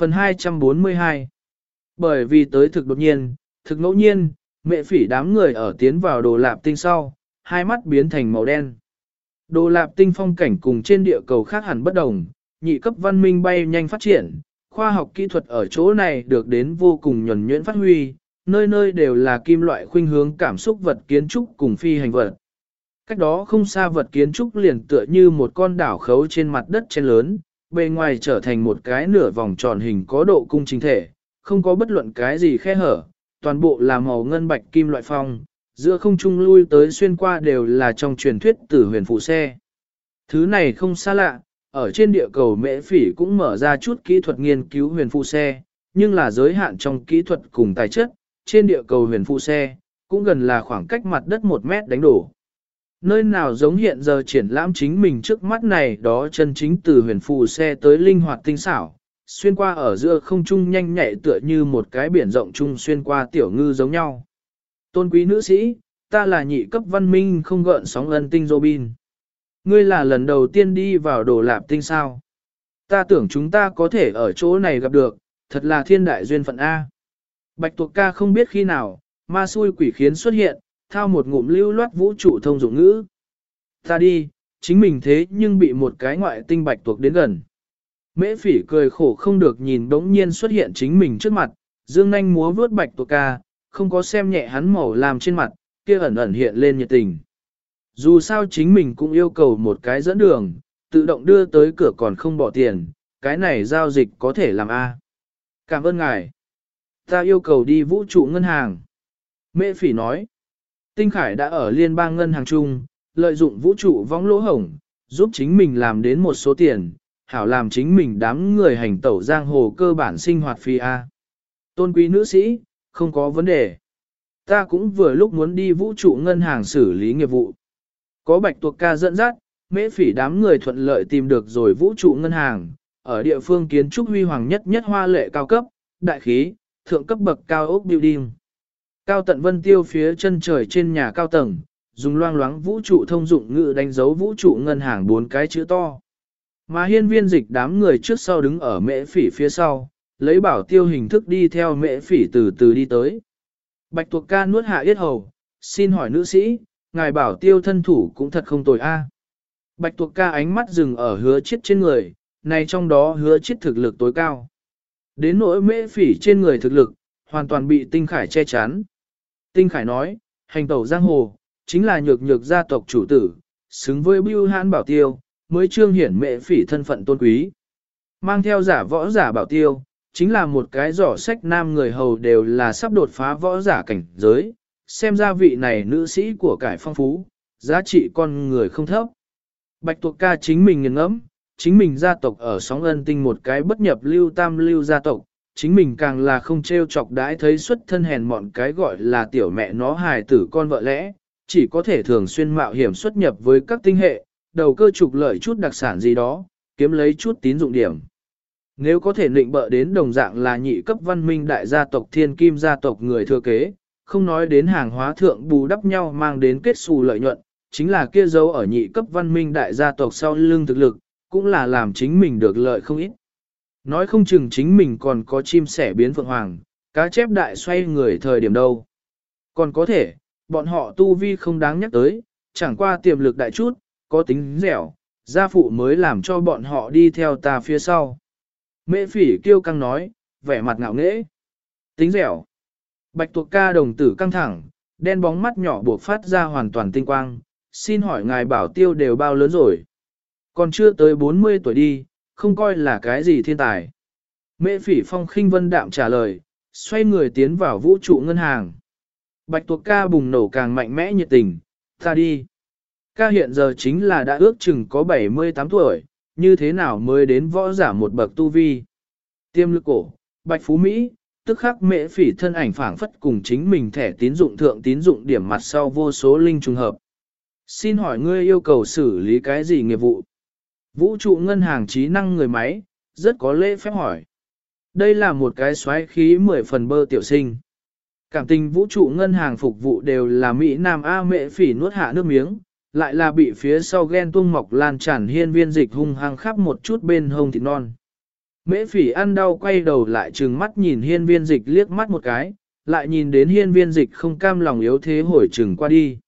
Phần 242 Bởi vì tới thực đột nhiên, thực ngẫu nhiên, mẹ phỉ đám người ở tiến vào đồ lạp tinh sau, hai mắt biến thành màu đen. Đồ lạp tinh phong cảnh cùng trên địa cầu khác hẳn bất đồng, nhị cấp văn minh bay nhanh phát triển, khoa học kỹ thuật ở chỗ này được đến vô cùng nhuần nhuyễn phát huy, nơi nơi đều là kim loại khuynh hướng cảm xúc vật kiến trúc cùng phi hành vật. Cách đó không xa vật kiến trúc liền tựa như một con đảo khấu trên mặt đất trên lớn, bề ngoài trở thành một cái nửa vòng tròn hình có độ cung chính thể, không có bất luận cái gì khe hở, toàn bộ là màu ngân bạch kim loại phong, giữa không trung lui tới xuyên qua đều là trong truyền thuyết tử huyền phụ xe. Thứ này không xa lạ, ở trên địa cầu mễ phỉ cũng mở ra chút kỹ thuật nghiên cứu huyền phụ xe, nhưng là giới hạn trong kỹ thuật cùng tài chất, trên địa cầu huyền phụ xe, cũng gần là khoảng cách mặt đất một mét đánh đổ. Nơi nào giống hiện giờ triển lãm chính mình trước mắt này đó chân chính từ huyền phù xe tới linh hoạt tinh xảo, xuyên qua ở giữa không trung nhanh nhạy tựa như một cái biển rộng trung xuyên qua tiểu ngư giống nhau. Tôn quý nữ sĩ, ta là nhị cấp văn minh không gợn sóng ân tinh Robin. Ngươi là lần đầu tiên đi vào đồ lạp tinh sao. Ta tưởng chúng ta có thể ở chỗ này gặp được, thật là thiên đại duyên phận A. Bạch tuộc ca không biết khi nào, ma xui quỷ khiến xuất hiện, thao một ngụm lưu loát vũ trụ thông dụng ngữ. Ta đi, chính mình thế nhưng bị một cái ngoại tinh bạch tuộc đến gần. Mễ phỉ cười khổ không được nhìn đống nhiên xuất hiện chính mình trước mặt, dương nanh múa vướt bạch tuộc ca, không có xem nhẹ hắn màu làm trên mặt, kia ẩn ẩn hiện lên nhiệt tình. Dù sao chính mình cũng yêu cầu một cái dẫn đường, tự động đưa tới cửa còn không bỏ tiền, cái này giao dịch có thể làm A. Cảm ơn ngài. Ta yêu cầu đi vũ trụ ngân hàng. Mễ phỉ nói. Tinh Khải đã ở liên bang ngân hàng chung, lợi dụng vũ trụ vong lỗ hổng, giúp chính mình làm đến một số tiền, hảo làm chính mình đám người hành tẩu giang hồ cơ bản sinh hoạt phi A. Tôn quý nữ sĩ, không có vấn đề. Ta cũng vừa lúc muốn đi vũ trụ ngân hàng xử lý nghiệp vụ. Có bạch tuộc ca dẫn dắt, mễ phỉ đám người thuận lợi tìm được rồi vũ trụ ngân hàng, ở địa phương kiến trúc huy hoàng nhất nhất hoa lệ cao cấp, đại khí, thượng cấp bậc cao ốc building. Cao tận vân tiêu phía chân trời trên nhà cao tầng, dùng loang loáng vũ trụ thông dụng ngữ đánh dấu vũ trụ ngân hàng bốn cái chữ to. Mà hiên viên dịch đám người trước sau đứng ở mễ phỉ phía sau, lấy bảo tiêu hình thức đi theo mễ phỉ từ từ đi tới. Bạch tuộc ca nuốt hạ yết hầu, xin hỏi nữ sĩ, ngài bảo tiêu thân thủ cũng thật không tồi a. Bạch tuộc ca ánh mắt dừng ở hứa chết trên người, này trong đó hứa chết thực lực tối cao. Đến nỗi mễ phỉ trên người thực lực, hoàn toàn bị tinh khải che chắn. Tinh khải nói, hành tẩu giang hồ, chính là nhược nhược gia tộc chủ tử, xứng với bưu hãn bảo tiêu, mới trương hiển mệ phỉ thân phận tôn quý. Mang theo giả võ giả bảo tiêu, chính là một cái giỏ sách nam người hầu đều là sắp đột phá võ giả cảnh giới, xem ra vị này nữ sĩ của cải phong phú, giá trị con người không thấp. Bạch tuộc ca chính mình nghiền ngẫm, chính mình gia tộc ở sóng ân tinh một cái bất nhập lưu tam lưu gia tộc, chính mình càng là không trêu chọc đãi thấy xuất thân hèn mọn cái gọi là tiểu mẹ nó hài tử con vợ lẽ, chỉ có thể thường xuyên mạo hiểm xuất nhập với các tinh hệ, đầu cơ trục lợi chút đặc sản gì đó, kiếm lấy chút tín dụng điểm. Nếu có thể định bợ đến đồng dạng là nhị cấp văn minh đại gia tộc thiên kim gia tộc người thừa kế, không nói đến hàng hóa thượng bù đắp nhau mang đến kết xù lợi nhuận, chính là kia dấu ở nhị cấp văn minh đại gia tộc sau lưng thực lực, cũng là làm chính mình được lợi không ít. Nói không chừng chính mình còn có chim sẻ biến phượng hoàng, cá chép đại xoay người thời điểm đâu. Còn có thể, bọn họ tu vi không đáng nhắc tới, chẳng qua tiềm lực đại chút, có tính dẻo, gia phụ mới làm cho bọn họ đi theo ta phía sau. Mễ phỉ kêu căng nói, vẻ mặt ngạo nghễ. Tính dẻo. Bạch tuộc ca đồng tử căng thẳng, đen bóng mắt nhỏ buộc phát ra hoàn toàn tinh quang. Xin hỏi ngài bảo tiêu đều bao lớn rồi? Còn chưa tới 40 tuổi đi, không coi là cái gì thiên tài. Mễ phỉ phong khinh vân đạm trả lời, xoay người tiến vào vũ trụ ngân hàng. Bạch tuộc ca bùng nổ càng mạnh mẽ nhiệt tình, ta đi. Ca hiện giờ chính là đã ước chừng có 78 tuổi, như thế nào mới đến võ giả một bậc tu vi. Tiêm lực cổ, bạch phú Mỹ, tức khắc mễ phỉ thân ảnh phảng phất cùng chính mình thẻ tín dụng thượng tín dụng điểm mặt sau vô số linh trùng hợp. Xin hỏi ngươi yêu cầu xử lý cái gì nghiệp vụ? Vũ trụ ngân hàng trí năng người máy, rất có lễ phép hỏi. Đây là một cái xoáy khí mười phần bơ tiểu sinh. Cảm tình vũ trụ ngân hàng phục vụ đều là Mỹ Nam A mệ phỉ nuốt hạ nước miếng, lại là bị phía sau ghen tuông mọc lan tràn hiên viên dịch hung hăng khắp một chút bên hông thịt non. Mễ phỉ ăn đau quay đầu lại trừng mắt nhìn hiên viên dịch liếc mắt một cái, lại nhìn đến hiên viên dịch không cam lòng yếu thế hồi trừng qua đi.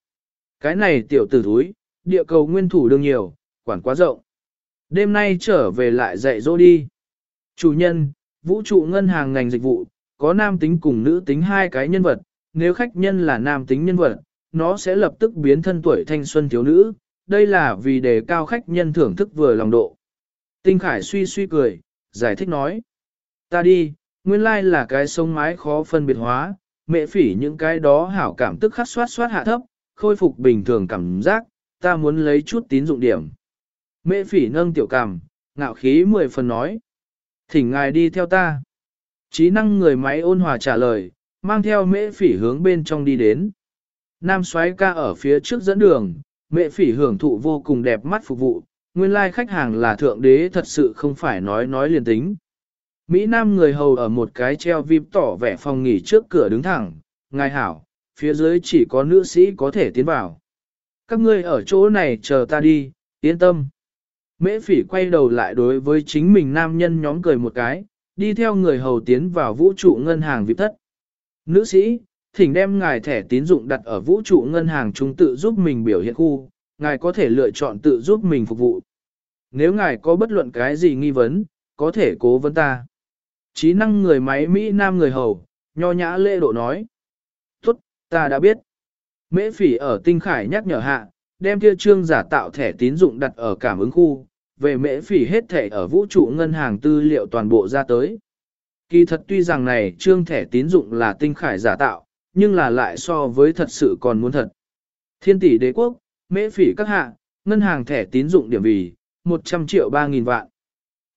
Cái này tiểu tử thúi, địa cầu nguyên thủ đương nhiều, quản quá rộng. Đêm nay trở về lại dạy dỗ đi. Chủ nhân, vũ trụ ngân hàng ngành dịch vụ, có nam tính cùng nữ tính hai cái nhân vật, nếu khách nhân là nam tính nhân vật, nó sẽ lập tức biến thân tuổi thanh xuân thiếu nữ, đây là vì đề cao khách nhân thưởng thức vừa lòng độ. Tinh Khải suy suy cười, giải thích nói. Ta đi, nguyên lai là cái sông mái khó phân biệt hóa, mẹ phỉ những cái đó hảo cảm tức khắc soát soát hạ thấp, khôi phục bình thường cảm giác, ta muốn lấy chút tín dụng điểm. Mễ phỉ nâng tiểu cảm, ngạo khí mười phần nói. Thỉnh ngài đi theo ta. Trí năng người máy ôn hòa trả lời, mang theo mễ phỉ hướng bên trong đi đến. Nam xoáy ca ở phía trước dẫn đường, Mễ phỉ hưởng thụ vô cùng đẹp mắt phục vụ, nguyên lai like khách hàng là thượng đế thật sự không phải nói nói liền tính. Mỹ Nam người hầu ở một cái treo vip tỏ vẻ phòng nghỉ trước cửa đứng thẳng, ngài hảo, phía dưới chỉ có nữ sĩ có thể tiến vào. Các ngươi ở chỗ này chờ ta đi, yên tâm. Mễ phỉ quay đầu lại đối với chính mình nam nhân nhóm cười một cái, đi theo người hầu tiến vào vũ trụ ngân hàng vip thất. Nữ sĩ, thỉnh đem ngài thẻ tín dụng đặt ở vũ trụ ngân hàng chúng tự giúp mình biểu hiện khu, ngài có thể lựa chọn tự giúp mình phục vụ. Nếu ngài có bất luận cái gì nghi vấn, có thể cố vấn ta. Trí năng người máy Mỹ Nam người hầu, nho nhã lễ độ nói. Tốt, ta đã biết. Mễ phỉ ở tinh khải nhắc nhở hạ, đem kia trương giả tạo thẻ tín dụng đặt ở cảm ứng khu, về mễ phỉ hết thẻ ở vũ trụ ngân hàng tư liệu toàn bộ ra tới. Kỳ thật tuy rằng này trương thẻ tín dụng là tinh khải giả tạo, nhưng là lại so với thật sự còn muốn thật. Thiên tỷ đế quốc, mễ phỉ các hạ, ngân hàng thẻ tín dụng điểm vì, 100 triệu 3.000 vạn.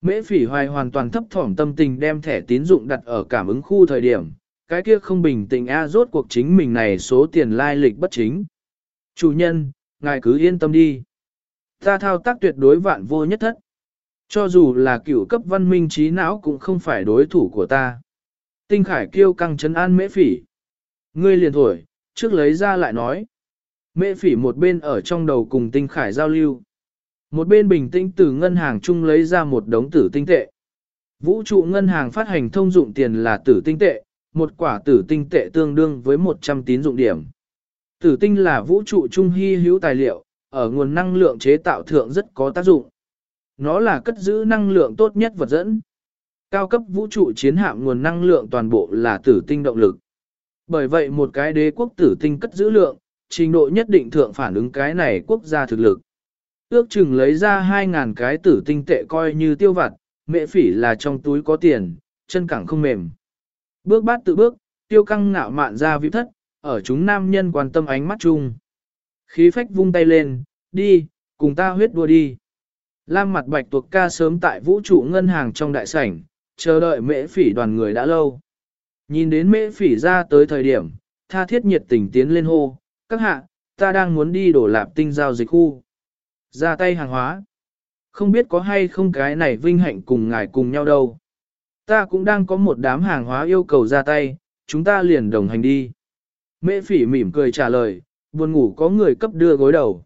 Mễ phỉ hoài hoàn toàn thấp thỏm tâm tình đem thẻ tín dụng đặt ở cảm ứng khu thời điểm, cái kia không bình tĩnh a rốt cuộc chính mình này số tiền lai lịch bất chính. Chủ nhân, ngài cứ yên tâm đi. Ta thao tác tuyệt đối vạn vô nhất thất. Cho dù là cựu cấp văn minh trí não cũng không phải đối thủ của ta. Tinh khải kêu căng chấn an mễ phỉ. Ngươi liền thổi, trước lấy ra lại nói. Mễ phỉ một bên ở trong đầu cùng tinh khải giao lưu. Một bên bình tĩnh từ ngân hàng chung lấy ra một đống tử tinh tệ. Vũ trụ ngân hàng phát hành thông dụng tiền là tử tinh tệ, một quả tử tinh tệ tương đương với 100 tín dụng điểm. Tử tinh là vũ trụ trung hy hữu tài liệu, ở nguồn năng lượng chế tạo thượng rất có tác dụng. Nó là cất giữ năng lượng tốt nhất vật dẫn. Cao cấp vũ trụ chiến hạm nguồn năng lượng toàn bộ là tử tinh động lực. Bởi vậy một cái đế quốc tử tinh cất giữ lượng, trình độ nhất định thượng phản ứng cái này quốc gia thực lực. Ước chừng lấy ra 2.000 cái tử tinh tệ coi như tiêu vặt, mẹ phỉ là trong túi có tiền, chân cẳng không mềm. Bước bát tự bước, tiêu căng ngạo mạn ra vĩ thất, ở chúng nam nhân quan tâm ánh mắt chung. Khí phách vung tay lên, đi, cùng ta huyết đua đi. Lam mặt bạch tuộc ca sớm tại vũ trụ ngân hàng trong đại sảnh, chờ đợi mễ phỉ đoàn người đã lâu. Nhìn đến mễ phỉ ra tới thời điểm, tha thiết nhiệt tình tiến lên hô, các hạ, ta đang muốn đi đổ lạp tinh giao dịch khu. Ra tay hàng hóa. Không biết có hay không cái này vinh hạnh cùng ngài cùng nhau đâu. Ta cũng đang có một đám hàng hóa yêu cầu ra tay, chúng ta liền đồng hành đi. Mễ phỉ mỉm cười trả lời, buồn ngủ có người cấp đưa gối đầu.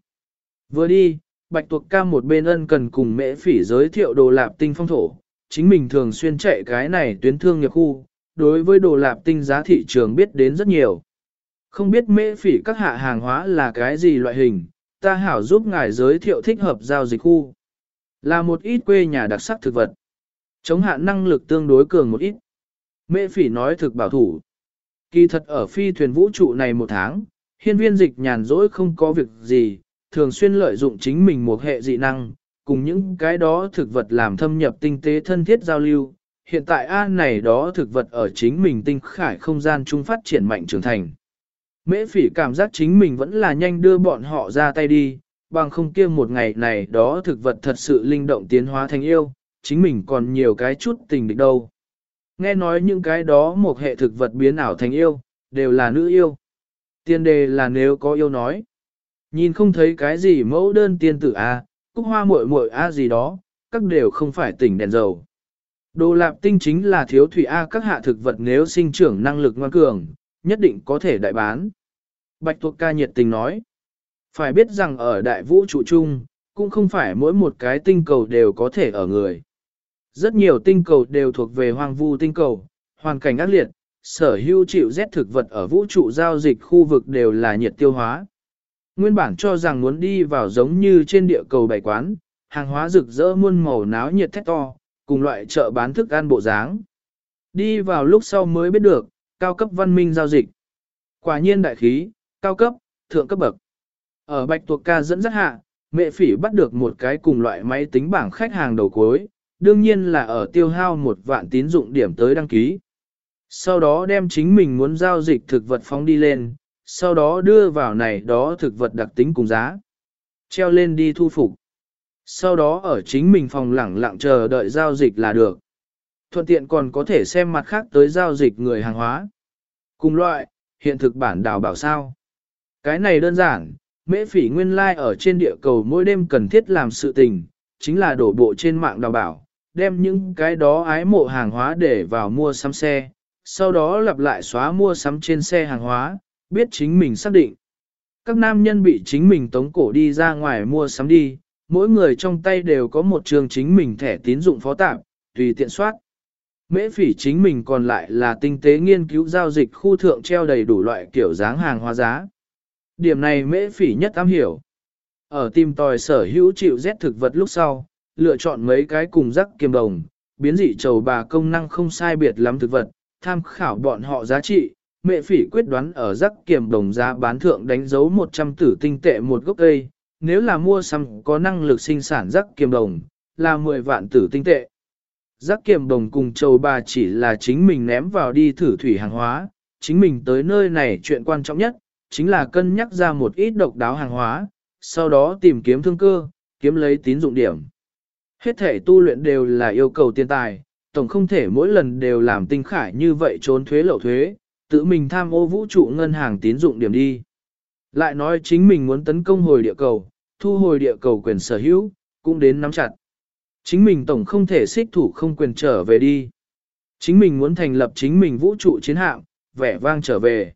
Vừa đi, bạch tuộc cam một bên ân cần cùng mễ phỉ giới thiệu đồ lạp tinh phong thổ. Chính mình thường xuyên chạy cái này tuyến thương nghiệp khu, đối với đồ lạp tinh giá thị trường biết đến rất nhiều. Không biết mễ phỉ các hạ hàng hóa là cái gì loại hình, ta hảo giúp ngài giới thiệu thích hợp giao dịch khu. Là một ít quê nhà đặc sắc thực vật. Chống hạn năng lực tương đối cường một ít. Mễ phỉ nói thực bảo thủ. Kỳ thật ở phi thuyền vũ trụ này một tháng, hiên viên dịch nhàn rỗi không có việc gì, thường xuyên lợi dụng chính mình một hệ dị năng, cùng những cái đó thực vật làm thâm nhập tinh tế thân thiết giao lưu. Hiện tại A này đó thực vật ở chính mình tinh khải không gian trung phát triển mạnh trưởng thành. Mễ phỉ cảm giác chính mình vẫn là nhanh đưa bọn họ ra tay đi, bằng không kia một ngày này đó thực vật thật sự linh động tiến hóa thành yêu, chính mình còn nhiều cái chút tình địch đâu. Nghe nói những cái đó một hệ thực vật biến ảo thành yêu, đều là nữ yêu. Tiên đề là nếu có yêu nói. Nhìn không thấy cái gì mẫu đơn tiên tử A, cúc hoa muội muội A gì đó, các đều không phải tỉnh đèn dầu. Đồ lạp tinh chính là thiếu thủy A các hạ thực vật nếu sinh trưởng năng lực ngoan cường, nhất định có thể đại bán. Bạch thuộc ca nhiệt tình nói, phải biết rằng ở đại vũ trụ chung, cũng không phải mỗi một cái tinh cầu đều có thể ở người. Rất nhiều tinh cầu đều thuộc về hoang vu tinh cầu, hoàn cảnh ác liệt, sở hữu chịu rét thực vật ở vũ trụ giao dịch khu vực đều là nhiệt tiêu hóa. Nguyên bản cho rằng muốn đi vào giống như trên địa cầu bảy quán, hàng hóa rực rỡ muôn màu náo nhiệt thét to, cùng loại chợ bán thức ăn bộ dáng. Đi vào lúc sau mới biết được, cao cấp văn minh giao dịch. Quả nhiên đại khí, cao cấp, thượng cấp bậc. Ở Bạch Tuộc Ca dẫn dắt hạ, mẹ phỉ bắt được một cái cùng loại máy tính bảng khách hàng đầu cuối, đương nhiên là ở tiêu hao một vạn tín dụng điểm tới đăng ký. Sau đó đem chính mình muốn giao dịch thực vật phóng đi lên, sau đó đưa vào này đó thực vật đặc tính cùng giá. Treo lên đi thu phục. Sau đó ở chính mình phòng lẳng lặng chờ đợi giao dịch là được. Thuận tiện còn có thể xem mặt khác tới giao dịch người hàng hóa. Cùng loại, hiện thực bản đào bảo sao. Cái này đơn giản, mễ phỉ nguyên lai like ở trên địa cầu mỗi đêm cần thiết làm sự tình, chính là đổ bộ trên mạng đào bảo, đem những cái đó ái mộ hàng hóa để vào mua sắm xe, sau đó lặp lại xóa mua sắm trên xe hàng hóa, biết chính mình xác định. Các nam nhân bị chính mình tống cổ đi ra ngoài mua sắm đi, mỗi người trong tay đều có một trường chính mình thẻ tín dụng phó tạm, tùy tiện soát. Mễ phỉ chính mình còn lại là tinh tế nghiên cứu giao dịch khu thượng treo đầy đủ loại kiểu dáng hàng hóa giá. Điểm này mễ phỉ nhất am hiểu. Ở tìm tòi sở hữu chịu rét thực vật lúc sau, lựa chọn mấy cái cùng rắc kiềm đồng, biến dị trầu bà công năng không sai biệt lắm thực vật, tham khảo bọn họ giá trị. Mẹ phỉ quyết đoán ở rắc kiềm đồng giá bán thượng đánh dấu 100 tử tinh tệ một gốc cây, nếu là mua xăm có năng lực sinh sản rắc kiềm đồng, là 10 vạn tử tinh tệ. Rắc kiềm đồng cùng châu bà chỉ là chính mình ném vào đi thử thủy hàng hóa, chính mình tới nơi này chuyện quan trọng nhất, chính là cân nhắc ra một ít độc đáo hàng hóa, sau đó tìm kiếm thương cơ, kiếm lấy tín dụng điểm. Hết thể tu luyện đều là yêu cầu tiền tài, tổng không thể mỗi lần đều làm tinh khải như vậy trốn thuế lậu thuế, tự mình tham ô vũ trụ ngân hàng tín dụng điểm đi. Lại nói chính mình muốn tấn công hồi địa cầu, thu hồi địa cầu quyền sở hữu, cũng đến nắm chặt. Chính mình tổng không thể xích thủ không quyền trở về đi. Chính mình muốn thành lập chính mình vũ trụ chiến hạm, vẻ vang trở về.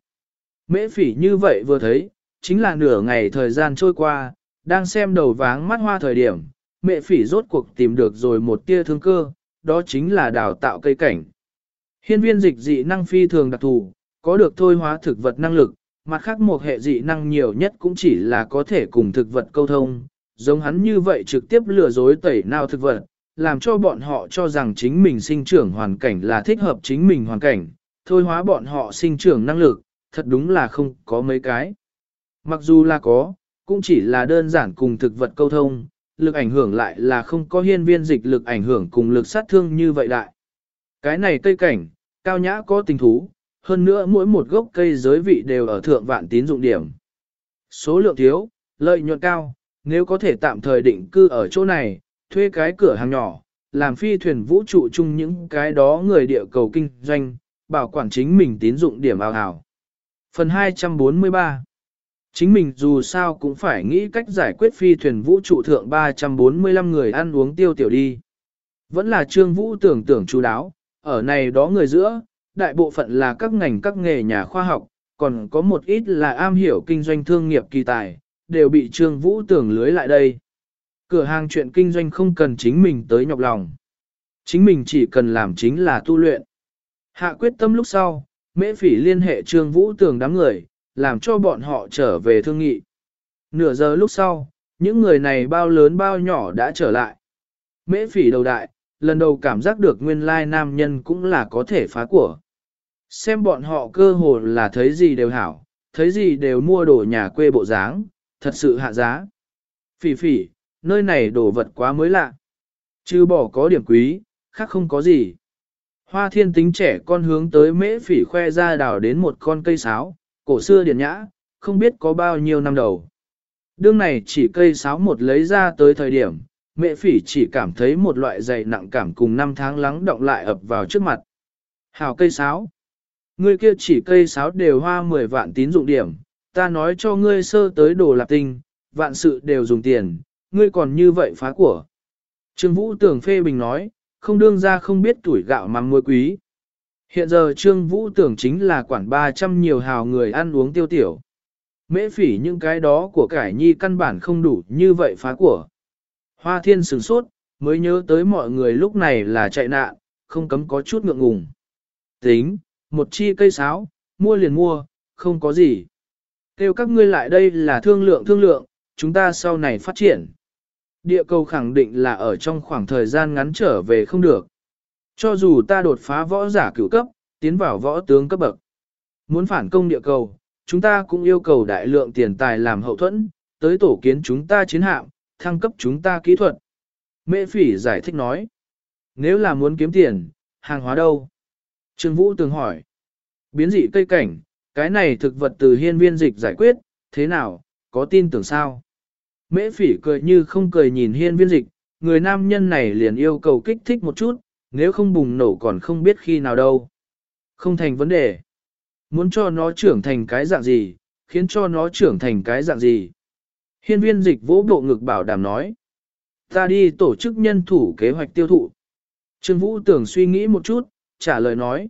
Mễ phỉ như vậy vừa thấy, chính là nửa ngày thời gian trôi qua, đang xem đầu váng mắt hoa thời điểm, mẹ phỉ rốt cuộc tìm được rồi một tia thương cơ, đó chính là đào tạo cây cảnh. Hiên viên dịch dị năng phi thường đặc thù, có được thôi hóa thực vật năng lực, mặt khác một hệ dị năng nhiều nhất cũng chỉ là có thể cùng thực vật câu thông, giống hắn như vậy trực tiếp lừa dối tẩy nào thực vật, làm cho bọn họ cho rằng chính mình sinh trưởng hoàn cảnh là thích hợp chính mình hoàn cảnh, thôi hóa bọn họ sinh trưởng năng lực, thật đúng là không có mấy cái. Mặc dù là có, cũng chỉ là đơn giản cùng thực vật câu thông, lực ảnh hưởng lại là không có hiên viên dịch lực ảnh hưởng cùng lực sát thương như vậy đại. Cái này cây cảnh, cao nhã có tình thú, hơn nữa mỗi một gốc cây giới vị đều ở thượng vạn tín dụng điểm. Số lượng thiếu, lợi nhuận cao, nếu có thể tạm thời định cư ở chỗ này, thuê cái cửa hàng nhỏ, làm phi thuyền vũ trụ chung những cái đó người địa cầu kinh doanh, bảo quản chính mình tín dụng điểm ảo ảo Phần 243 Chính mình dù sao cũng phải nghĩ cách giải quyết phi thuyền vũ trụ thượng 345 người ăn uống tiêu tiểu đi. Vẫn là trương vũ tưởng tưởng chú đáo, ở này đó người giữa, đại bộ phận là các ngành các nghề nhà khoa học, còn có một ít là am hiểu kinh doanh thương nghiệp kỳ tài, đều bị trương vũ tưởng lưới lại đây. Cửa hàng chuyện kinh doanh không cần chính mình tới nhọc lòng. Chính mình chỉ cần làm chính là tu luyện. Hạ quyết tâm lúc sau, mễ phỉ liên hệ trương vũ tưởng đám người, làm cho bọn họ trở về thương nghị. Nửa giờ lúc sau, những người này bao lớn bao nhỏ đã trở lại. Mễ phỉ đầu đại, lần đầu cảm giác được nguyên lai nam nhân cũng là có thể phá của. Xem bọn họ cơ hồ là thấy gì đều hảo, thấy gì đều mua đồ nhà quê bộ dáng, thật sự hạ giá. Phỉ phỉ, nơi này đồ vật quá mới lạ. Chứ bỏ có điểm quý, khác không có gì. Hoa thiên tính trẻ con hướng tới mễ phỉ khoe ra đào đến một con cây sáo, cổ xưa điển nhã, không biết có bao nhiêu năm đầu. Đương này chỉ cây sáo một lấy ra tới thời điểm, mẹ phỉ chỉ cảm thấy một loại dày nặng cảm cùng năm tháng lắng động lại ập vào trước mặt. Hào cây sáo. Ngươi kia chỉ cây sáo đều hoa 10 vạn tín dụng điểm, ta nói cho ngươi sơ tới đồ lạp tinh, vạn sự đều dùng tiền, ngươi còn như vậy phá của. Trương Vũ tưởng phê bình nói, không đương ra không biết tuổi gạo mắm muối quý. Hiện giờ Trương Vũ tưởng chính là quản 300 nhiều hào người ăn uống tiêu tiểu. Mễ phỉ những cái đó của cải nhi căn bản không đủ như vậy phá của. Hoa thiên sửng sốt, mới nhớ tới mọi người lúc này là chạy nạn, không cấm có chút ngượng ngùng. Tính, một chi cây sáo, mua liền mua, không có gì. Kêu các ngươi lại đây là thương lượng thương lượng, chúng ta sau này phát triển. Địa cầu khẳng định là ở trong khoảng thời gian ngắn trở về không được. Cho dù ta đột phá võ giả cửu cấp, tiến vào võ tướng cấp bậc. Muốn phản công địa cầu, chúng ta cũng yêu cầu đại lượng tiền tài làm hậu thuẫn, tới tổ kiến chúng ta chiến hạm, thăng cấp chúng ta kỹ thuật. Mễ phỉ giải thích nói. Nếu là muốn kiếm tiền, hàng hóa đâu? Trương Vũ tường hỏi. Biến dị cây cảnh, cái này thực vật từ hiên viên dịch giải quyết, thế nào, có tin tưởng sao? Mễ phỉ cười như không cười nhìn hiên viên dịch, người nam nhân này liền yêu cầu kích thích một chút, nếu không bùng nổ còn không biết khi nào đâu. Không thành vấn đề. Muốn cho nó trưởng thành cái dạng gì, khiến cho nó trưởng thành cái dạng gì. Hiên viên dịch vỗ bộ ngực bảo đảm nói. Ta đi tổ chức nhân thủ kế hoạch tiêu thụ. Trương Vũ tưởng suy nghĩ một chút, trả lời nói.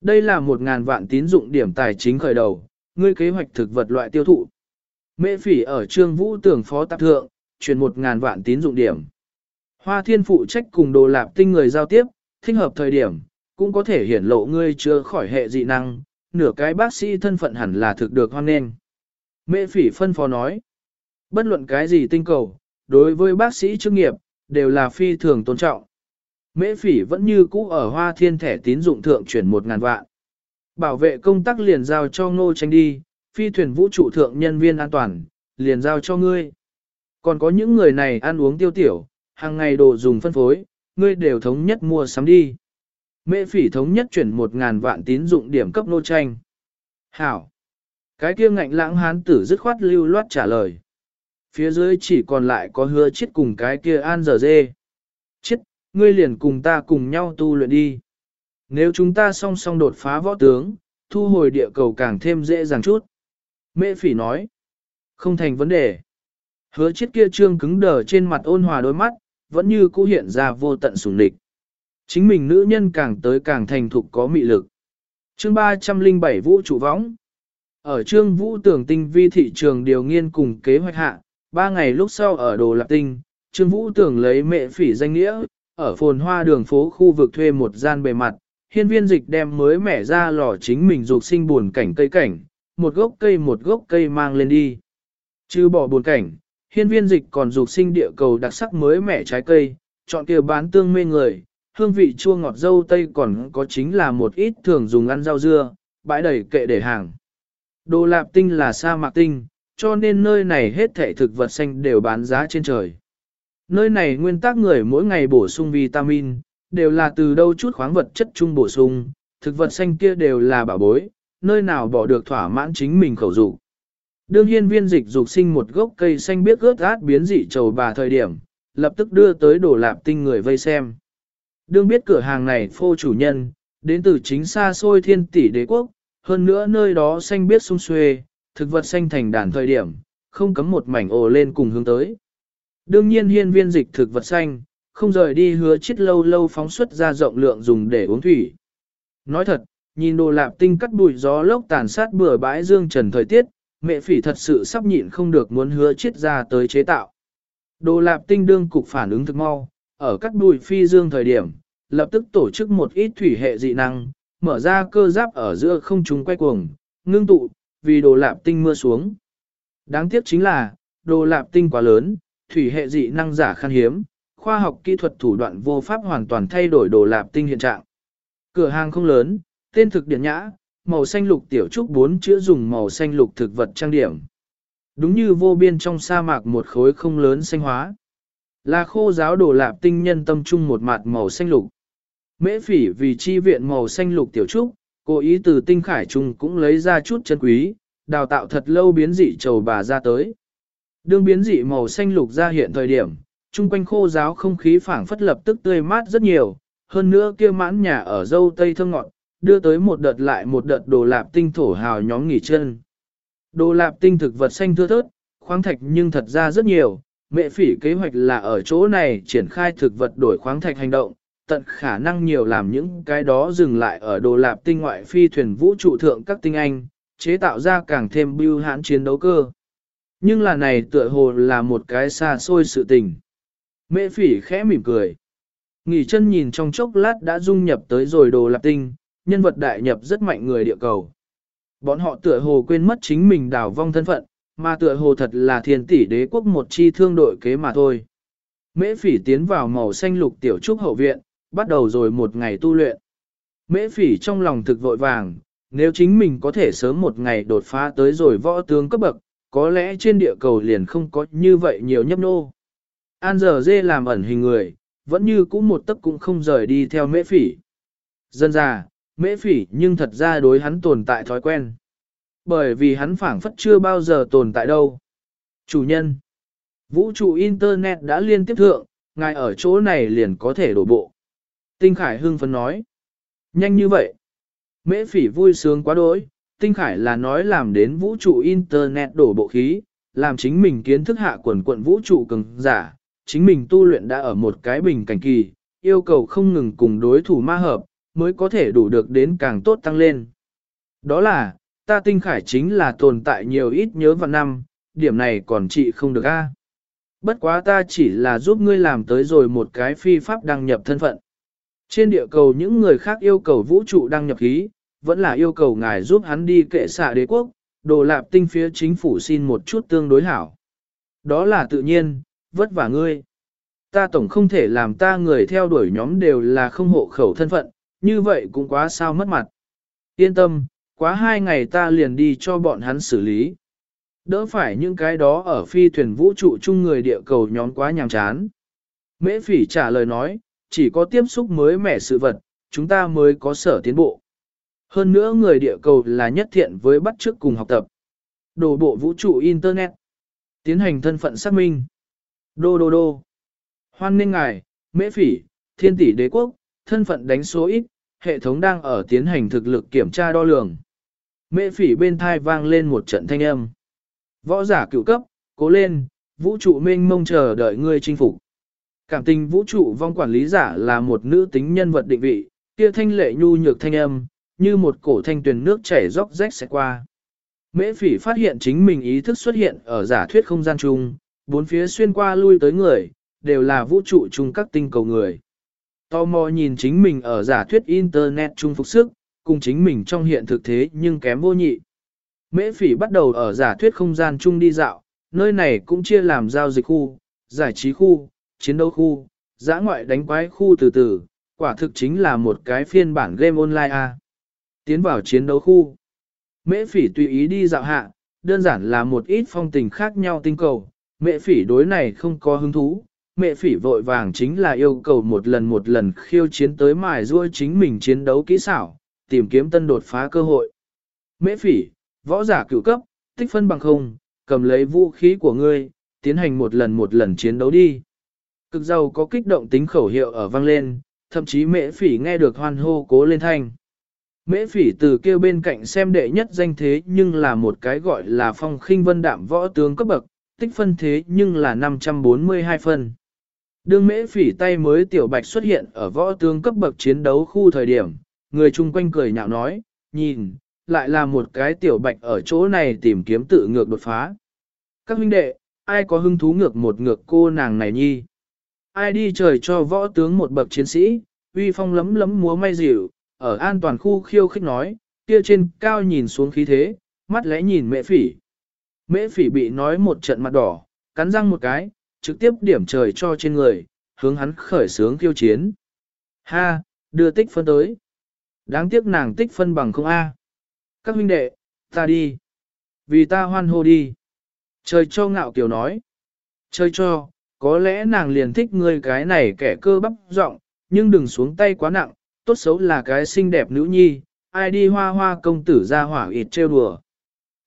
Đây là một ngàn vạn tín dụng điểm tài chính khởi đầu, ngươi kế hoạch thực vật loại tiêu thụ. Mễ phỉ ở Trương Vũ tưởng phó tạp thượng, chuyển một ngàn vạn tín dụng điểm. Hoa thiên phụ trách cùng đồ lạp tinh người giao tiếp, thích hợp thời điểm, cũng có thể hiển lộ ngươi chưa khỏi hệ dị năng, nửa cái bác sĩ thân phận hẳn là thực được hoan nghênh. Mễ phỉ phân phó nói, bất luận cái gì tinh cầu, đối với bác sĩ chức nghiệp, đều là phi thường tôn trọng. Mễ phỉ vẫn như cũ ở hoa thiên thẻ tín dụng thượng chuyển một ngàn vạn. Bảo vệ công tác liền giao cho ngô tranh đi, phi thuyền vũ trụ thượng nhân viên an toàn, liền giao cho ngươi. Còn có những người này ăn uống tiêu tiểu, hàng ngày đồ dùng phân phối, ngươi đều thống nhất mua sắm đi. Mễ phỉ thống nhất chuyển một ngàn vạn tín dụng điểm cấp nô tranh. Hảo! Cái kia ngạnh lãng hán tử dứt khoát lưu loát trả lời. Phía dưới chỉ còn lại có hứa chết cùng cái kia an giờ dê. Chết, ngươi liền cùng ta cùng nhau tu luyện đi. Nếu chúng ta song song đột phá võ tướng, thu hồi địa cầu càng thêm dễ dàng chút. Mễ phỉ nói. Không thành vấn đề. Hứa chết kia trương cứng đờ trên mặt ôn hòa đôi mắt, vẫn như cũ hiện ra vô tận sùng địch. Chính mình nữ nhân càng tới càng thành thục có mị lực. Chương 307 Vũ trụ võng Ở chương Vũ tưởng tinh vi thị trường điều nghiên cùng kế hoạch hạ, ba ngày lúc sau ở Đồ Lạp Tinh, trương Vũ tưởng lấy mẹ phỉ danh nghĩa, ở phồn hoa đường phố khu vực thuê một gian bề mặt, hiên viên dịch đem mới mẻ ra lò chính mình dục sinh buồn cảnh cây cảnh, một gốc cây một gốc cây mang lên đi. Chứ bỏ buồn cảnh, hiên viên dịch còn dục sinh địa cầu đặc sắc mới mẻ trái cây, chọn kia bán tương mê người, hương vị chua ngọt dâu tây còn có chính là một ít thường dùng ăn rau dưa, bãi đầy kệ để hàng. Đồ lạp tinh là sa mạc tinh, cho nên nơi này hết thể thực vật xanh đều bán giá trên trời. Nơi này nguyên tắc người mỗi ngày bổ sung vitamin, đều là từ đâu chút khoáng vật chất chung bổ sung, thực vật xanh kia đều là bảo bối, nơi nào bỏ được thỏa mãn chính mình khẩu dục. Đương hiên viên dịch dục sinh một gốc cây xanh biết ướt át biến dị trầu bà thời điểm, lập tức đưa tới đổ lạp tinh người vây xem. Đương biết cửa hàng này phô chủ nhân, đến từ chính xa xôi thiên tỷ đế quốc, hơn nữa nơi đó xanh biết sung xuê, thực vật xanh thành đàn thời điểm, không cấm một mảnh ồ lên cùng hướng tới. Đương nhiên hiên viên dịch thực vật xanh, không rời đi hứa chết lâu lâu phóng xuất ra rộng lượng dùng để uống thủy. Nói thật, nhìn đồ lạp tinh cắt bụi gió lốc tàn sát bừa bãi dương trần thời tiết, mẹ phỉ thật sự sắp nhịn không được muốn hứa chết ra tới chế tạo. Đồ lạp tinh đương cục phản ứng thực mau, ở các đùi phi dương thời điểm, lập tức tổ chức một ít thủy hệ dị năng, mở ra cơ giáp ở giữa không trung quay cuồng, ngưng tụ, vì đồ lạp tinh mưa xuống. Đáng tiếc chính là, đồ lạp tinh quá lớn, thủy hệ dị năng giả khan hiếm, khoa học kỹ thuật thủ đoạn vô pháp hoàn toàn thay đổi đồ lạp tinh hiện trạng. Cửa hàng không lớn, tên thực điển nhã, màu xanh lục tiểu trúc bốn chữ dùng màu xanh lục thực vật trang điểm. Đúng như vô biên trong sa mạc một khối không lớn xanh hóa. Là khô giáo đổ lạp tinh nhân tâm trung một mặt màu xanh lục. Mễ phỉ vì chi viện màu xanh lục tiểu trúc, cố ý từ tinh khải trung cũng lấy ra chút chân quý, đào tạo thật lâu biến dị trầu bà ra tới. Đương biến dị màu xanh lục ra hiện thời điểm, chung quanh khô giáo không khí phảng phất lập tức tươi mát rất nhiều, hơn nữa kia mãn nhà ở dâu tây thơm ngọt, đưa tới một đợt lại một đợt đồ lạp tinh thổ hào nhóm nghỉ chân. Đồ lạp tinh thực vật xanh thưa thớt, khoáng thạch nhưng thật ra rất nhiều, mẹ phỉ kế hoạch là ở chỗ này triển khai thực vật đổi khoáng thạch hành động, tận khả năng nhiều làm những cái đó dừng lại ở đồ lạp tinh ngoại phi thuyền vũ trụ thượng các tinh anh, chế tạo ra càng thêm bưu hãn chiến đấu cơ. Nhưng là này tựa hồ là một cái xa xôi sự tình. mẹ phỉ khẽ mỉm cười. Nghỉ chân nhìn trong chốc lát đã dung nhập tới rồi đồ lạp tinh, nhân vật đại nhập rất mạnh người địa cầu. Bọn họ tựa hồ quên mất chính mình đảo vong thân phận, mà tựa hồ thật là thiên tỷ đế quốc một chi thương đội kế mà thôi. Mễ phỉ tiến vào màu xanh lục tiểu trúc hậu viện, bắt đầu rồi một ngày tu luyện. Mễ phỉ trong lòng thực vội vàng, nếu chính mình có thể sớm một ngày đột phá tới rồi võ tướng cấp bậc, có lẽ trên địa cầu liền không có như vậy nhiều nhấp nô. An giờ dê làm ẩn hình người, vẫn như cũ một tấc cũng không rời đi theo mễ phỉ. Dân già, mễ phỉ nhưng thật ra đối hắn tồn tại thói quen. Bởi vì hắn phảng phất chưa bao giờ tồn tại đâu. Chủ nhân, vũ trụ Internet đã liên tiếp thượng, ngài ở chỗ này liền có thể đổ bộ. Tinh Khải hưng phấn nói. Nhanh như vậy. Mễ phỉ vui sướng quá đỗi, Tinh Khải là nói làm đến vũ trụ Internet đổ bộ khí, làm chính mình kiến thức hạ quần quận vũ trụ cường giả, chính mình tu luyện đã ở một cái bình cảnh kỳ, yêu cầu không ngừng cùng đối thủ ma hợp, mới có thể đủ được đến càng tốt tăng lên. Đó là, ta tinh khải chính là tồn tại nhiều ít nhớ vào năm, điểm này còn trị không được a. Bất quá ta chỉ là giúp ngươi làm tới rồi một cái phi pháp đăng nhập thân phận. Trên địa cầu những người khác yêu cầu vũ trụ đăng nhập khí, vẫn là yêu cầu ngài giúp hắn đi kệ xạ đế quốc, đồ lạp tinh phía chính phủ xin một chút tương đối hảo. Đó là tự nhiên, vất vả ngươi. Ta tổng không thể làm ta người theo đuổi nhóm đều là không hộ khẩu thân phận, như vậy cũng quá sao mất mặt. Yên tâm, quá hai ngày ta liền đi cho bọn hắn xử lý. Đỡ phải những cái đó ở phi thuyền vũ trụ chung người địa cầu nhóm quá nhàm chán. Mễ phỉ trả lời nói, chỉ có tiếp xúc mới mẻ sự vật, chúng ta mới có sở tiến bộ. Hơn nữa người địa cầu là nhất thiện với bắt chước cùng học tập. Đồ bộ vũ trụ Internet. Tiến hành thân phận xác minh. Đô đô đô. Hoan nghênh ngài, mễ phỉ, thiên tỷ đế quốc, thân phận đánh số ít, hệ thống đang ở tiến hành thực lực kiểm tra đo lường. Mễ phỉ bên thai vang lên một trận thanh âm. Võ giả cựu cấp, cố lên, vũ trụ mênh mông chờ đợi ngươi chinh phục. Cảm tình vũ trụ vong quản lý giả là một nữ tính nhân vật định vị, kia thanh lệ nhu nhược thanh âm, như một cổ thanh tuyền nước chảy róc rách sẽ qua. Mễ phỉ phát hiện chính mình ý thức xuất hiện ở giả thuyết không gian chung, bốn phía xuyên qua lui tới người, đều là vũ trụ chung các tinh cầu người. Tò mò nhìn chính mình ở giả thuyết Internet chung phục sức, cùng chính mình trong hiện thực thế nhưng kém vô nhị. Mễ phỉ bắt đầu ở giả thuyết không gian chung đi dạo, nơi này cũng chia làm giao dịch khu, giải trí khu, chiến đấu khu, giã ngoại đánh quái khu từ từ, quả thực chính là một cái phiên bản game online a. Tiến vào chiến đấu khu. Mễ phỉ tùy ý đi dạo hạ, đơn giản là một ít phong tình khác nhau tinh cầu, mẹ phỉ đối này không có hứng thú, mẹ phỉ vội vàng chính là yêu cầu một lần một lần khiêu chiến tới mài ruôi chính mình chiến đấu kỹ xảo, tìm kiếm tân đột phá cơ hội. Mễ phỉ, võ giả cựu cấp, tích phân bằng không, cầm lấy vũ khí của ngươi, tiến hành một lần một lần chiến đấu đi. Cực giàu có kích động tính khẩu hiệu ở vang lên, thậm chí mễ phỉ nghe được hoan hô cố lên thanh. Mễ phỉ từ kêu bên cạnh xem đệ nhất danh thế nhưng là một cái gọi là phong khinh vân đạm võ tướng cấp bậc, tích phân thế nhưng là 542 phân. Đương mễ phỉ tay mới tiểu bạch xuất hiện ở võ tướng cấp bậc chiến đấu khu thời điểm, người chung quanh cười nhạo nói, nhìn, lại là một cái tiểu bạch ở chỗ này tìm kiếm tự ngược đột phá. Các huynh đệ, ai có hứng thú ngược một ngược cô nàng này nhi? Ai đi trời cho võ tướng một bậc chiến sĩ, uy phong lấm lấm múa may dịu, ở an toàn khu khiêu khích nói, kia trên cao nhìn xuống khí thế, mắt lẽ nhìn mễ phỉ. Mễ phỉ bị nói một trận mặt đỏ, cắn răng một cái, trực tiếp điểm trời cho trên người, hướng hắn khởi sướng khiêu chiến. Ha, đưa tích phân tới. Đáng tiếc nàng tích phân bằng không A. Các huynh đệ, ta đi. Vì ta hoan hô đi. Trời cho ngạo kiều nói. Trời cho, có lẽ nàng liền thích ngươi cái này kẻ cơ bắp rộng, nhưng đừng xuống tay quá nặng, tốt xấu là cái xinh đẹp nữ nhi, ai đi hoa hoa công tử ra hỏa ịt trêu đùa.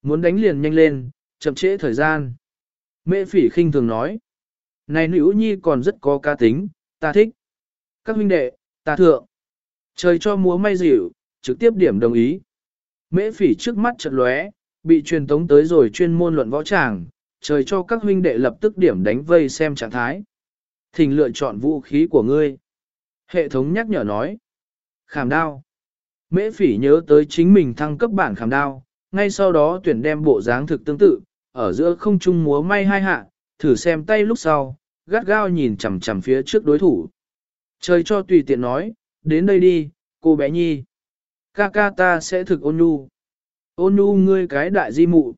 Muốn đánh liền nhanh lên, chậm trễ thời gian. Mẹ phỉ khinh thường nói. Này nữ nhi còn rất có ca tính, ta thích. Các huynh đệ, ta thượng. Trời cho múa may dịu, trực tiếp điểm đồng ý. Mễ phỉ trước mắt chợt lóe, bị truyền tống tới rồi chuyên môn luận võ tràng, trời cho các huynh đệ lập tức điểm đánh vây xem trạng thái. Thỉnh lựa chọn vũ khí của ngươi. Hệ thống nhắc nhở nói. Khảm đao. Mễ phỉ nhớ tới chính mình thăng cấp bản khảm đao, ngay sau đó tuyển đem bộ dáng thực tương tự, ở giữa không trung múa may hai hạ, thử xem tay lúc sau, gắt gao nhìn chằm chằm phía trước đối thủ. Trời cho tùy tiện nói, đến đây đi, cô bé nhi. Ca ca ta sẽ thực ôn nhu. Ôn nhu ngươi cái đại di mụ.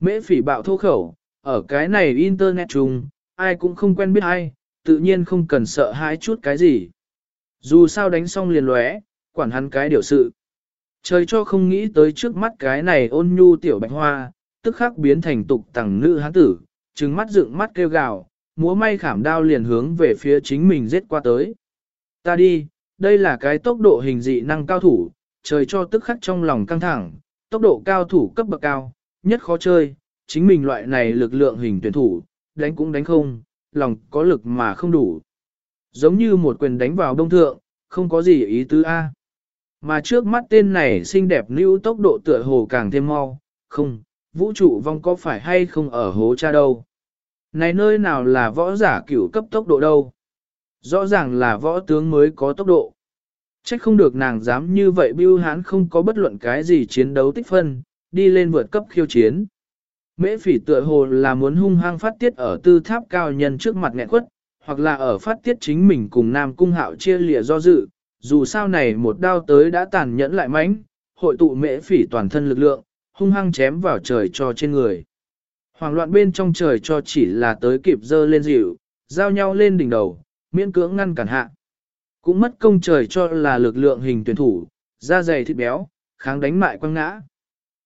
Mễ phỉ bạo thô khẩu, ở cái này internet chung, ai cũng không quen biết ai, tự nhiên không cần sợ hãi chút cái gì. Dù sao đánh xong liền lóe, quản hắn cái điều sự. Trời cho không nghĩ tới trước mắt cái này ôn nhu tiểu bạch hoa, tức khắc biến thành tục tẳng nữ hán tử, trừng mắt dựng mắt kêu gào, múa may khảm đao liền hướng về phía chính mình giết qua tới. Ta đi, đây là cái tốc độ hình dị năng cao thủ, trời cho tức khắc trong lòng căng thẳng, tốc độ cao thủ cấp bậc cao, nhất khó chơi, chính mình loại này lực lượng hình tuyển thủ, đánh cũng đánh không, lòng có lực mà không đủ. Giống như một quyền đánh vào đông thượng, không có gì ý tứ A. Mà trước mắt tên này xinh đẹp lưu tốc độ tựa hồ càng thêm mau, không, vũ trụ vong có phải hay không ở hố cha đâu. Này nơi nào là võ giả cửu cấp tốc độ đâu. Rõ ràng là võ tướng mới có tốc độ. Trách không được nàng dám như vậy bưu hán không có bất luận cái gì chiến đấu tích phân, đi lên vượt cấp khiêu chiến. Mễ phỉ tựa hồ là muốn hung hăng phát tiết ở tư tháp cao nhân trước mặt nghẹn quất, hoặc là ở phát tiết chính mình cùng Nam Cung Hạo chia lìa do dự, dù sao này một đao tới đã tàn nhẫn lại mãnh, hội tụ mễ phỉ toàn thân lực lượng, hung hăng chém vào trời cho trên người. Hoàng loạn bên trong trời cho chỉ là tới kịp dơ lên dịu, giao nhau lên đỉnh đầu, miễn cưỡng ngăn cản hạ. Cũng mất công trời cho là lực lượng hình tuyển thủ, da dày thịt béo, kháng đánh mại quăng ngã.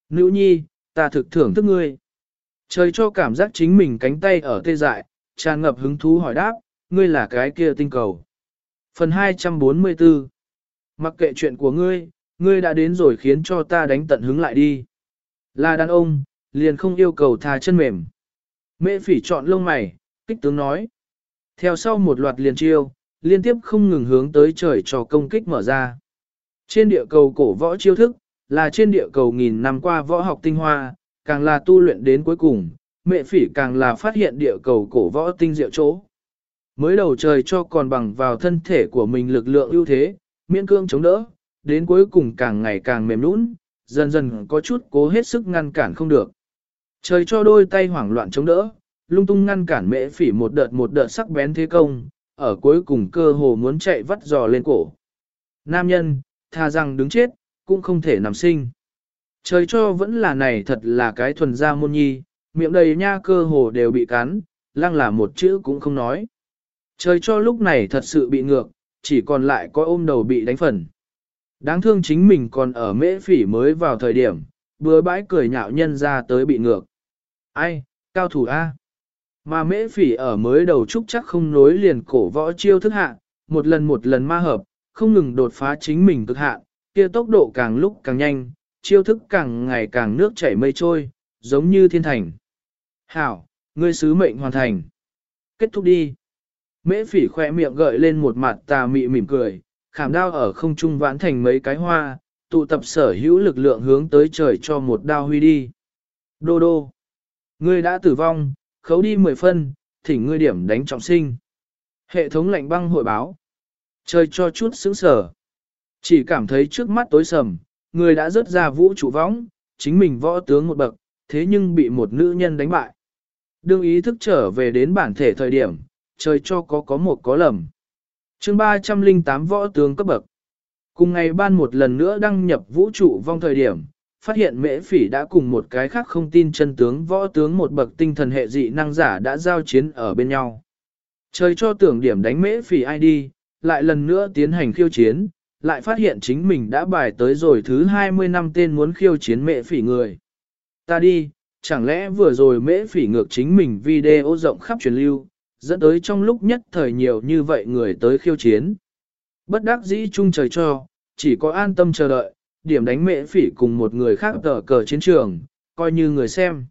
Nữ nhi, ta thực thưởng thức ngươi. Trời cho cảm giác chính mình cánh tay ở tê dại, tràn ngập hứng thú hỏi đáp, ngươi là cái kia tinh cầu. Phần 244 Mặc kệ chuyện của ngươi, ngươi đã đến rồi khiến cho ta đánh tận hứng lại đi. Là đàn ông, liền không yêu cầu thà chân mềm. Mễ phỉ chọn lông mày, kích tướng nói. Theo sau một loạt liền chiêu, liên tiếp không ngừng hướng tới trời cho công kích mở ra. Trên địa cầu cổ võ chiêu thức, là trên địa cầu nghìn năm qua võ học tinh hoa, càng là tu luyện đến cuối cùng, mẹ phỉ càng là phát hiện địa cầu cổ võ tinh diệu chỗ. Mới đầu trời cho còn bằng vào thân thể của mình lực lượng ưu thế, miễn cương chống đỡ, đến cuối cùng càng ngày càng mềm nũng, dần dần có chút cố hết sức ngăn cản không được. Trời cho đôi tay hoảng loạn chống đỡ, lung tung ngăn cản mễ phỉ một đợt một đợt sắc bén thế công, ở cuối cùng cơ hồ muốn chạy vắt giò lên cổ. Nam nhân, tha rằng đứng chết, cũng không thể nằm sinh. Trời cho vẫn là này thật là cái thuần gia môn nhi, miệng đầy nha cơ hồ đều bị cắn, lăng là một chữ cũng không nói. Trời cho lúc này thật sự bị ngược, chỉ còn lại có ôm đầu bị đánh phần. Đáng thương chính mình còn ở mễ phỉ mới vào thời điểm, bừa bãi cười nhạo nhân ra tới bị ngược. Ai, cao thủ A. Mà mễ phỉ ở mới đầu trúc chắc không nối liền cổ võ chiêu thức hạ, một lần một lần ma hợp, không ngừng đột phá chính mình cực hạ, kia tốc độ càng lúc càng nhanh, chiêu thức càng ngày càng nước chảy mây trôi, giống như thiên thành. Hảo, ngươi sứ mệnh hoàn thành. Kết thúc đi. Mễ phỉ khoe miệng gợi lên một mặt tà mị mỉm cười, khảm đao ở không trung vãn thành mấy cái hoa, tụ tập sở hữu lực lượng hướng tới trời cho một đao huy đi. Đô đô. Ngươi đã tử vong, khấu đi 10 phân, thỉnh ngươi điểm đánh trọng sinh. Hệ thống lạnh băng hội báo. Trời cho chút sững sở. Chỉ cảm thấy trước mắt tối sầm, người đã rớt ra vũ trụ võng, chính mình võ tướng một bậc, thế nhưng bị một nữ nhân đánh bại. Đương ý thức trở về đến bản thể thời điểm, trời cho có có một có lầm. chương 308 võ tướng cấp bậc. Cùng ngày ban một lần nữa đăng nhập vũ trụ vong thời điểm, phát hiện mễ phỉ đã cùng một cái khác không tin chân tướng võ tướng một bậc tinh thần hệ dị năng giả đã giao chiến ở bên nhau. Trời cho tưởng điểm đánh mễ phỉ ID, lại lần nữa tiến hành khiêu chiến, lại phát hiện chính mình đã bài tới rồi thứ 20 năm tên muốn khiêu chiến mễ phỉ người. Ta đi, chẳng lẽ vừa rồi mễ phỉ ngược chính mình video rộng khắp truyền lưu, dẫn tới trong lúc nhất thời nhiều như vậy người tới khiêu chiến. Bất đắc dĩ chung trời cho, chỉ có an tâm chờ đợi, điểm đánh mễ phỉ cùng một người khác tờ cờ chiến trường, coi như người xem.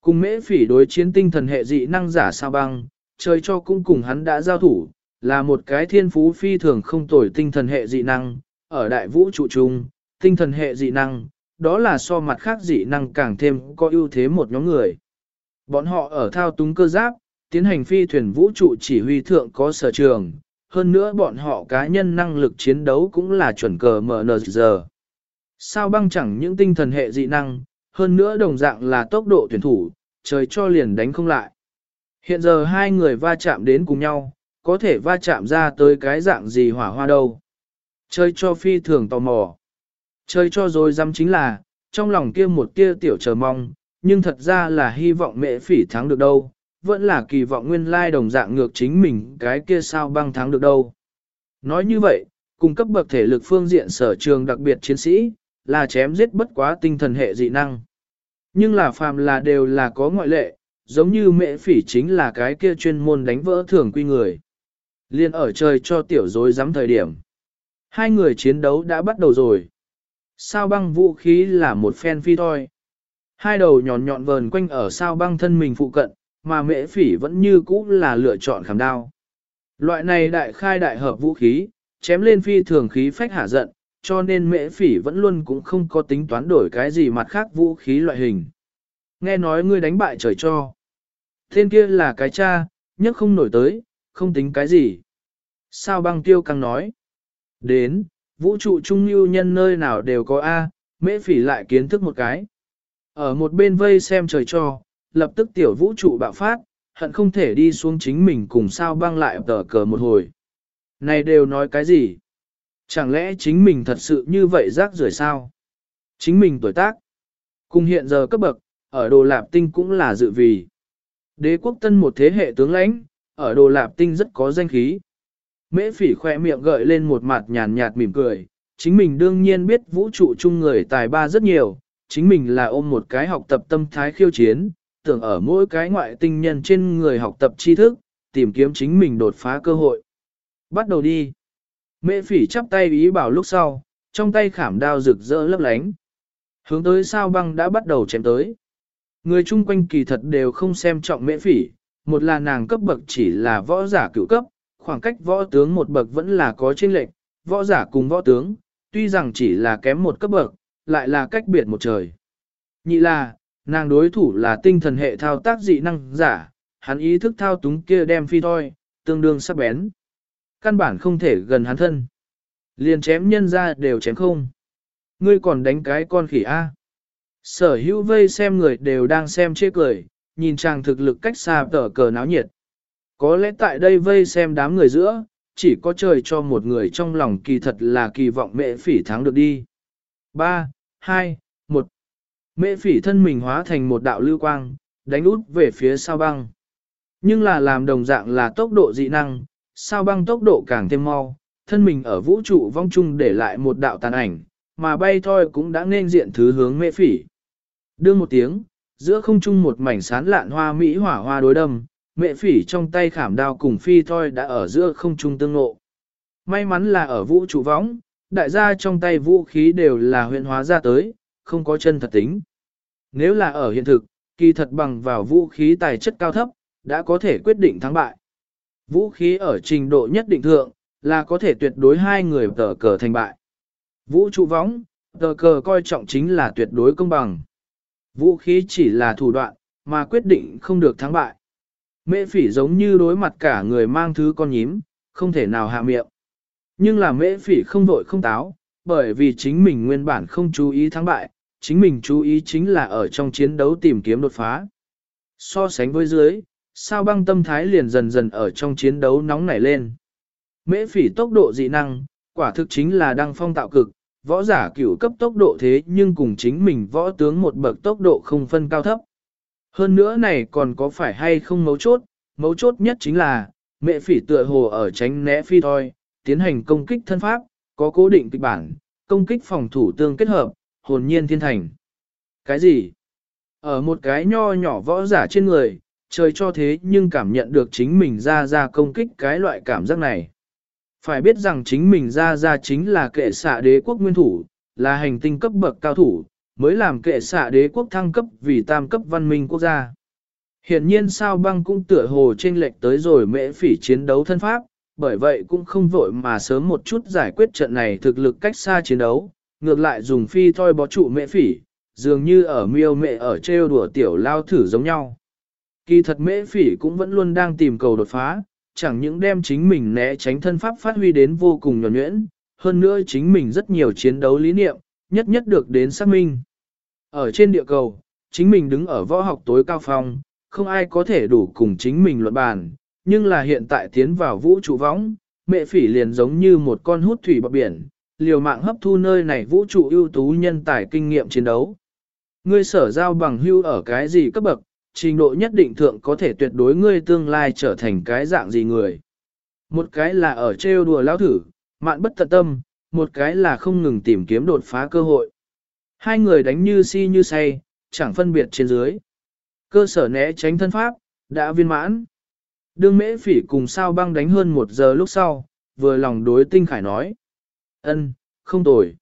Cùng mễ phỉ đối chiến tinh thần hệ dị năng giả sao băng, chơi cho cũng cùng hắn đã giao thủ, là một cái thiên phú phi thường không tồi tinh thần hệ dị năng, ở đại vũ trụ trung tinh thần hệ dị năng, đó là so mặt khác dị năng càng thêm có ưu thế một nhóm người. Bọn họ ở thao túng cơ giáp, tiến hành phi thuyền vũ trụ chỉ huy thượng có sở trường, hơn nữa bọn họ cá nhân năng lực chiến đấu cũng là chuẩn cờ MNZ. Sao băng chẳng những tinh thần hệ dị năng, hơn nữa đồng dạng là tốc độ tuyển thủ, trời cho liền đánh không lại. Hiện giờ hai người va chạm đến cùng nhau, có thể va chạm ra tới cái dạng gì hỏa hoa đâu. Chơi cho phi thường tò mò. Chơi cho rồi dám chính là, trong lòng kia một kia tiểu chờ mong, nhưng thật ra là hy vọng mẹ phỉ thắng được đâu, vẫn là kỳ vọng nguyên lai đồng dạng ngược chính mình cái kia sao băng thắng được đâu. Nói như vậy, cung cấp bậc thể lực phương diện sở trường đặc biệt chiến sĩ, là chém giết bất quá tinh thần hệ dị năng. Nhưng là phàm là đều là có ngoại lệ, giống như mẹ phỉ chính là cái kia chuyên môn đánh vỡ thường quy người. Liên ở trời cho tiểu dối dám thời điểm. Hai người chiến đấu đã bắt đầu rồi. Sao băng vũ khí là một phen phi thôi. Hai đầu nhọn nhọn vờn quanh ở sao băng thân mình phụ cận, mà mệ phỉ vẫn như cũ là lựa chọn khảm đao. Loại này đại khai đại hợp vũ khí, chém lên phi thường khí phách hạ giận, cho nên mễ phỉ vẫn luôn cũng không có tính toán đổi cái gì mặt khác vũ khí loại hình. Nghe nói ngươi đánh bại trời cho. Tên kia là cái cha, nhất không nổi tới, không tính cái gì. Sao băng tiêu càng nói. Đến, vũ trụ trung lưu nhân nơi nào đều có A, mễ phỉ lại kiến thức một cái. Ở một bên vây xem trời cho, lập tức tiểu vũ trụ bạo phát, hận không thể đi xuống chính mình cùng sao băng lại tờ cờ một hồi. Này đều nói cái gì? Chẳng lẽ chính mình thật sự như vậy rác rưởi sao? Chính mình tuổi tác. Cùng hiện giờ cấp bậc, ở đồ lạp tinh cũng là dự vì. Đế quốc tân một thế hệ tướng lãnh, ở đồ lạp tinh rất có danh khí. Mễ phỉ khoe miệng gợi lên một mặt nhàn nhạt mỉm cười, chính mình đương nhiên biết vũ trụ chung người tài ba rất nhiều, chính mình là ôm một cái học tập tâm thái khiêu chiến, tưởng ở mỗi cái ngoại tinh nhân trên người học tập tri thức, tìm kiếm chính mình đột phá cơ hội. Bắt đầu đi. Mễ phỉ chắp tay ý bảo lúc sau, trong tay khảm đao rực rỡ lấp lánh. Hướng tới sao băng đã bắt đầu chém tới. Người chung quanh kỳ thật đều không xem trọng mễ phỉ, một là nàng cấp bậc chỉ là võ giả cựu cấp, khoảng cách võ tướng một bậc vẫn là có chênh lệch, võ giả cùng võ tướng, tuy rằng chỉ là kém một cấp bậc, lại là cách biệt một trời. Nhị là, nàng đối thủ là tinh thần hệ thao tác dị năng giả, hắn ý thức thao túng kia đem phi thôi, tương đương sắc bén. Căn bản không thể gần hắn thân. Liền chém nhân ra đều chém không. Ngươi còn đánh cái con khỉ A. Sở hữu vây xem người đều đang xem chê cười, nhìn chàng thực lực cách xa tở cờ náo nhiệt. Có lẽ tại đây vây xem đám người giữa, chỉ có trời cho một người trong lòng kỳ thật là kỳ vọng mẹ phỉ thắng được đi. 3, 2, 1 Mẹ phỉ thân mình hóa thành một đạo lưu quang, đánh út về phía sao băng. Nhưng là làm đồng dạng là tốc độ dị năng, sao băng tốc độ càng thêm mau, thân mình ở vũ trụ vong chung để lại một đạo tàn ảnh, mà bay thôi cũng đã nên diện thứ hướng mẹ phỉ. Đương một tiếng, giữa không trung một mảnh sán lạn hoa mỹ hỏa hoa đối đâm, mẹ phỉ trong tay khảm đao cùng phi thôi đã ở giữa không trung tương ngộ. May mắn là ở vũ trụ võng, đại gia trong tay vũ khí đều là huyện hóa ra tới, không có chân thật tính. Nếu là ở hiện thực, kỳ thật bằng vào vũ khí tài chất cao thấp, đã có thể quyết định thắng bại. Vũ khí ở trình độ nhất định thượng, là có thể tuyệt đối hai người tờ cờ thành bại. Vũ trụ võng, tờ cờ coi trọng chính là tuyệt đối công bằng. Vũ khí chỉ là thủ đoạn, mà quyết định không được thắng bại. Mễ phỉ giống như đối mặt cả người mang thứ con nhím, không thể nào hạ miệng. Nhưng là mễ phỉ không vội không táo, bởi vì chính mình nguyên bản không chú ý thắng bại, chính mình chú ý chính là ở trong chiến đấu tìm kiếm đột phá. So sánh với dưới, sao băng tâm thái liền dần dần ở trong chiến đấu nóng nảy lên. Mễ phỉ tốc độ dị năng, quả thực chính là đăng phong tạo cực, võ giả cửu cấp tốc độ thế nhưng cùng chính mình võ tướng một bậc tốc độ không phân cao thấp. Hơn nữa này còn có phải hay không mấu chốt, mấu chốt nhất chính là, mẹ phỉ tựa hồ ở tránh né phi thôi, tiến hành công kích thân pháp, có cố định kịch bản, công kích phòng thủ tương kết hợp, hồn nhiên thiên thành. Cái gì? Ở một cái nho nhỏ võ giả trên người, trời cho thế nhưng cảm nhận được chính mình ra ra công kích cái loại cảm giác này. Phải biết rằng chính mình ra ra chính là kệ xạ đế quốc nguyên thủ, là hành tinh cấp bậc cao thủ, mới làm kệ xạ đế quốc thăng cấp vì tam cấp văn minh quốc gia. Hiện nhiên sao băng cũng tựa hồ trên lệch tới rồi mễ phỉ chiến đấu thân pháp, bởi vậy cũng không vội mà sớm một chút giải quyết trận này thực lực cách xa chiến đấu, ngược lại dùng phi thôi bó trụ mễ phỉ, dường như ở miêu mẹ ở trêu đùa tiểu lao thử giống nhau. Kỳ thật mễ phỉ cũng vẫn luôn đang tìm cầu đột phá, chẳng những đem chính mình né tránh thân pháp phát huy đến vô cùng nhuẩn nhuyễn, hơn nữa chính mình rất nhiều chiến đấu lý niệm, nhất nhất được đến xác minh. Ở trên địa cầu, chính mình đứng ở võ học tối cao phong, không ai có thể đủ cùng chính mình luận bàn, nhưng là hiện tại tiến vào vũ trụ võng, mẹ phỉ liền giống như một con hút thủy bọc biển, liều mạng hấp thu nơi này vũ trụ ưu tú nhân tài kinh nghiệm chiến đấu. Ngươi sở giao bằng hưu ở cái gì cấp bậc, trình độ nhất định thượng có thể tuyệt đối ngươi tương lai trở thành cái dạng gì người. Một cái là ở trêu đùa lao thử, mạn bất tận tâm, một cái là không ngừng tìm kiếm đột phá cơ hội. Hai người đánh như si như say, chẳng phân biệt trên dưới. Cơ sở né tránh thân pháp, đã viên mãn. Đương mễ phỉ cùng sao băng đánh hơn một giờ lúc sau, vừa lòng đối tinh khải nói. ân không tồi.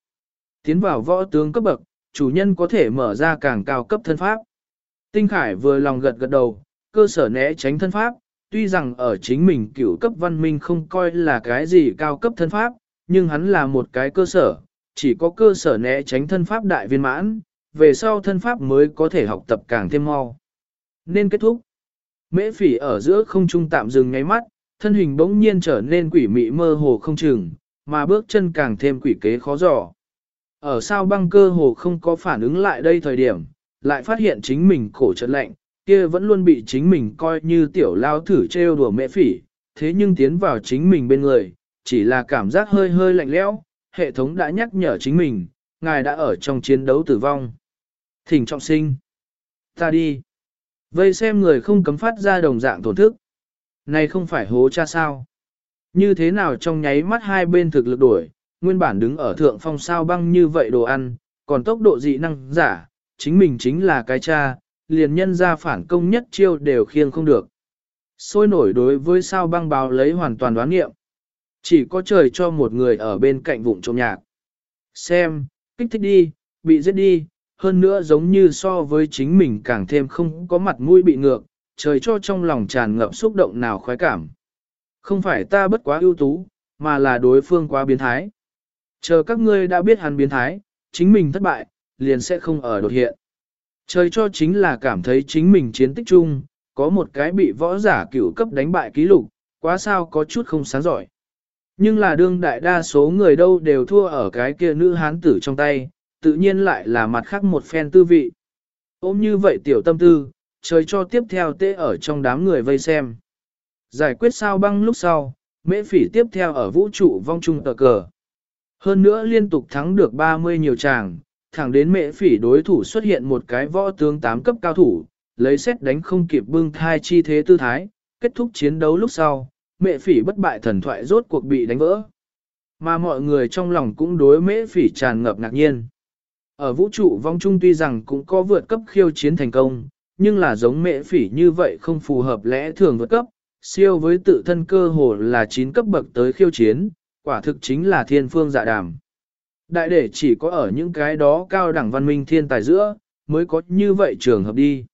Tiến vào võ tướng cấp bậc, chủ nhân có thể mở ra càng cao cấp thân pháp. Tinh khải vừa lòng gật gật đầu, cơ sở né tránh thân pháp, tuy rằng ở chính mình cửu cấp văn minh không coi là cái gì cao cấp thân pháp, nhưng hắn là một cái cơ sở, chỉ có cơ sở né tránh thân pháp đại viên mãn, về sau thân pháp mới có thể học tập càng thêm mau. Nên kết thúc. Mễ phỉ ở giữa không trung tạm dừng ngáy mắt, thân hình bỗng nhiên trở nên quỷ mị mơ hồ không chừng, mà bước chân càng thêm quỷ kế khó dò. Ở sao băng cơ hồ không có phản ứng lại đây thời điểm, lại phát hiện chính mình cổ trật lạnh, kia vẫn luôn bị chính mình coi như tiểu lao thử trêu đùa mẹ phỉ, thế nhưng tiến vào chính mình bên người, chỉ là cảm giác hơi hơi lạnh lẽo, hệ thống đã nhắc nhở chính mình, ngài đã ở trong chiến đấu tử vong. Thỉnh trọng sinh. Ta đi. Vây xem người không cấm phát ra đồng dạng tổn thức. Này không phải hố cha sao. Như thế nào trong nháy mắt hai bên thực lực đổi, nguyên bản đứng ở thượng phong sao băng như vậy đồ ăn, còn tốc độ dị năng giả, chính mình chính là cái cha, liền nhân ra phản công nhất chiêu đều khiêng không được. Sôi nổi đối với sao băng báo lấy hoàn toàn đoán nghiệm. Chỉ có trời cho một người ở bên cạnh vụng trộm nhạc. Xem, kích thích đi, bị giết đi, hơn nữa giống như so với chính mình càng thêm không có mặt mũi bị ngược, trời cho trong lòng tràn ngập xúc động nào khoái cảm. Không phải ta bất quá ưu tú, mà là đối phương quá biến thái. Chờ các ngươi đã biết hắn biến thái, chính mình thất bại, liền sẽ không ở đột hiện. Trời cho chính là cảm thấy chính mình chiến tích chung, có một cái bị võ giả cửu cấp đánh bại ký lục, quá sao có chút không sáng giỏi. Nhưng là đương đại đa số người đâu đều thua ở cái kia nữ hán tử trong tay, tự nhiên lại là mặt khác một phen tư vị. Ôm như vậy tiểu tâm tư, trời cho tiếp theo tê ở trong đám người vây xem. Giải quyết sao băng lúc sau, mễ phỉ tiếp theo ở vũ trụ vong trung tờ cờ. Hơn nữa liên tục thắng được 30 nhiều tràng, thẳng đến mệ phỉ đối thủ xuất hiện một cái võ tướng 8 cấp cao thủ, lấy xét đánh không kịp bưng thai chi thế tư thái, kết thúc chiến đấu lúc sau, mệ phỉ bất bại thần thoại rốt cuộc bị đánh vỡ. Mà mọi người trong lòng cũng đối mệ phỉ tràn ngập ngạc nhiên. Ở vũ trụ vong trung tuy rằng cũng có vượt cấp khiêu chiến thành công, nhưng là giống mệ phỉ như vậy không phù hợp lẽ thường vượt cấp, siêu với tự thân cơ hồ là 9 cấp bậc tới khiêu chiến, quả thực chính là thiên phương dạ đàm. Đại để chỉ có ở những cái đó cao đẳng văn minh thiên tài giữa, mới có như vậy trường hợp đi.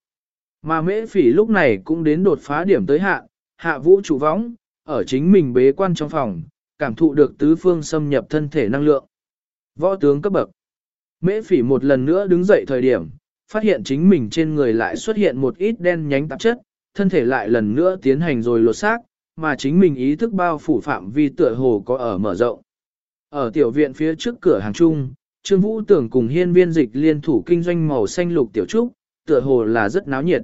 Mà mễ phỉ lúc này cũng đến đột phá điểm tới hạ, hạ vũ trụ võng, ở chính mình bế quan trong phòng, cảm thụ được tứ phương xâm nhập thân thể năng lượng. Võ tướng cấp bậc. Mễ phỉ một lần nữa đứng dậy thời điểm, phát hiện chính mình trên người lại xuất hiện một ít đen nhánh tạp chất, thân thể lại lần nữa tiến hành rồi lột xác, mà chính mình ý thức bao phủ phạm vi tựa hồ có ở mở rộng. Ở tiểu viện phía trước cửa hàng chung, Trương Vũ tưởng cùng hiên viên dịch liên thủ kinh doanh màu xanh lục tiểu trúc, tựa hồ là rất náo nhiệt.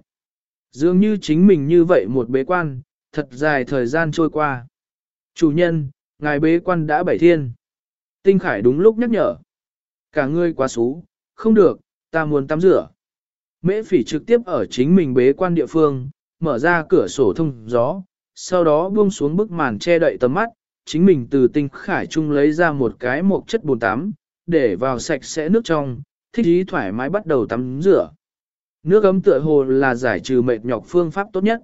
Dường như chính mình như vậy một bế quan, thật dài thời gian trôi qua. Chủ nhân, ngài bế quan đã bảy thiên. Tinh Khải đúng lúc nhắc nhở. Cả ngươi quá xú, không được, ta muốn tắm rửa. Mễ phỉ trực tiếp ở chính mình bế quan địa phương, mở ra cửa sổ thông gió, sau đó buông xuống bức màn che đậy tầm mắt, chính mình từ tinh khải trung lấy ra một cái mộc chất bồn tắm, để vào sạch sẽ nước trong, thích ý thoải mái bắt đầu tắm rửa. Nước ấm tựa hồ là giải trừ mệt nhọc phương pháp tốt nhất.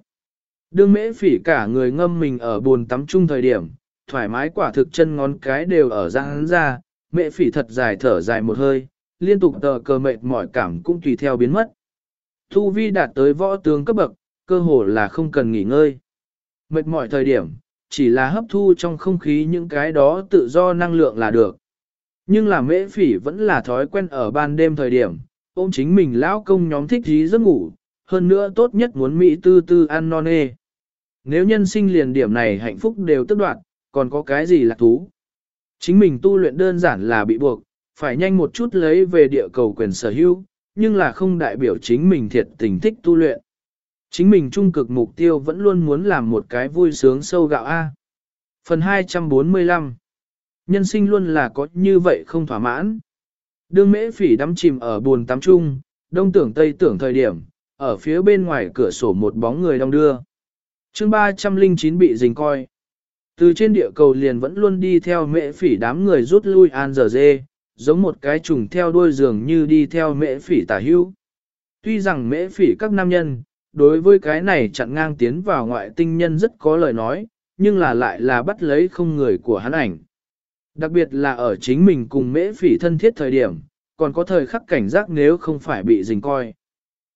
Đương mễ phỉ cả người ngâm mình ở bồn tắm chung thời điểm, thoải mái quả thực chân ngón cái đều ở ra hắn ra, mễ phỉ thật dài thở dài một hơi, liên tục tờ cờ mệt mỏi cảm cũng tùy theo biến mất. Thu vi đạt tới võ tướng cấp bậc, cơ hồ là không cần nghỉ ngơi. Mệt mỏi thời điểm, chỉ là hấp thu trong không khí những cái đó tự do năng lượng là được. Nhưng là mễ phỉ vẫn là thói quen ở ban đêm thời điểm, ôm chính mình lão công nhóm thích dí giấc ngủ, hơn nữa tốt nhất muốn Mỹ tư tư ăn non nê. Nếu nhân sinh liền điểm này hạnh phúc đều tức đoạn, còn có cái gì là thú? Chính mình tu luyện đơn giản là bị buộc, phải nhanh một chút lấy về địa cầu quyền sở hữu, nhưng là không đại biểu chính mình thiệt tình thích tu luyện. Chính mình trung cực mục tiêu vẫn luôn muốn làm một cái vui sướng sâu gạo A. Phần 245 Nhân sinh luôn là có như vậy không thỏa mãn. Đương mễ phỉ đắm chìm ở buồn tắm trung, đông tưởng tây tưởng thời điểm, ở phía bên ngoài cửa sổ một bóng người đông đưa. chương 309 bị dình coi. Từ trên địa cầu liền vẫn luôn đi theo mễ phỉ đám người rút lui an giờ dê, giống một cái trùng theo đuôi giường như đi theo mễ phỉ tả hữu. Tuy rằng mễ phỉ các nam nhân, đối với cái này chặn ngang tiến vào ngoại tinh nhân rất có lời nói, nhưng là lại là bắt lấy không người của hắn ảnh. Đặc biệt là ở chính mình cùng mễ phỉ thân thiết thời điểm, còn có thời khắc cảnh giác nếu không phải bị dình coi.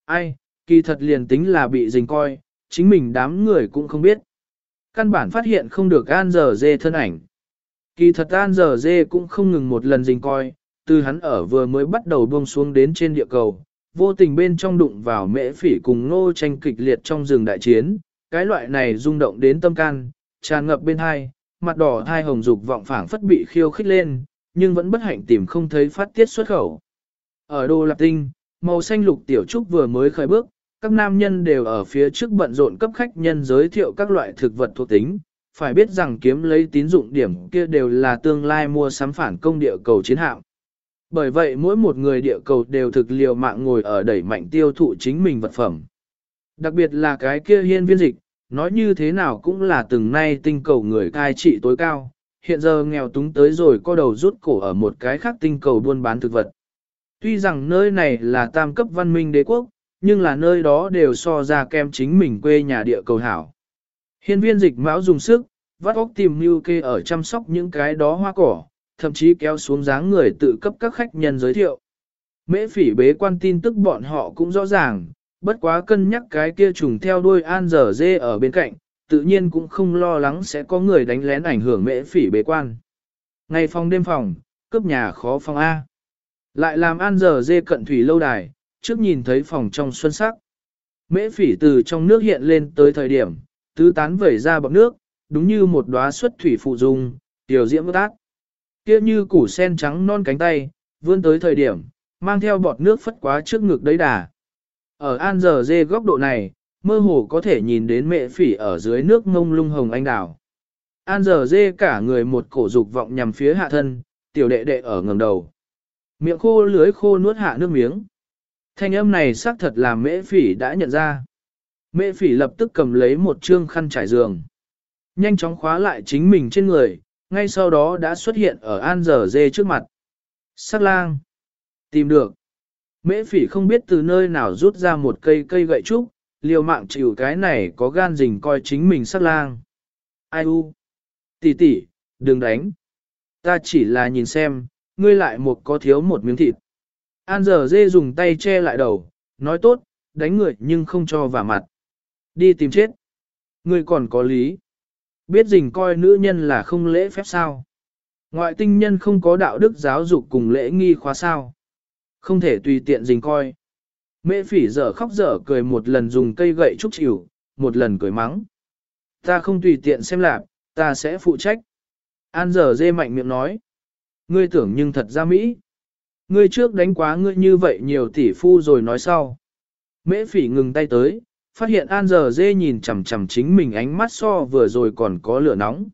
Ai, kỳ thật liền tính là bị dình coi, chính mình đám người cũng không biết. Căn bản phát hiện không được An Giờ Dê thân ảnh. Kỳ thật An Giờ Dê cũng không ngừng một lần dình coi, từ hắn ở vừa mới bắt đầu buông xuống đến trên địa cầu, vô tình bên trong đụng vào mễ phỉ cùng ngô tranh kịch liệt trong rừng đại chiến, cái loại này rung động đến tâm can, tràn ngập bên hai, mặt đỏ hai hồng dục vọng phảng phất bị khiêu khích lên, nhưng vẫn bất hạnh tìm không thấy phát tiết xuất khẩu. Ở Đô Lạp Tinh, màu xanh lục tiểu trúc vừa mới khởi bước, các nam nhân đều ở phía trước bận rộn cấp khách nhân giới thiệu các loại thực vật thuộc tính, phải biết rằng kiếm lấy tín dụng điểm kia đều là tương lai mua sắm phản công địa cầu chiến hạm. Bởi vậy mỗi một người địa cầu đều thực liều mạng ngồi ở đẩy mạnh tiêu thụ chính mình vật phẩm. Đặc biệt là cái kia hiên viên dịch, nói như thế nào cũng là từng nay tinh cầu người cai trị tối cao, hiện giờ nghèo túng tới rồi co đầu rút cổ ở một cái khác tinh cầu buôn bán thực vật. Tuy rằng nơi này là tam cấp văn minh đế quốc, nhưng là nơi đó đều so ra kem chính mình quê nhà địa cầu hảo. Hiên viên dịch mão dùng sức, vắt óc tìm mưu kê ở chăm sóc những cái đó hoa cỏ, thậm chí kéo xuống dáng người tự cấp các khách nhân giới thiệu. Mễ phỉ bế quan tin tức bọn họ cũng rõ ràng, bất quá cân nhắc cái kia trùng theo đuôi an dở dê ở bên cạnh, tự nhiên cũng không lo lắng sẽ có người đánh lén ảnh hưởng mễ phỉ bế quan. Ngày phòng đêm phòng, cướp nhà khó phòng A. Lại làm an dở dê cận thủy lâu đài, trước nhìn thấy phòng trong xuân sắc. Mễ phỉ từ trong nước hiện lên tới thời điểm, tứ tán vẩy ra bọc nước, đúng như một đóa xuất thủy phụ dung, tiểu diễm tác kia như củ sen trắng non cánh tay, vươn tới thời điểm, mang theo bọt nước phất quá trước ngực đấy đà. Ở an giờ dê góc độ này, mơ hồ có thể nhìn đến mẹ phỉ ở dưới nước ngông lung hồng anh đào. An giờ dê cả người một cổ dục vọng nhằm phía hạ thân, tiểu đệ đệ ở ngầm đầu. Miệng khô lưới khô nuốt hạ nước miếng. Thanh âm này xác thật là mễ phỉ đã nhận ra. Mễ phỉ lập tức cầm lấy một trương khăn trải giường. Nhanh chóng khóa lại chính mình trên người, ngay sau đó đã xuất hiện ở An Giờ Dê trước mặt. Sắc lang. Tìm được. Mễ phỉ không biết từ nơi nào rút ra một cây cây gậy trúc, liều mạng chịu cái này có gan rình coi chính mình sắc lang. Ai u? Tỷ tỷ, đừng đánh. Ta chỉ là nhìn xem, ngươi lại một có thiếu một miếng thịt. An giờ dê dùng tay che lại đầu, nói tốt, đánh người nhưng không cho vào mặt. Đi tìm chết. Ngươi còn có lý. Biết dình coi nữ nhân là không lễ phép sao. Ngoại tinh nhân không có đạo đức giáo dục cùng lễ nghi khóa sao. Không thể tùy tiện dình coi. Mễ phỉ dở khóc dở cười một lần dùng cây gậy trúc chịu, một lần cười mắng. Ta không tùy tiện xem lạc, ta sẽ phụ trách. An dở dê mạnh miệng nói. Ngươi tưởng nhưng thật ra Mỹ. Ngươi trước đánh quá ngươi như vậy nhiều tỷ phu rồi nói sau. Mễ phỉ ngừng tay tới, phát hiện An giờ dê nhìn chằm chằm chính mình ánh mắt so vừa rồi còn có lửa nóng.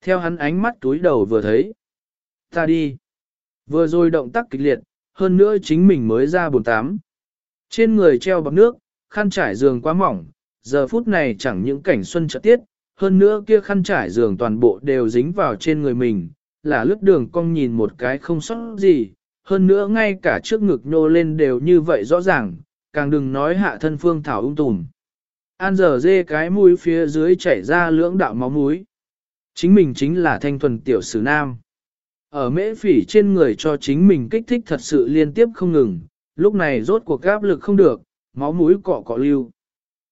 Theo hắn ánh mắt túi đầu vừa thấy. Ta đi. Vừa rồi động tác kịch liệt, hơn nữa chính mình mới ra bồn tám. Trên người treo bọc nước, khăn trải giường quá mỏng, giờ phút này chẳng những cảnh xuân trợ tiết, hơn nữa kia khăn trải giường toàn bộ đều dính vào trên người mình, là lướt đường cong nhìn một cái không sót gì, hơn nữa ngay cả trước ngực nhô lên đều như vậy rõ ràng, càng đừng nói hạ thân phương thảo ung tùm. An giờ dê cái mũi phía dưới chảy ra lưỡng đạo máu mũi. Chính mình chính là thanh thuần tiểu sử nam. Ở mễ phỉ trên người cho chính mình kích thích thật sự liên tiếp không ngừng, lúc này rốt cuộc áp lực không được, máu mũi cọ cọ lưu.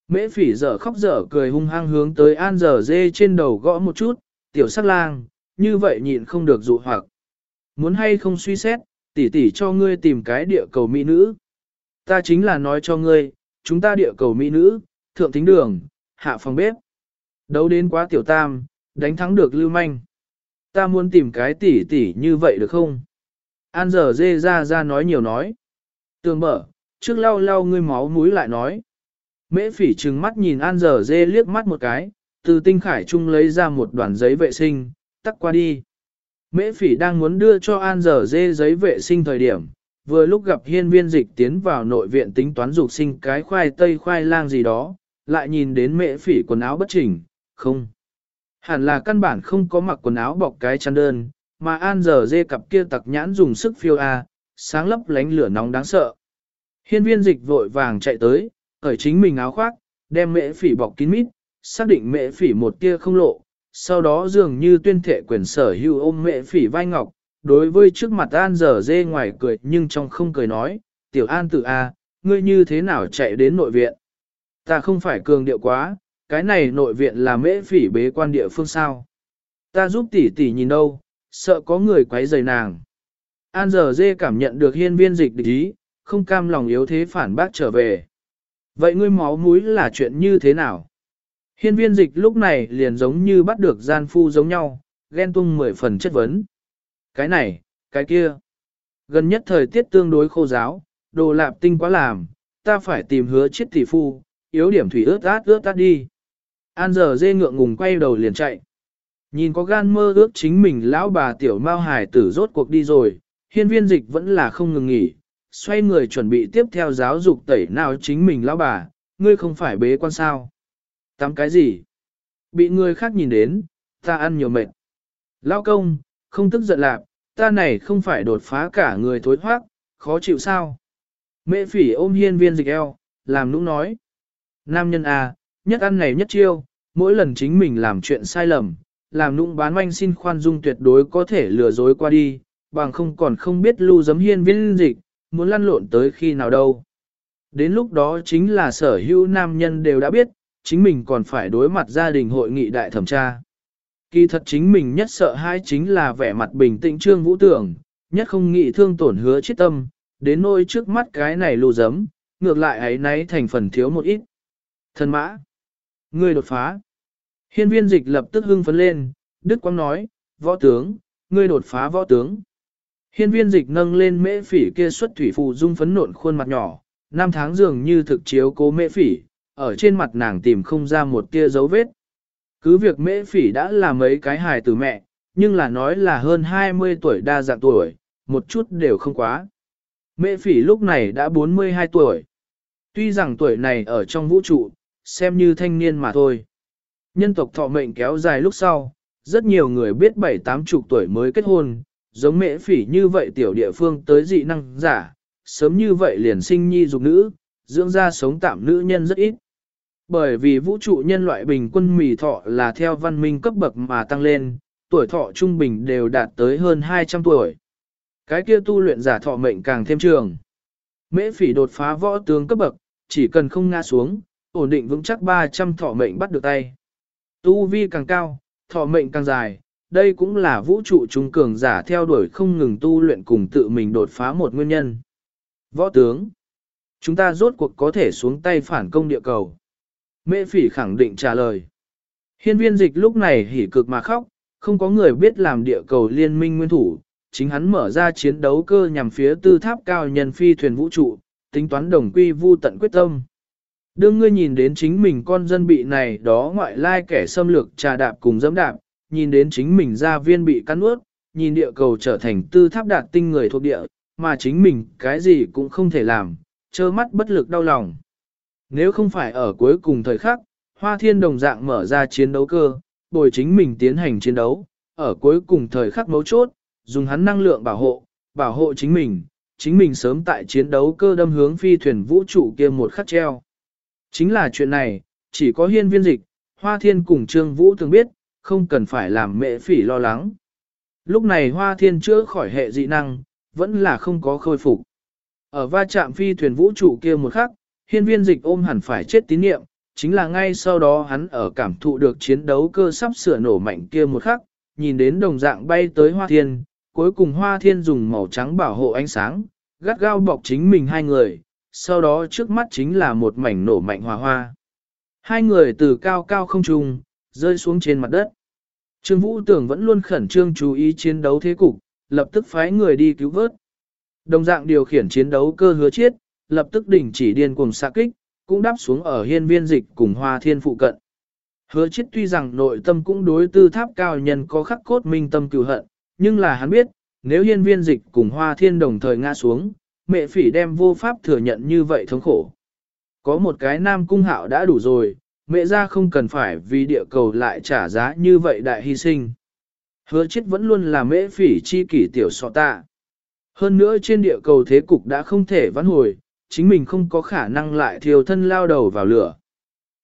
Mễ phỉ dở khóc dở cười hung hăng hướng tới an giờ dê trên đầu gõ một chút, tiểu sắc lang, như vậy nhịn không được dụ hoặc. Muốn hay không suy xét, tỉ tỉ cho ngươi tìm cái địa cầu mỹ nữ. Ta chính là nói cho ngươi, chúng ta địa cầu mỹ nữ, thượng thính đường, hạ phòng bếp. Đấu đến quá tiểu tam, đánh thắng được lưu manh. Ta muốn tìm cái tỷ tỷ như vậy được không? An giờ dê ra ra nói nhiều nói. Tường mở, trước lau lau ngươi máu mũi lại nói. Mễ phỉ trừng mắt nhìn An giờ dê liếc mắt một cái, từ tinh khải trung lấy ra một đoàn giấy vệ sinh, tắt qua đi. Mễ phỉ đang muốn đưa cho An giờ dê giấy vệ sinh thời điểm, vừa lúc gặp hiên viên dịch tiến vào nội viện tính toán dục sinh cái khoai tây khoai lang gì đó, lại nhìn đến Mẹ phỉ quần áo bất chỉnh, không. Hẳn là căn bản không có mặc quần áo bọc cái chăn đơn, mà An giờ dê cặp kia tặc nhãn dùng sức phiêu a, sáng lấp lánh lửa nóng đáng sợ. Hiên viên dịch vội vàng chạy tới, cởi chính mình áo khoác, đem Mẹ phỉ bọc kín mít, xác định Mẹ phỉ một tia không lộ, sau đó dường như tuyên thể quyền sở hữu ôm Mẹ phỉ vai ngọc, đối với trước mặt An giờ dê ngoài cười nhưng trong không cười nói, tiểu An Tử A, à, ngươi như thế nào chạy đến nội viện? Ta không phải cường điệu quá, cái này nội viện là mễ phỉ bế quan địa phương sao? Ta giúp tỷ tỷ nhìn đâu, sợ có người quấy rầy nàng. An giờ dê cảm nhận được hiên viên dịch địch ý, không cam lòng yếu thế phản bác trở về. Vậy ngươi máu mũi là chuyện như thế nào? Hiên viên dịch lúc này liền giống như bắt được gian phu giống nhau, ghen tung mười phần chất vấn. Cái này, cái kia. Gần nhất thời tiết tương đối khô giáo, đồ lạp tinh quá làm, ta phải tìm hứa chết tỷ phu, yếu điểm thủy ướt át ướt át đi. An giờ dê ngượng ngùng quay đầu liền chạy. Nhìn có gan mơ ước chính mình lão bà tiểu mao hải tử rốt cuộc đi rồi, hiên viên dịch vẫn là không ngừng nghỉ, xoay người chuẩn bị tiếp theo giáo dục tẩy nào chính mình lão bà, ngươi không phải bế quan sao. Tắm cái gì? Bị người khác nhìn đến, ta ăn nhiều mệt. Lão công, không tức giận lạc, ta này không phải đột phá cả người thối thoát, khó chịu sao? Mẹ phỉ ôm hiên viên dịch eo, làm nũng nói. Nam nhân à, nhất ăn này nhất chiêu, mỗi lần chính mình làm chuyện sai lầm, làm nũng bán manh xin khoan dung tuyệt đối có thể lừa dối qua đi, bằng không còn không biết lưu giấm hiên viên dịch, muốn lăn lộn tới khi nào đâu. Đến lúc đó chính là sở hữu nam nhân đều đã biết, chính mình còn phải đối mặt gia đình hội nghị đại thẩm tra. Kỳ thật chính mình nhất sợ hai chính là vẻ mặt bình tĩnh trương vũ tưởng, nhất không nghĩ thương tổn hứa chết tâm, đến nỗi trước mắt cái này lù dấm, ngược lại ấy nấy thành phần thiếu một ít. Thần mã, ngươi đột phá. Hiên viên dịch lập tức hưng phấn lên, Đức Quang nói, võ tướng, ngươi đột phá võ tướng. Hiên viên dịch nâng lên mễ phỉ kia xuất thủy phù dung phấn nộn khuôn mặt nhỏ, năm tháng dường như thực chiếu cố mễ phỉ, ở trên mặt nàng tìm không ra một tia dấu vết. Cứ việc mễ phỉ đã là mấy cái hài từ mẹ, nhưng là nói là hơn 20 tuổi đa dạng tuổi, một chút đều không quá. Mễ phỉ lúc này đã 42 tuổi. Tuy rằng tuổi này ở trong vũ trụ, xem như thanh niên mà thôi. Nhân tộc thọ mệnh kéo dài lúc sau, rất nhiều người biết bảy tám chục tuổi mới kết hôn, giống mễ phỉ như vậy tiểu địa phương tới dị năng giả, sớm như vậy liền sinh nhi dục nữ, dưỡng ra sống tạm nữ nhân rất ít. Bởi vì vũ trụ nhân loại bình quân mì thọ là theo văn minh cấp bậc mà tăng lên, tuổi thọ trung bình đều đạt tới hơn 200 tuổi. Cái kia tu luyện giả thọ mệnh càng thêm trường. Mễ phỉ đột phá võ tướng cấp bậc, chỉ cần không ngã xuống, ổn định vững chắc 300 thọ mệnh bắt được tay. Tu vi càng cao, thọ mệnh càng dài, đây cũng là vũ trụ trung cường giả theo đuổi không ngừng tu luyện cùng tự mình đột phá một nguyên nhân. Võ tướng, chúng ta rốt cuộc có thể xuống tay phản công địa cầu. Mễ phỉ khẳng định trả lời. Hiên viên dịch lúc này hỉ cực mà khóc, không có người biết làm địa cầu liên minh nguyên thủ, chính hắn mở ra chiến đấu cơ nhằm phía tư tháp cao nhân phi thuyền vũ trụ, tính toán đồng quy vu tận quyết tâm. Đương ngươi nhìn đến chính mình con dân bị này đó ngoại lai kẻ xâm lược trà đạp cùng dẫm đạp, nhìn đến chính mình gia viên bị cắn ướt, nhìn địa cầu trở thành tư tháp đạt tinh người thuộc địa, mà chính mình cái gì cũng không thể làm, trơ mắt bất lực đau lòng. Nếu không phải ở cuối cùng thời khắc, Hoa Thiên đồng dạng mở ra chiến đấu cơ, bồi chính mình tiến hành chiến đấu, ở cuối cùng thời khắc mấu chốt, dùng hắn năng lượng bảo hộ, bảo hộ chính mình, chính mình sớm tại chiến đấu cơ đâm hướng phi thuyền vũ trụ kia một khắc treo. Chính là chuyện này, chỉ có hiên viên dịch, Hoa Thiên cùng Trương Vũ từng biết, không cần phải làm mẹ phỉ lo lắng. Lúc này Hoa Thiên chữa khỏi hệ dị năng, vẫn là không có khôi phục. Ở va chạm phi thuyền vũ trụ kia một khắc, hiên viên dịch ôm hẳn phải chết tín niệm, chính là ngay sau đó hắn ở cảm thụ được chiến đấu cơ sắp sửa nổ mạnh kia một khắc, nhìn đến đồng dạng bay tới Hoa Thiên, cuối cùng Hoa Thiên dùng màu trắng bảo hộ ánh sáng, gắt gao bọc chính mình hai người, sau đó trước mắt chính là một mảnh nổ mạnh hòa hoa. Hai người từ cao cao không trung, rơi xuống trên mặt đất. Trương Vũ Tưởng vẫn luôn khẩn trương chú ý chiến đấu thế cục, lập tức phái người đi cứu vớt. Đồng dạng điều khiển chiến đấu cơ hứa chiết, lập tức đình chỉ điên cuồng xạ kích, cũng đáp xuống ở hiên viên dịch cùng hoa thiên phụ cận. Hứa chết tuy rằng nội tâm cũng đối tư tháp cao nhân có khắc cốt minh tâm cừu hận, nhưng là hắn biết, nếu hiên viên dịch cùng hoa thiên đồng thời ngã xuống, mẹ phỉ đem vô pháp thừa nhận như vậy thống khổ. Có một cái nam cung hạo đã đủ rồi, mẹ ra không cần phải vì địa cầu lại trả giá như vậy đại hy sinh. Hứa chết vẫn luôn là mễ phỉ chi kỷ tiểu sọ tạ. Hơn nữa trên địa cầu thế cục đã không thể vãn hồi, chính mình không có khả năng lại thiêu thân lao đầu vào lửa.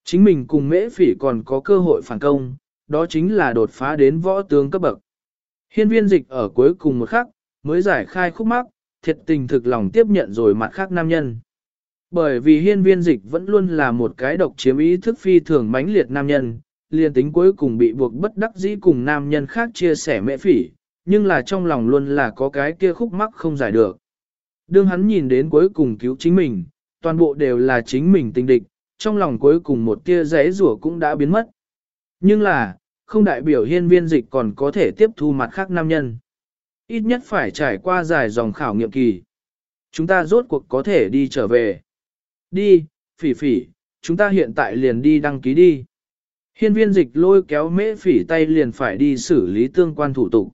Chính mình cùng mễ phỉ còn có cơ hội phản công, đó chính là đột phá đến võ tướng cấp bậc. Hiên viên dịch ở cuối cùng một khắc, mới giải khai khúc mắc, thiệt tình thực lòng tiếp nhận rồi mặt khác nam nhân. Bởi vì hiên viên dịch vẫn luôn là một cái độc chiếm ý thức phi thường mãnh liệt nam nhân, liền tính cuối cùng bị buộc bất đắc dĩ cùng nam nhân khác chia sẻ mẹ phỉ, nhưng là trong lòng luôn là có cái kia khúc mắc không giải được. Đương hắn nhìn đến cuối cùng cứu chính mình, toàn bộ đều là chính mình tình địch, trong lòng cuối cùng một tia rẽ rủa cũng đã biến mất. Nhưng là, không đại biểu hiên viên dịch còn có thể tiếp thu mặt khác nam nhân. Ít nhất phải trải qua dài dòng khảo nghiệm kỳ. Chúng ta rốt cuộc có thể đi trở về. Đi, phỉ phỉ, chúng ta hiện tại liền đi đăng ký đi. Hiên viên dịch lôi kéo mễ phỉ tay liền phải đi xử lý tương quan thủ tục.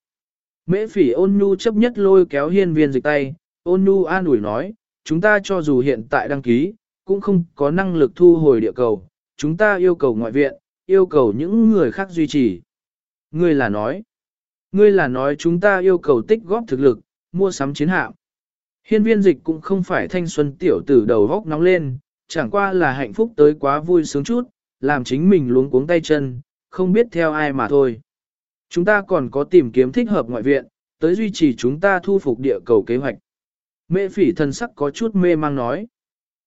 Mễ phỉ ôn nhu chấp nhất lôi kéo hiên viên dịch tay, ôn nhu an ủi nói, chúng ta cho dù hiện tại đăng ký, cũng không có năng lực thu hồi địa cầu, chúng ta yêu cầu ngoại viện, yêu cầu những người khác duy trì. Ngươi là nói, ngươi là nói chúng ta yêu cầu tích góp thực lực, mua sắm chiến hạm. Hiên viên dịch cũng không phải thanh xuân tiểu tử đầu góc nóng lên, chẳng qua là hạnh phúc tới quá vui sướng chút, làm chính mình luống cuống tay chân, không biết theo ai mà thôi. Chúng ta còn có tìm kiếm thích hợp ngoại viện, tới duy trì chúng ta thu phục địa cầu kế hoạch. Mễ phỉ thần sắc có chút mê mang nói.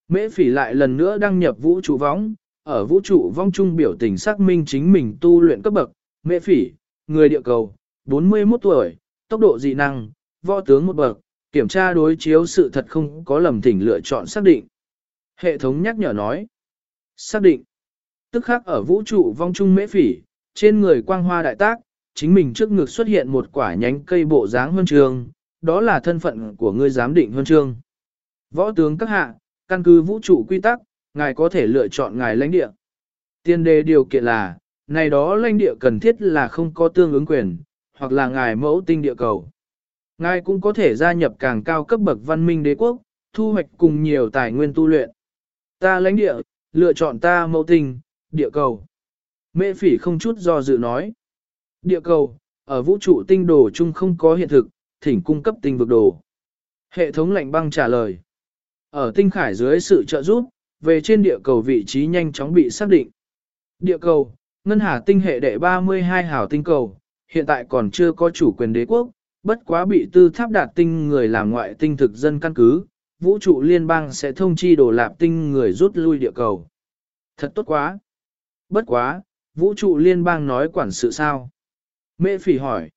Mễ phỉ lại lần nữa đăng nhập vũ trụ võng, ở vũ trụ vong trung biểu tình xác minh chính mình tu luyện cấp bậc. Mễ phỉ, người địa cầu, 41 tuổi, tốc độ dị năng, võ tướng một bậc, kiểm tra đối chiếu sự thật không có lầm thỉnh lựa chọn xác định. Hệ thống nhắc nhở nói. Xác định. Tức khác ở vũ trụ vong trung mễ phỉ, trên người quang hoa đại tác, chính mình trước ngực xuất hiện một quả nhánh cây bộ dáng huân trường, đó là thân phận của ngươi giám định huân chương. Võ tướng các hạ, căn cứ vũ trụ quy tắc, ngài có thể lựa chọn ngài lãnh địa. Tiên đề điều kiện là, này đó lãnh địa cần thiết là không có tương ứng quyền, hoặc là ngài mẫu tinh địa cầu. Ngài cũng có thể gia nhập càng cao cấp bậc văn minh đế quốc, thu hoạch cùng nhiều tài nguyên tu luyện. Ta lãnh địa, lựa chọn ta mẫu tinh, địa cầu. Mễ phỉ không chút do dự nói. Địa cầu, ở vũ trụ tinh đồ chung không có hiện thực, thỉnh cung cấp tinh vực đồ. Hệ thống lạnh băng trả lời. Ở tinh khải dưới sự trợ giúp, về trên địa cầu vị trí nhanh chóng bị xác định. Địa cầu, ngân hà tinh hệ đệ 32 hảo tinh cầu, hiện tại còn chưa có chủ quyền đế quốc, bất quá bị tư tháp đạt tinh người làm ngoại tinh thực dân căn cứ, vũ trụ liên bang sẽ thông chi đổ lạp tinh người rút lui địa cầu. Thật tốt quá. Bất quá, vũ trụ liên bang nói quản sự sao? Mễ phỉ hỏi.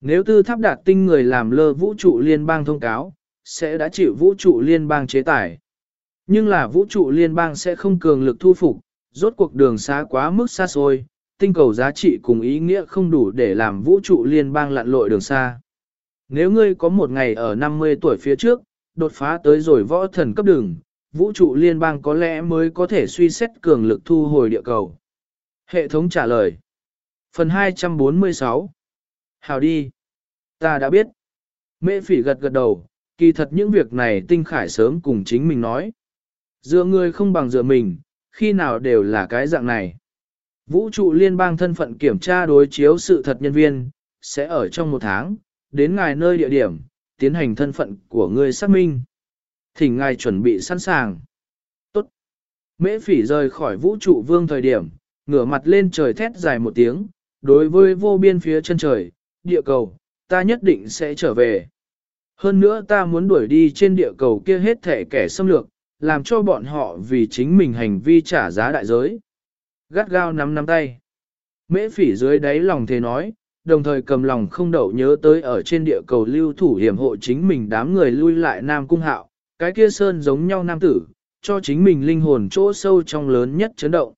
Nếu tư tháp đạt tinh người làm lơ vũ trụ liên bang thông cáo, sẽ đã chịu vũ trụ liên bang chế tải. Nhưng là vũ trụ liên bang sẽ không cường lực thu phục, rốt cuộc đường xa quá mức xa xôi, tinh cầu giá trị cùng ý nghĩa không đủ để làm vũ trụ liên bang lặn lội đường xa. Nếu ngươi có một ngày ở 50 tuổi phía trước, đột phá tới rồi võ thần cấp đường, vũ trụ liên bang có lẽ mới có thể suy xét cường lực thu hồi địa cầu. Hệ thống trả lời. Phần 246 Hào đi. Ta đã biết. Mễ phỉ gật gật đầu, kỳ thật những việc này tinh khải sớm cùng chính mình nói. Dựa người không bằng dựa mình, khi nào đều là cái dạng này. Vũ trụ liên bang thân phận kiểm tra đối chiếu sự thật nhân viên, sẽ ở trong một tháng, đến ngài nơi địa điểm, tiến hành thân phận của người xác minh. Thỉnh ngài chuẩn bị sẵn sàng. Tốt. Mễ phỉ rời khỏi vũ trụ vương thời điểm, ngửa mặt lên trời thét dài một tiếng, đối với vô biên phía chân trời, địa cầu, ta nhất định sẽ trở về. Hơn nữa ta muốn đuổi đi trên địa cầu kia hết thể kẻ xâm lược, làm cho bọn họ vì chính mình hành vi trả giá đại giới. Gắt gao nắm nắm tay. Mễ phỉ dưới đáy lòng thế nói, đồng thời cầm lòng không đậu nhớ tới ở trên địa cầu lưu thủ hiểm hộ chính mình đám người lui lại Nam Cung Hạo, cái kia sơn giống nhau nam tử, cho chính mình linh hồn chỗ sâu trong lớn nhất chấn động.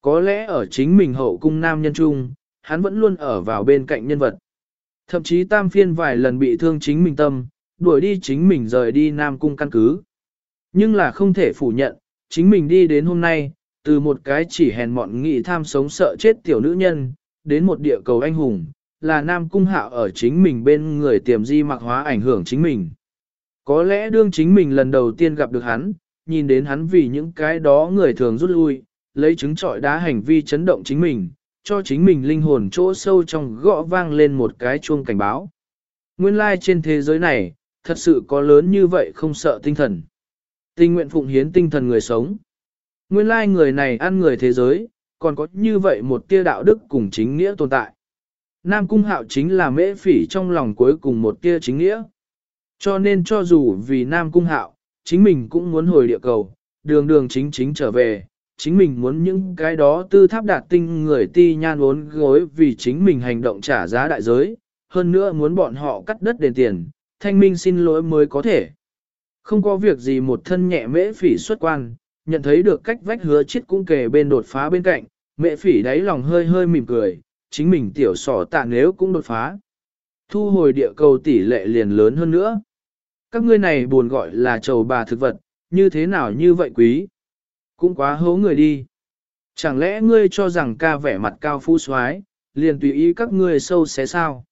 Có lẽ ở chính mình hậu cung nam nhân trung, hắn vẫn luôn ở vào bên cạnh nhân vật. Thậm chí tam phiên vài lần bị thương chính mình tâm, đuổi đi chính mình rời đi Nam Cung căn cứ. Nhưng là không thể phủ nhận, chính mình đi đến hôm nay, từ một cái chỉ hèn mọn nghị tham sống sợ chết tiểu nữ nhân, đến một địa cầu anh hùng, là nam cung hạo ở chính mình bên người tiềm di mặc hóa ảnh hưởng chính mình. Có lẽ đương chính mình lần đầu tiên gặp được hắn, nhìn đến hắn vì những cái đó người thường rút lui, lấy chứng trọi đá hành vi chấn động chính mình, cho chính mình linh hồn chỗ sâu trong gõ vang lên một cái chuông cảnh báo. Nguyên lai trên thế giới này, thật sự có lớn như vậy không sợ tinh thần. Tinh nguyện phụng hiến tinh thần người sống. Nguyên lai người này ăn người thế giới, còn có như vậy một tia đạo đức cùng chính nghĩa tồn tại. Nam Cung Hạo chính là mễ phỉ trong lòng cuối cùng một tia chính nghĩa. Cho nên cho dù vì Nam Cung Hạo, chính mình cũng muốn hồi địa cầu, đường đường chính chính trở về, chính mình muốn những cái đó tư tháp đạt tinh người ti nhan vốn gối vì chính mình hành động trả giá đại giới, hơn nữa muốn bọn họ cắt đất đền tiền, thanh minh xin lỗi mới có thể. Không có việc gì một thân nhẹ mễ phỉ xuất quan, nhận thấy được cách vách hứa chết cũng kề bên đột phá bên cạnh, mễ phỉ đáy lòng hơi hơi mỉm cười, chính mình tiểu sỏ tạ nếu cũng đột phá. Thu hồi địa cầu tỷ lệ liền lớn hơn nữa. Các ngươi này buồn gọi là trầu bà thực vật, như thế nào như vậy quý? Cũng quá hố người đi. Chẳng lẽ ngươi cho rằng ca vẻ mặt cao phú soái liền tùy ý các ngươi sâu xé sao?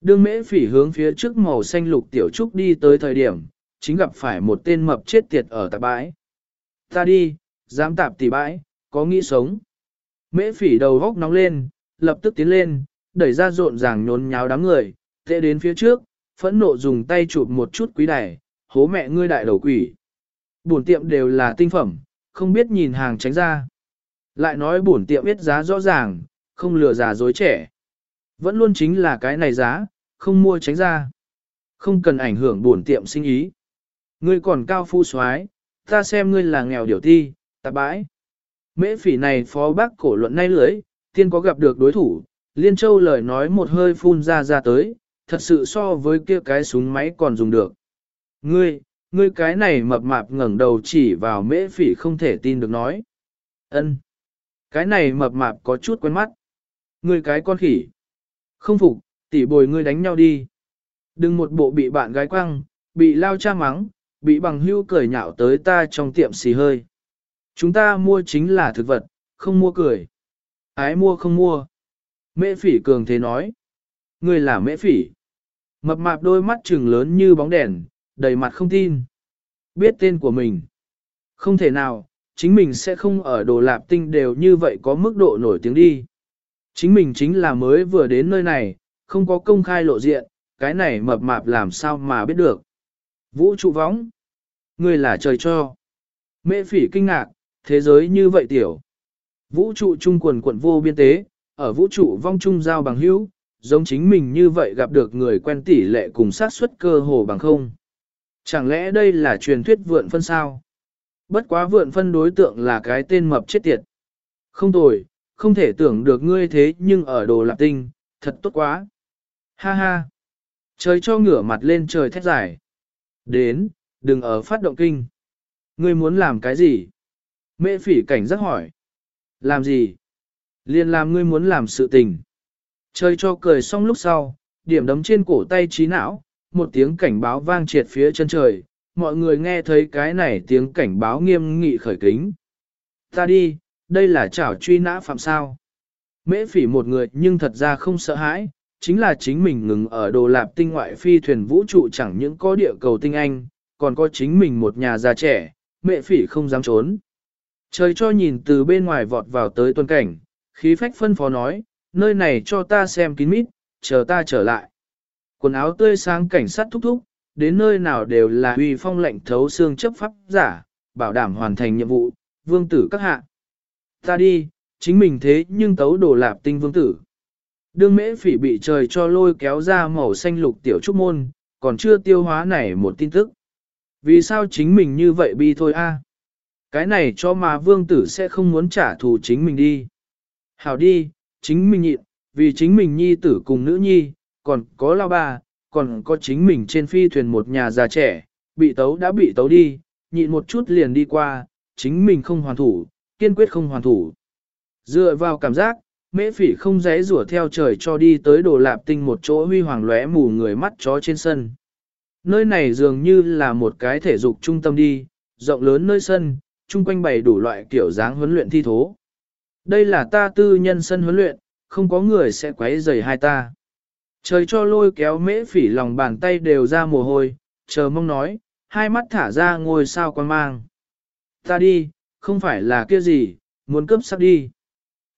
Đương mễ phỉ hướng phía trước màu xanh lục tiểu trúc đi tới thời điểm, chính gặp phải một tên mập chết tiệt ở tạp bãi. Ta đi, dám tạp tỷ bãi, có nghĩ sống. Mễ phỉ đầu góc nóng lên, lập tức tiến lên, đẩy ra rộn ràng nhốn nháo đám người, tệ đến phía trước, phẫn nộ dùng tay chụp một chút quý đài, hố mẹ ngươi đại đầu quỷ. Buồn tiệm đều là tinh phẩm, không biết nhìn hàng tránh ra. Lại nói bổn tiệm biết giá rõ ràng, không lừa già dối trẻ. Vẫn luôn chính là cái này giá, không mua tránh ra. Không cần ảnh hưởng bổn tiệm sinh ý. Ngươi còn cao phu soái, ta xem ngươi là nghèo điều ti, tạp bãi. Mễ phỉ này phó bác cổ luận nay lưới, tiên có gặp được đối thủ, Liên Châu lời nói một hơi phun ra ra tới, thật sự so với kia cái súng máy còn dùng được. Ngươi, ngươi cái này mập mạp ngẩng đầu chỉ vào mễ phỉ không thể tin được nói. ân Cái này mập mạp có chút quen mắt. Ngươi cái con khỉ. Không phục, tỷ bồi ngươi đánh nhau đi. Đừng một bộ bị bạn gái quăng, bị lao cha mắng, bị bằng hưu cười nhạo tới ta trong tiệm xì hơi. Chúng ta mua chính là thực vật, không mua cười. Ái mua không mua. Mễ phỉ cường thế nói. Ngươi là mễ phỉ. Mập mạp đôi mắt trừng lớn như bóng đèn, đầy mặt không tin. Biết tên của mình. Không thể nào, chính mình sẽ không ở đồ lạp tinh đều như vậy có mức độ nổi tiếng đi. Chính mình chính là mới vừa đến nơi này, không có công khai lộ diện, cái này mập mạp làm sao mà biết được. Vũ trụ võng. Người là trời cho. Mễ phỉ kinh ngạc, thế giới như vậy tiểu. Vũ trụ trung quần quận vô biên tế, ở vũ trụ vong trung giao bằng hữu, giống chính mình như vậy gặp được người quen tỷ lệ cùng sát suất cơ hồ bằng không. Chẳng lẽ đây là truyền thuyết vượn phân sao? Bất quá vượn phân đối tượng là cái tên mập chết tiệt. Không tồi, không thể tưởng được ngươi thế nhưng ở đồ lạc tinh, thật tốt quá. Ha ha. Trời cho ngửa mặt lên trời thét dài. Đến, đừng ở phát động kinh. Ngươi muốn làm cái gì? Mễ phỉ cảnh giác hỏi. Làm gì? Liên làm ngươi muốn làm sự tình. Trời cho cười xong lúc sau, điểm đấm trên cổ tay trí não, một tiếng cảnh báo vang triệt phía chân trời, mọi người nghe thấy cái này tiếng cảnh báo nghiêm nghị khởi kính. Ta đi, đây là chảo truy nã phạm sao. Mễ phỉ một người nhưng thật ra không sợ hãi, chính là chính mình ngừng ở đồ lạp tinh ngoại phi thuyền vũ trụ chẳng những có địa cầu tinh anh, còn có chính mình một nhà già trẻ, mẹ phỉ không dám trốn. Trời cho nhìn từ bên ngoài vọt vào tới tuần cảnh, khí phách phân phó nói, nơi này cho ta xem kín mít, chờ ta trở lại. Quần áo tươi sáng cảnh sát thúc thúc, đến nơi nào đều là uy phong lệnh thấu xương chấp pháp giả, bảo đảm hoàn thành nhiệm vụ, vương tử các hạ. Ta đi, chính mình thế nhưng tấu đổ lạp tinh vương tử. Đương mễ phỉ bị trời cho lôi kéo ra màu xanh lục tiểu trúc môn, còn chưa tiêu hóa này một tin tức. Vì sao chính mình như vậy bi thôi a? Cái này cho mà vương tử sẽ không muốn trả thù chính mình đi. Hảo đi, chính mình nhịn, vì chính mình nhi tử cùng nữ nhi, còn có lao ba, còn có chính mình trên phi thuyền một nhà già trẻ, bị tấu đã bị tấu đi, nhịn một chút liền đi qua, chính mình không hoàn thủ, kiên quyết không hoàn thủ. Dựa vào cảm giác, mễ phỉ không dễ rủa theo trời cho đi tới đồ lạp tinh một chỗ huy hoàng lóe mù người mắt chó trên sân. Nơi này dường như là một cái thể dục trung tâm đi, rộng lớn nơi sân, chung quanh bày đủ loại kiểu dáng huấn luyện thi thố. Đây là ta tư nhân sân huấn luyện, không có người sẽ quấy rầy hai ta. Trời cho lôi kéo mễ phỉ lòng bàn tay đều ra mồ hôi, chờ mong nói, hai mắt thả ra ngôi sao quan mang. Ta đi, không phải là kia gì, muốn cướp sắp đi.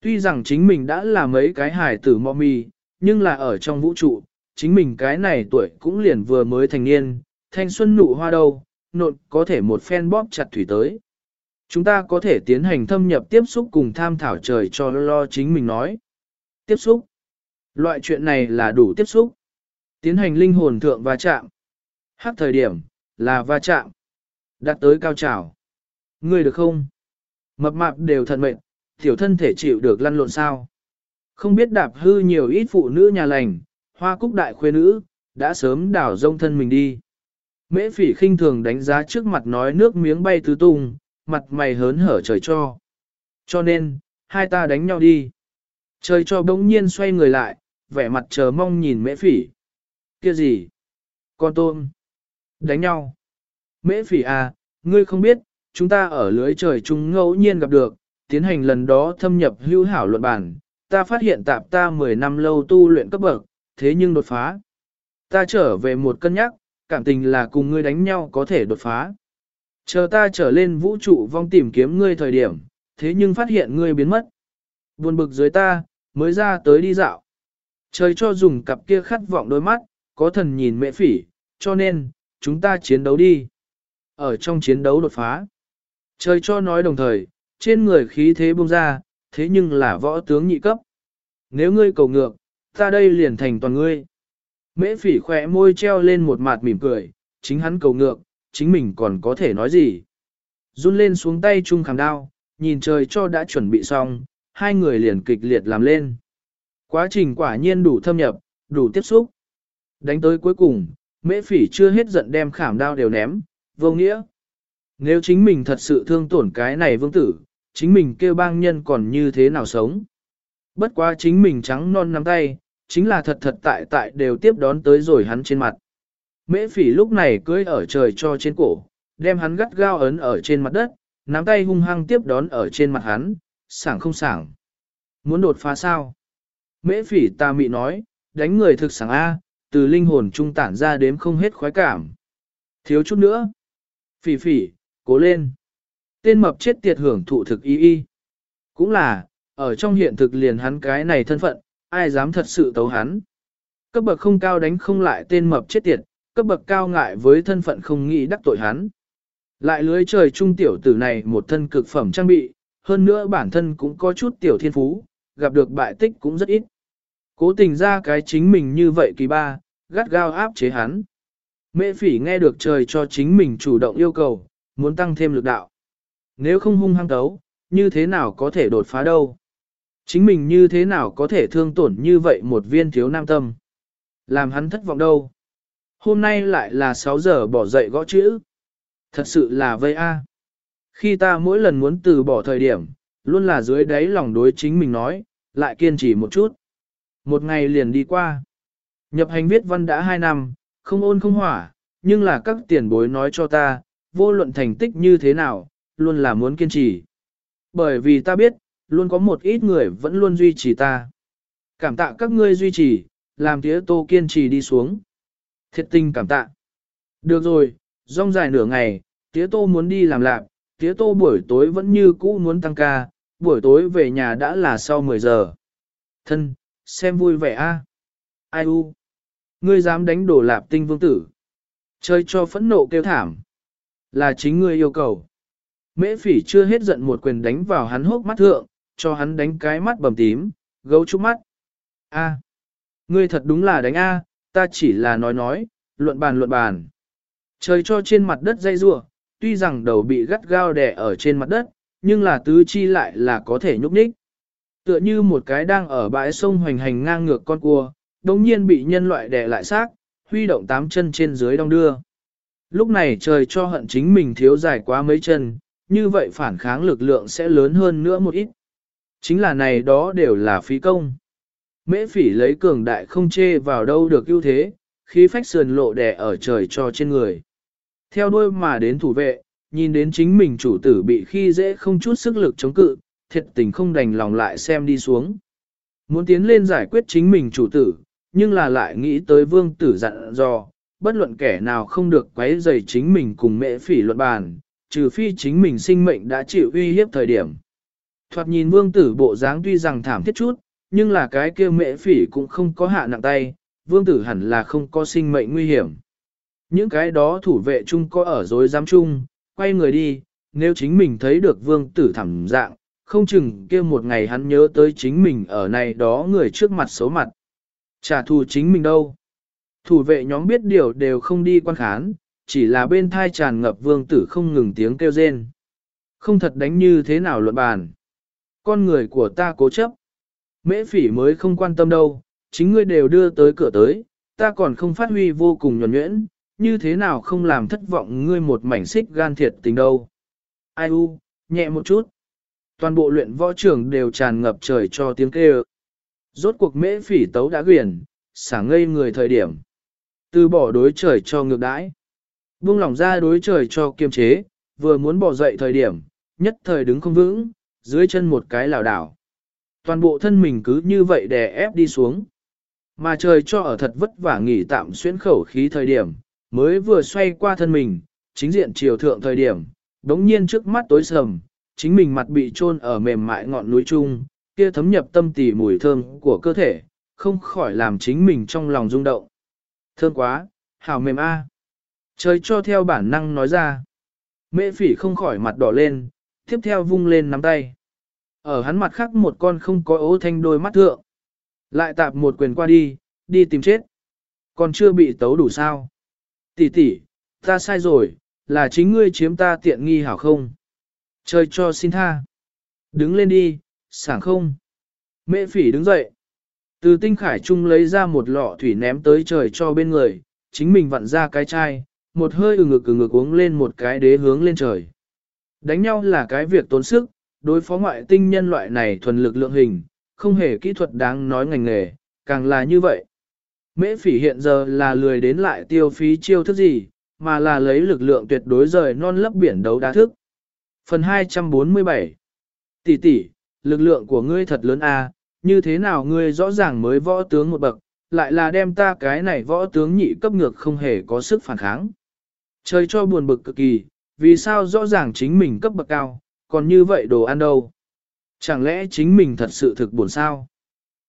Tuy rằng chính mình đã là mấy cái hải tử mọ mì, nhưng là ở trong vũ trụ, chính mình cái này tuổi cũng liền vừa mới thành niên, thanh xuân nụ hoa đâu, nộn có thể một phen bóp chặt thủy tới. Chúng ta có thể tiến hành thâm nhập tiếp xúc cùng tham thảo trời cho lo chính mình nói. Tiếp xúc. Loại chuyện này là đủ tiếp xúc. Tiến hành linh hồn thượng va chạm. Hát thời điểm, là va chạm. Đạt tới cao trào. Ngươi được không? Mập mạp đều thật mệnh, tiểu thân thể chịu được lăn lộn sao. Không biết đạp hư nhiều ít phụ nữ nhà lành, hoa cúc đại khuê nữ, đã sớm đảo rông thân mình đi. Mễ phỉ khinh thường đánh giá trước mặt nói nước miếng bay tứ tung, mặt mày hớn hở trời cho. Cho nên, hai ta đánh nhau đi. Trời cho bỗng nhiên xoay người lại, vẻ mặt chờ mong nhìn mễ phỉ. Kia gì? Con tôm. Đánh nhau. Mễ phỉ à, ngươi không biết, chúng ta ở lưới trời chung ngẫu nhiên gặp được, tiến hành lần đó thâm nhập hữu hảo luận bản, ta phát hiện tạp ta 10 năm lâu tu luyện cấp bậc, thế nhưng đột phá. Ta trở về một cân nhắc, cảm tình là cùng ngươi đánh nhau có thể đột phá. Chờ ta trở lên vũ trụ vong tìm kiếm ngươi thời điểm, thế nhưng phát hiện ngươi biến mất. Buồn bực dưới ta, mới ra tới đi dạo. Trời cho dùng cặp kia khát vọng đôi mắt, có thần nhìn mẹ phỉ, cho nên, chúng ta chiến đấu đi. Ở trong chiến đấu đột phá. Trời cho nói đồng thời, trên người khí thế bung ra, thế nhưng là võ tướng nhị cấp. Nếu ngươi cầu ngược, ta đây liền thành toàn ngươi. Mễ phỉ khỏe môi treo lên một mặt mỉm cười, chính hắn cầu ngược, chính mình còn có thể nói gì. Run lên xuống tay chung khảm đao, nhìn trời cho đã chuẩn bị xong, hai người liền kịch liệt làm lên. Quá trình quả nhiên đủ thâm nhập, đủ tiếp xúc. Đánh tới cuối cùng, mễ phỉ chưa hết giận đem khảm đao đều ném, vô nghĩa. Nếu chính mình thật sự thương tổn cái này vương tử, chính mình kêu bang nhân còn như thế nào sống. Bất quá chính mình trắng non nắm tay, chính là thật thật tại tại đều tiếp đón tới rồi hắn trên mặt. Mễ phỉ lúc này cưỡi ở trời cho trên cổ, đem hắn gắt gao ấn ở trên mặt đất, nắm tay hung hăng tiếp đón ở trên mặt hắn, sảng không sảng. Muốn đột phá sao? Mễ phỉ ta mị nói, đánh người thực sảng A, từ linh hồn trung tản ra đếm không hết khoái cảm. Thiếu chút nữa. Phỉ phỉ, cố lên. Tên mập chết tiệt hưởng thụ thực y y. Cũng là, ở trong hiện thực liền hắn cái này thân phận, ai dám thật sự tấu hắn. Cấp bậc không cao đánh không lại tên mập chết tiệt, cấp bậc cao ngại với thân phận không nghĩ đắc tội hắn. Lại lưới trời trung tiểu tử này một thân cực phẩm trang bị, hơn nữa bản thân cũng có chút tiểu thiên phú, gặp được bại tích cũng rất ít. Cố tình ra cái chính mình như vậy kỳ ba, gắt gao áp chế hắn. Mễ phỉ nghe được trời cho chính mình chủ động yêu cầu, muốn tăng thêm lực đạo. Nếu không hung hăng tấu, như thế nào có thể đột phá đâu? Chính mình như thế nào có thể thương tổn như vậy một viên thiếu nam tâm? Làm hắn thất vọng đâu? Hôm nay lại là 6 giờ bỏ dậy gõ chữ. Thật sự là vây a. Khi ta mỗi lần muốn từ bỏ thời điểm, luôn là dưới đáy lòng đối chính mình nói, lại kiên trì một chút. Một ngày liền đi qua. Nhập hành viết văn đã 2 năm, không ôn không hỏa, nhưng là các tiền bối nói cho ta, vô luận thành tích như thế nào, luôn là muốn kiên trì. Bởi vì ta biết, luôn có một ít người vẫn luôn duy trì ta. Cảm tạ các ngươi duy trì, làm tía tô kiên trì đi xuống. Thiệt tình cảm tạ. Được rồi, rong dài nửa ngày, tía tô muốn đi làm lạc, tía tô buổi tối vẫn như cũ muốn tăng ca, buổi tối về nhà đã là sau 10 giờ. Thân, xem vui vẻ a. Ai u? Ngươi dám đánh đổ lạp tinh vương tử. Chơi cho phẫn nộ kêu thảm. Là chính ngươi yêu cầu. Mễ phỉ chưa hết giận một quyền đánh vào hắn hốc mắt thượng, cho hắn đánh cái mắt bầm tím, gấu trúc mắt. A. Ngươi thật đúng là đánh A, ta chỉ là nói nói, luận bàn luận bàn. Trời cho trên mặt đất dây rua, tuy rằng đầu bị gắt gao đè ở trên mặt đất, nhưng là tứ chi lại là có thể nhúc nhích. Tựa như một cái đang ở bãi sông hoành hành ngang ngược con cua, đồng nhiên bị nhân loại đè lại xác, huy động tám chân trên dưới đong đưa. Lúc này trời cho hận chính mình thiếu dài quá mấy chân, như vậy phản kháng lực lượng sẽ lớn hơn nữa một ít. Chính là này đó đều là phí công. Mễ phỉ lấy cường đại không chê vào đâu được ưu thế, khí phách sườn lộ đè ở trời cho trên người. Theo đuôi mà đến thủ vệ, nhìn đến chính mình chủ tử bị khi dễ không chút sức lực chống cự, thiệt tình không đành lòng lại xem đi xuống. Muốn tiến lên giải quyết chính mình chủ tử, nhưng là lại nghĩ tới vương tử dặn dò, bất luận kẻ nào không được quấy rầy chính mình cùng mẹ phỉ luận bàn, trừ phi chính mình sinh mệnh đã chịu uy hiếp thời điểm. Thoạt nhìn vương tử bộ dáng tuy rằng thảm thiết chút, nhưng là cái kia mẹ phỉ cũng không có hạ nặng tay, vương tử hẳn là không có sinh mệnh nguy hiểm. Những cái đó thủ vệ chung có ở dối giám chung, quay người đi, nếu chính mình thấy được vương tử thảm dạng, không chừng kia một ngày hắn nhớ tới chính mình ở này đó người trước mặt xấu mặt. Trả thù chính mình đâu. Thủ vệ nhóm biết điều đều không đi quan khán, chỉ là bên thai tràn ngập vương tử không ngừng tiếng kêu rên. Không thật đánh như thế nào luận bàn. Con người của ta cố chấp. Mễ phỉ mới không quan tâm đâu, chính ngươi đều đưa tới cửa tới, ta còn không phát huy vô cùng nhuẩn nhuyễn, như thế nào không làm thất vọng ngươi một mảnh xích gan thiệt tình đâu. Ai u, nhẹ một chút. Toàn bộ luyện võ trường đều tràn ngập trời cho tiếng kêu. Rốt cuộc mễ phỉ tấu đã quyển, sảng ngây người thời điểm. Từ bỏ đối trời cho ngược đãi. Buông lỏng ra đối trời cho kiềm chế, vừa muốn bỏ dậy thời điểm, nhất thời đứng không vững, dưới chân một cái lảo đảo. Toàn bộ thân mình cứ như vậy đè ép đi xuống. Mà trời cho ở thật vất vả nghỉ tạm xuyên khẩu khí thời điểm, mới vừa xoay qua thân mình, chính diện chiều thượng thời điểm, đống nhiên trước mắt tối sầm, chính mình mặt bị chôn ở mềm mại ngọn núi trung, kia thấm nhập tâm tỉ mùi thơm của cơ thể, không khỏi làm chính mình trong lòng rung động. Thơm quá, hảo mềm a. À. Trời cho theo bản năng nói ra. Mễ phỉ không khỏi mặt đỏ lên, tiếp theo vung lên nắm tay. Ở hắn mặt khác một con không có ố thanh đôi mắt thượng. Lại tạp một quyền qua đi, đi tìm chết. Còn chưa bị tấu đủ sao. Tỷ tỷ, ta sai rồi, là chính ngươi chiếm ta tiện nghi hảo không? Trời cho xin tha. Đứng lên đi, sảng không. Mẹ phỉ đứng dậy. Từ tinh khải trung lấy ra một lọ thủy ném tới trời cho bên người, chính mình vặn ra cái chai, một hơi ừ ngực ừ ngực uống lên một cái đế hướng lên trời. Đánh nhau là cái việc tốn sức, đối phó ngoại tinh nhân loại này thuần lực lượng hình, không hề kỹ thuật đáng nói ngành nghề, càng là như vậy. Mễ phỉ hiện giờ là lười đến lại tiêu phí chiêu thức gì, mà là lấy lực lượng tuyệt đối rời non lấp biển đấu đá thức. Phần 247 Tỷ tỷ, lực lượng của ngươi thật lớn a, à, như thế nào ngươi rõ ràng mới võ tướng một bậc, lại là đem ta cái này võ tướng nhị cấp ngược không hề có sức phản kháng. Trời cho buồn bực cực kỳ, vì sao rõ ràng chính mình cấp bậc cao, còn như vậy đồ ăn đâu? Chẳng lẽ chính mình thật sự thực buồn sao?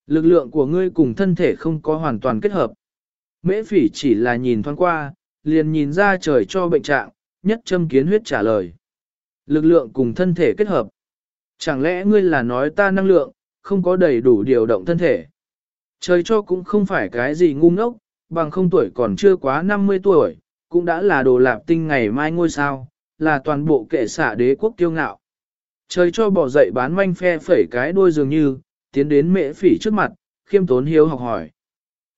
Lực lượng của ngươi cùng thân thể không có hoàn toàn kết hợp. Mễ phỉ chỉ là nhìn thoáng qua, liền nhìn ra trời cho bệnh trạng, nhất châm kiến huyết trả lời. Lực lượng cùng thân thể kết hợp. Chẳng lẽ ngươi là nói ta năng lượng, không có đầy đủ điều động thân thể. Trời cho cũng không phải cái gì ngu ngốc, bằng không tuổi còn chưa quá 50 tuổi, cũng đã là đồ lạp tinh ngày mai ngôi sao, là toàn bộ kệ xả đế quốc kiêu ngạo. Trời cho bỏ dậy bán manh phe phẩy cái đuôi dường như, tiến đến mễ phỉ trước mặt, khiêm tốn hiếu học hỏi.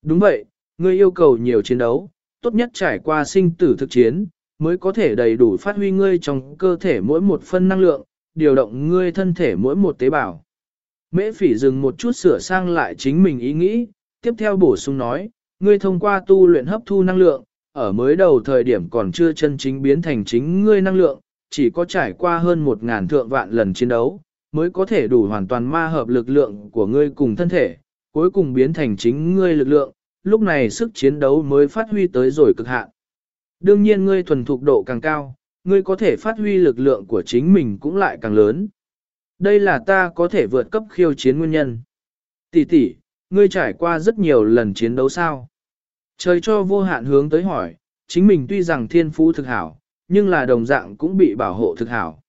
Đúng vậy, ngươi yêu cầu nhiều chiến đấu, tốt nhất trải qua sinh tử thực chiến, mới có thể đầy đủ phát huy ngươi trong cơ thể mỗi một phân năng lượng, điều động ngươi thân thể mỗi một tế bào. Mễ phỉ dừng một chút sửa sang lại chính mình ý nghĩ, tiếp theo bổ sung nói, ngươi thông qua tu luyện hấp thu năng lượng, ở mới đầu thời điểm còn chưa chân chính biến thành chính ngươi năng lượng, chỉ có trải qua hơn một ngàn thượng vạn lần chiến đấu, mới có thể đủ hoàn toàn ma hợp lực lượng của ngươi cùng thân thể, cuối cùng biến thành chính ngươi lực lượng, lúc này sức chiến đấu mới phát huy tới rồi cực hạn. Đương nhiên ngươi thuần thục độ càng cao, ngươi có thể phát huy lực lượng của chính mình cũng lại càng lớn. Đây là ta có thể vượt cấp khiêu chiến nguyên nhân. Tỷ tỷ, ngươi trải qua rất nhiều lần chiến đấu sao? Trời cho vô hạn hướng tới hỏi, chính mình tuy rằng thiên phú thực hảo, nhưng là đồng dạng cũng bị bảo hộ thực hảo.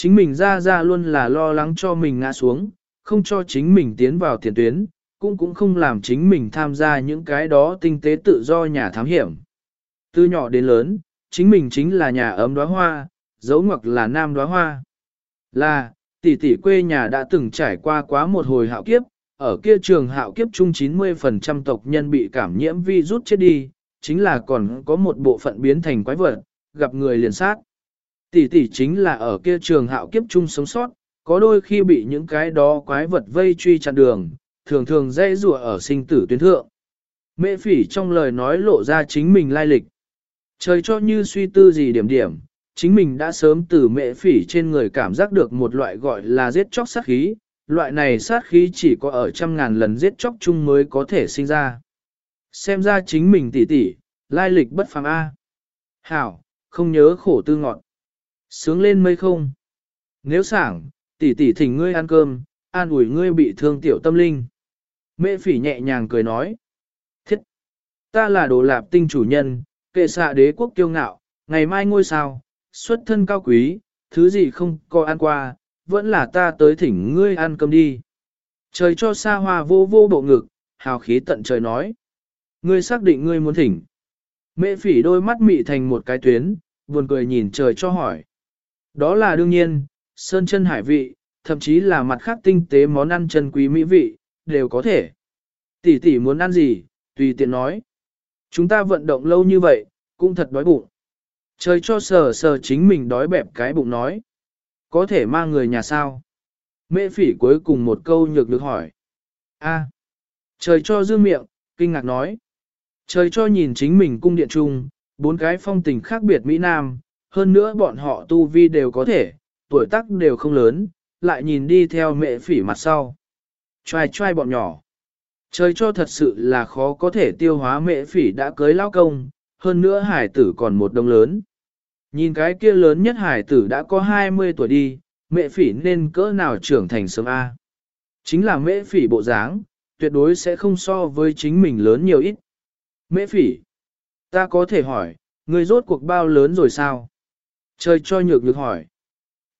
Chính mình ra ra luôn là lo lắng cho mình ngã xuống, không cho chính mình tiến vào tiền tuyến, cũng cũng không làm chính mình tham gia những cái đó tinh tế tự do nhà thám hiểm. Từ nhỏ đến lớn, chính mình chính là nhà ấm đóa hoa, dấu ngoặc là nam đóa hoa. Là, tỷ tỷ quê nhà đã từng trải qua quá một hồi hạo kiếp, ở kia trường hạo kiếp chung 90% tộc nhân bị cảm nhiễm virus chết đi, chính là còn có một bộ phận biến thành quái vật, gặp người liền sát. Tỷ tỷ chính là ở kia trường hạo kiếp chung sống sót, có đôi khi bị những cái đó quái vật vây truy chặn đường, thường thường dễ rùa ở sinh tử tuyến thượng. Mẹ phỉ trong lời nói lộ ra chính mình lai lịch. Trời cho như suy tư gì điểm điểm, chính mình đã sớm từ mẹ phỉ trên người cảm giác được một loại gọi là giết chóc sát khí, loại này sát khí chỉ có ở trăm ngàn lần giết chóc chung mới có thể sinh ra. Xem ra chính mình tỉ tỉ, lai lịch bất phàm A. Hảo, không nhớ khổ tư ngọt. Sướng lên mây không? Nếu sảng, tỷ tỷ thỉnh ngươi ăn cơm, an ủi ngươi bị thương tiểu tâm linh. Mẹ phỉ nhẹ nhàng cười nói. Thiết! Ta là đồ lạp tinh chủ nhân, kệ xạ đế quốc kiêu ngạo, ngày mai ngôi sao, xuất thân cao quý, thứ gì không có ăn qua, vẫn là ta tới thỉnh ngươi ăn cơm đi. Trời cho xa hoa vô vô bộ ngực, hào khí tận trời nói. Ngươi xác định ngươi muốn thỉnh. Mẹ phỉ đôi mắt mị thành một cái tuyến, buồn cười nhìn trời cho hỏi. Đó là đương nhiên, sơn chân hải vị, thậm chí là mặt khác tinh tế món ăn chân quý mỹ vị, đều có thể. Tỷ tỷ muốn ăn gì, tùy tiện nói. Chúng ta vận động lâu như vậy, cũng thật đói bụng. Trời cho sờ sờ chính mình đói bẹp cái bụng nói. Có thể mang người nhà sao? Mễ phỉ cuối cùng một câu nhược được hỏi. a trời cho dương miệng, kinh ngạc nói. Trời cho nhìn chính mình cung điện trung, bốn cái phong tình khác biệt Mỹ Nam, hơn nữa bọn họ tu vi đều có thể, tuổi tác đều không lớn, lại nhìn đi theo mẹ phỉ mặt sau. Choai choai bọn nhỏ. Trời cho thật sự là khó có thể tiêu hóa mẹ phỉ đã cưới lao công, hơn nữa hải tử còn một đông lớn. Nhìn cái kia lớn nhất hải tử đã có 20 tuổi đi, mẹ phỉ nên cỡ nào trưởng thành sớm A. Chính là mẹ phỉ bộ dáng, tuyệt đối sẽ không so với chính mình lớn nhiều ít. Mẹ phỉ, ta có thể hỏi, người rốt cuộc bao lớn rồi sao? Trời cho nhược nhược hỏi.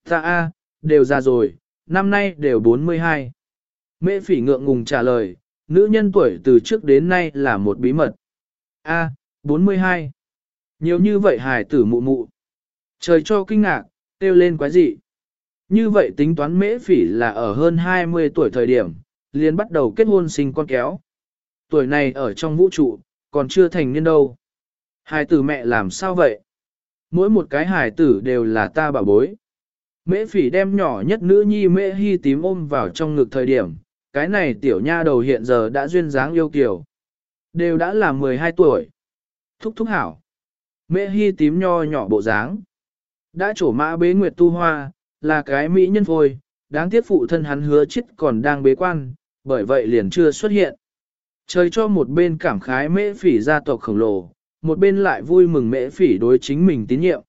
Ta A, đều già rồi, năm nay đều 42. Mẹ phỉ ngượng ngùng trả lời, nữ nhân tuổi từ trước đến nay là một bí mật. A, 42. Nhiều như vậy hài tử mụ mụ. Trời cho kinh ngạc, kêu lên quái dị. Như vậy tính toán mễ phỉ là ở hơn 20 tuổi thời điểm, liền bắt đầu kết hôn sinh con kéo. Tuổi này ở trong vũ trụ, còn chưa thành niên đâu. Hài tử mẹ làm sao vậy? Mỗi một cái hài tử đều là ta bảo bối. Mễ phỉ đem nhỏ nhất nữ nhi mễ hy tím ôm vào trong ngực thời điểm, cái này tiểu nha đầu hiện giờ đã duyên dáng yêu kiều. Đều đã là 12 tuổi. Thúc thúc hảo. Mễ hy tím nho nhỏ bộ dáng. Đã trổ mã bế nguyệt tu hoa, là cái mỹ nhân phôi, đáng tiếc phụ thân hắn hứa chết còn đang bế quan, bởi vậy liền chưa xuất hiện. Trời cho một bên cảm khái mễ phỉ gia tộc khổng lồ, một bên lại vui mừng mễ phỉ đối chính mình tín nhiệm.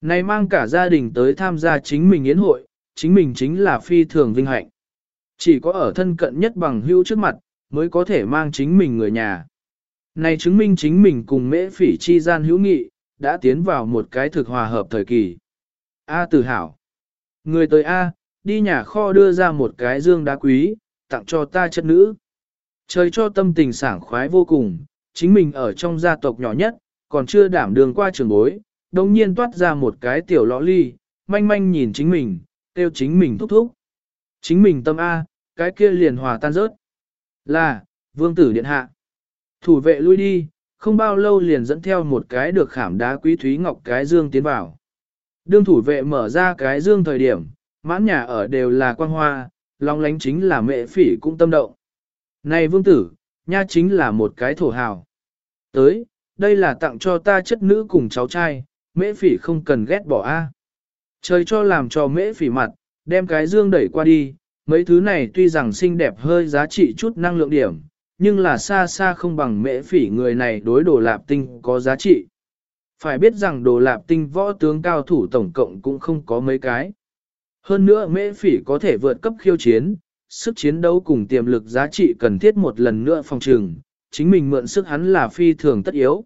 Này mang cả gia đình tới tham gia chính mình yến hội, chính mình chính là phi thường vinh hạnh. Chỉ có ở thân cận nhất bằng hữu trước mặt, mới có thể mang chính mình người nhà. Này chứng minh chính mình cùng mễ phỉ chi gian hữu nghị, đã tiến vào một cái thực hòa hợp thời kỳ. A tử hảo. Người tới A, đi nhà kho đưa ra một cái dương đá quý, tặng cho ta chất nữ. Trời cho tâm tình sảng khoái vô cùng, chính mình ở trong gia tộc nhỏ nhất, còn chưa đảm đường qua trường bối, đồng nhiên toát ra một cái tiểu lõ ly, manh manh nhìn chính mình, kêu chính mình thúc thúc. Chính mình tâm A, cái kia liền hòa tan rớt. Là, vương tử điện hạ. Thủ vệ lui đi, không bao lâu liền dẫn theo một cái được khảm đá quý thúy ngọc cái dương tiến vào. Đương thủ vệ mở ra cái dương thời điểm, mãn nhà ở đều là quan hoa, long lánh chính là mẹ phỉ cũng tâm động. Này vương tử, nha chính là một cái thổ hào. Tới, đây là tặng cho ta chất nữ cùng cháu trai, mễ phỉ không cần ghét bỏ a. Trời cho làm cho mễ phỉ mặt, đem cái dương đẩy qua đi, mấy thứ này tuy rằng xinh đẹp hơi giá trị chút năng lượng điểm, nhưng là xa xa không bằng mễ phỉ người này đối đồ lạp tinh có giá trị. Phải biết rằng đồ lạp tinh võ tướng cao thủ tổng cộng cũng không có mấy cái. Hơn nữa mễ phỉ có thể vượt cấp khiêu chiến, sức chiến đấu cùng tiềm lực giá trị cần thiết một lần nữa phòng trừng, chính mình mượn sức hắn là phi thường tất yếu.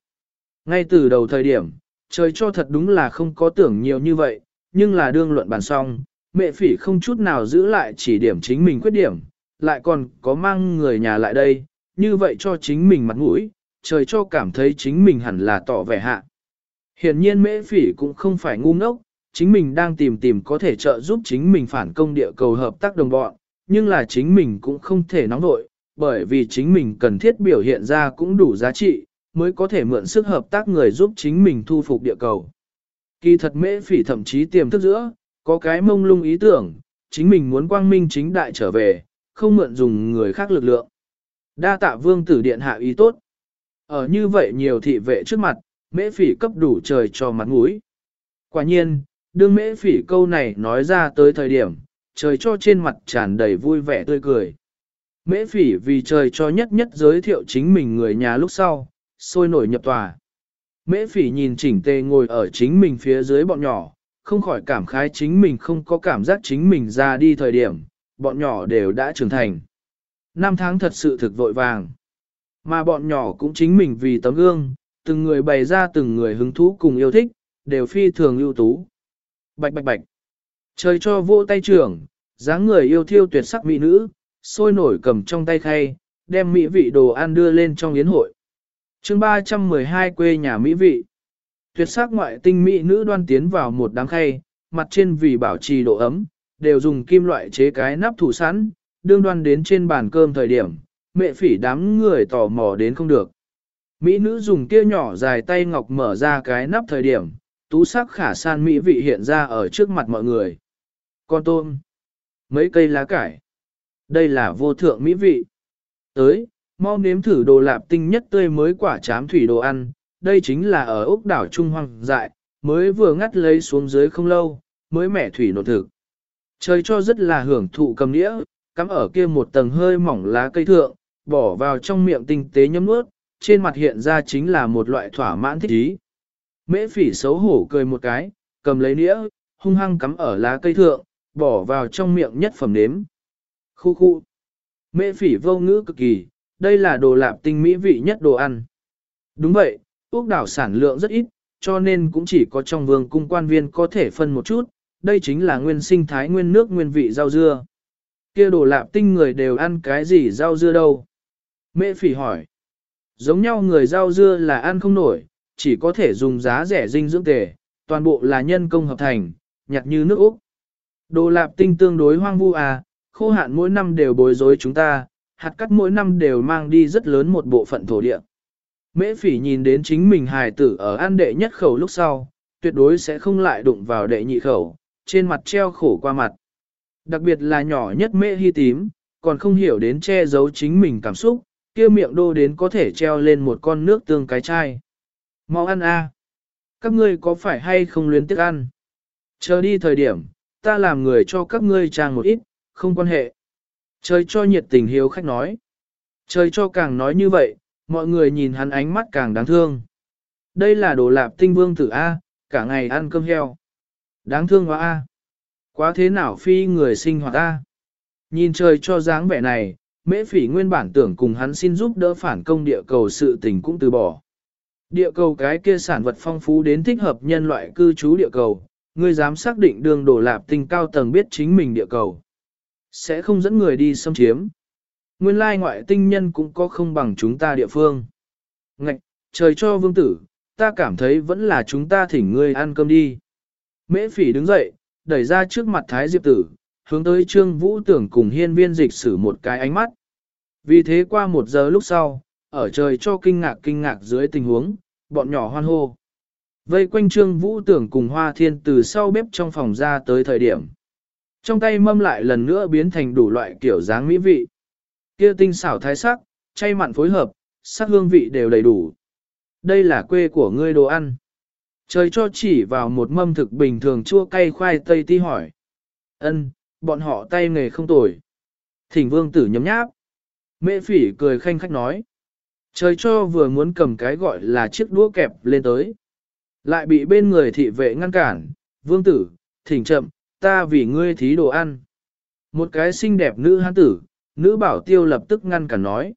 Ngay từ đầu thời điểm, trời cho thật đúng là không có tưởng nhiều như vậy, nhưng là đương luận bàn xong, mẹ phỉ không chút nào giữ lại chỉ điểm chính mình khuyết điểm, lại còn có mang người nhà lại đây, như vậy cho chính mình mặt mũi, trời cho cảm thấy chính mình hẳn là tỏ vẻ hạ. Hiển nhiên mễ phỉ cũng không phải ngu ngốc, chính mình đang tìm tìm có thể trợ giúp chính mình phản công địa cầu hợp tác đồng bọn, nhưng là chính mình cũng không thể nóng nội, bởi vì chính mình cần thiết biểu hiện ra cũng đủ giá trị, mới có thể mượn sức hợp tác người giúp chính mình thu phục địa cầu. Kỳ thật mễ phỉ thậm chí tiềm thức giữa, có cái mông lung ý tưởng, chính mình muốn quang minh chính đại trở về, không mượn dùng người khác lực lượng. Đa tạ vương tử điện hạ ý tốt. Ở như vậy nhiều thị vệ trước mặt, mễ phỉ cấp đủ trời cho mặt mũi. Quả nhiên, đương mễ phỉ câu này nói ra tới thời điểm, trời cho trên mặt tràn đầy vui vẻ tươi cười. Mễ phỉ vì trời cho nhất nhất giới thiệu chính mình người nhà lúc sau, sôi nổi nhập tòa. Mễ phỉ nhìn chỉnh tề ngồi ở chính mình phía dưới bọn nhỏ, không khỏi cảm khái chính mình không có cảm giác chính mình ra đi thời điểm, bọn nhỏ đều đã trưởng thành. Năm tháng thật sự thực vội vàng. Mà bọn nhỏ cũng chính mình vì tấm gương, từng người bày ra từng người hứng thú cùng yêu thích, đều phi thường ưu tú. Bạch bạch bạch. Trời cho vô tay trưởng, dáng người yêu thiêu tuyệt sắc mỹ nữ, sôi nổi cầm trong tay khay, đem mỹ vị đồ ăn đưa lên trong yến hội. chương 312 quê nhà mỹ vị. Tuyệt sắc ngoại tinh mỹ nữ đoan tiến vào một đám khay, mặt trên vì bảo trì độ ấm, đều dùng kim loại chế cái nắp thủ sẵn, đương đoan đến trên bàn cơm thời điểm, mẹ phỉ đám người tò mò đến không được. Mỹ nữ dùng kia nhỏ dài tay ngọc mở ra cái nắp thời điểm, tú sắc khả san mỹ vị hiện ra ở trước mặt mọi người. Con tôm, mấy cây lá cải, đây là vô thượng mỹ vị. Tới, mau nếm thử đồ lạp tinh nhất tươi mới quả chám thủy đồ ăn, đây chính là ở ốc đảo Trung Hoang dại, mới vừa ngắt lấy xuống dưới không lâu, mới mẻ thủy nộn thực. Trời cho rất là hưởng thụ cầm đĩa, cắm ở kia một tầng hơi mỏng lá cây thượng, bỏ vào trong miệng tinh tế nhấm nuốt, trên mặt hiện ra chính là một loại thỏa mãn thích ý. Mễ phỉ xấu hổ cười một cái, cầm lấy đĩa, hung hăng cắm ở lá cây thượng, bỏ vào trong miệng nhất phẩm nếm. Khu khu. Mễ phỉ vô ngữ cực kỳ, đây là đồ lạp tinh mỹ vị nhất đồ ăn. Đúng vậy, ốc đảo sản lượng rất ít, cho nên cũng chỉ có trong vương cung quan viên có thể phân một chút, đây chính là nguyên sinh thái nguyên nước nguyên vị rau dưa. Kia đồ lạp tinh người đều ăn cái gì rau dưa đâu? Mễ phỉ hỏi. Giống nhau người rau dưa là ăn không nổi, chỉ có thể dùng giá rẻ dinh dưỡng tề, toàn bộ là nhân công hợp thành, nhặt như nước Úc. Đồ lạp tinh tương đối hoang vu à, khô hạn mỗi năm đều bối rối chúng ta, hạt cắt mỗi năm đều mang đi rất lớn một bộ phận thổ địa. Mễ phỉ nhìn đến chính mình hài tử ở ăn đệ nhất khẩu lúc sau, tuyệt đối sẽ không lại đụng vào đệ nhị khẩu, trên mặt treo khổ qua mặt. Đặc biệt là nhỏ nhất mễ hy tím, còn không hiểu đến che giấu chính mình cảm xúc, kia miệng đô đến có thể treo lên một con nước tương cái chai. Mau ăn a, à. Các ngươi có phải hay không luyến tiếc ăn? Chờ đi thời điểm, ta làm người cho các ngươi trang một ít, không quan hệ. Trời cho nhiệt tình hiếu khách nói. Trời cho càng nói như vậy, mọi người nhìn hắn ánh mắt càng đáng thương. Đây là đồ lạp tinh vương tử A, cả ngày ăn cơm heo. Đáng thương quá A. Quá thế nào phi người sinh hoạt A. Nhìn trời cho dáng vẻ này, mễ phỉ nguyên bản tưởng cùng hắn xin giúp đỡ phản công địa cầu sự tình cũng từ bỏ. Địa cầu cái kia sản vật phong phú đến thích hợp nhân loại cư trú địa cầu, ngươi dám xác định đường đồ lạp tinh cao tầng biết chính mình địa cầu. Sẽ không dẫn người đi xâm chiếm. Nguyên lai ngoại tinh nhân cũng có không bằng chúng ta địa phương. Ngạch, trời cho vương tử, ta cảm thấy vẫn là chúng ta thỉnh ngươi ăn cơm đi. Mễ phỉ đứng dậy, đẩy ra trước mặt Thái Diệp tử, hướng tới Trương Vũ tưởng cùng hiên viên dịch sử một cái ánh mắt. Vì thế qua một giờ lúc sau, ở trời cho kinh ngạc kinh ngạc dưới tình huống, bọn nhỏ hoan hô. Vây quanh Trương Vũ tưởng cùng Hoa Thiên từ sau bếp trong phòng ra tới thời điểm. Trong tay mâm lại lần nữa biến thành đủ loại kiểu dáng mỹ vị. Kia tinh xảo thái sắc, chay mặn phối hợp, sắc hương vị đều đầy đủ. Đây là quê của ngươi đồ ăn. Trời cho chỉ vào một mâm thực bình thường chua cay khoai tây ti hỏi. Ân, bọn họ tay nghề không tồi. Thỉnh vương tử nhấm nháp. Mễ phỉ cười khanh khách nói. Trời cho vừa muốn cầm cái gọi là chiếc đũa kẹp lên tới. Lại bị bên người thị vệ ngăn cản. Vương tử, thỉnh chậm, ta vì ngươi thí đồ ăn. Một cái xinh đẹp nữ hán tử, nữ bảo tiêu lập tức ngăn cản nói.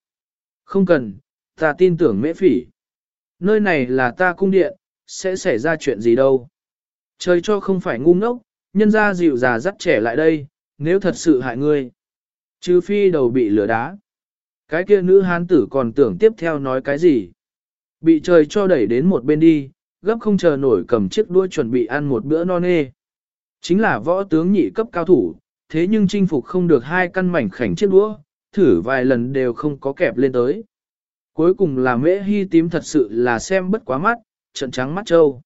Không cần, ta tin tưởng mễ phỉ. Nơi này là ta cung điện, sẽ xảy ra chuyện gì đâu. Trời cho không phải ngu ngốc, nhân ra dịu già dắt trẻ lại đây, nếu thật sự hại ngươi. chứ phi đầu bị lửa đá. Cái kia nữ hán tử còn tưởng tiếp theo nói cái gì. Bị trời cho đẩy đến một bên đi, gấp không chờ nổi cầm chiếc đuôi chuẩn bị ăn một bữa no nê. Chính là võ tướng nhị cấp cao thủ, thế nhưng chinh phục không được hai căn mảnh khảnh chiếc đũa, thử vài lần đều không có kẹp lên tới. Cuối cùng là mễ hy tím thật sự là xem bất quá mắt, trận trắng mắt trâu.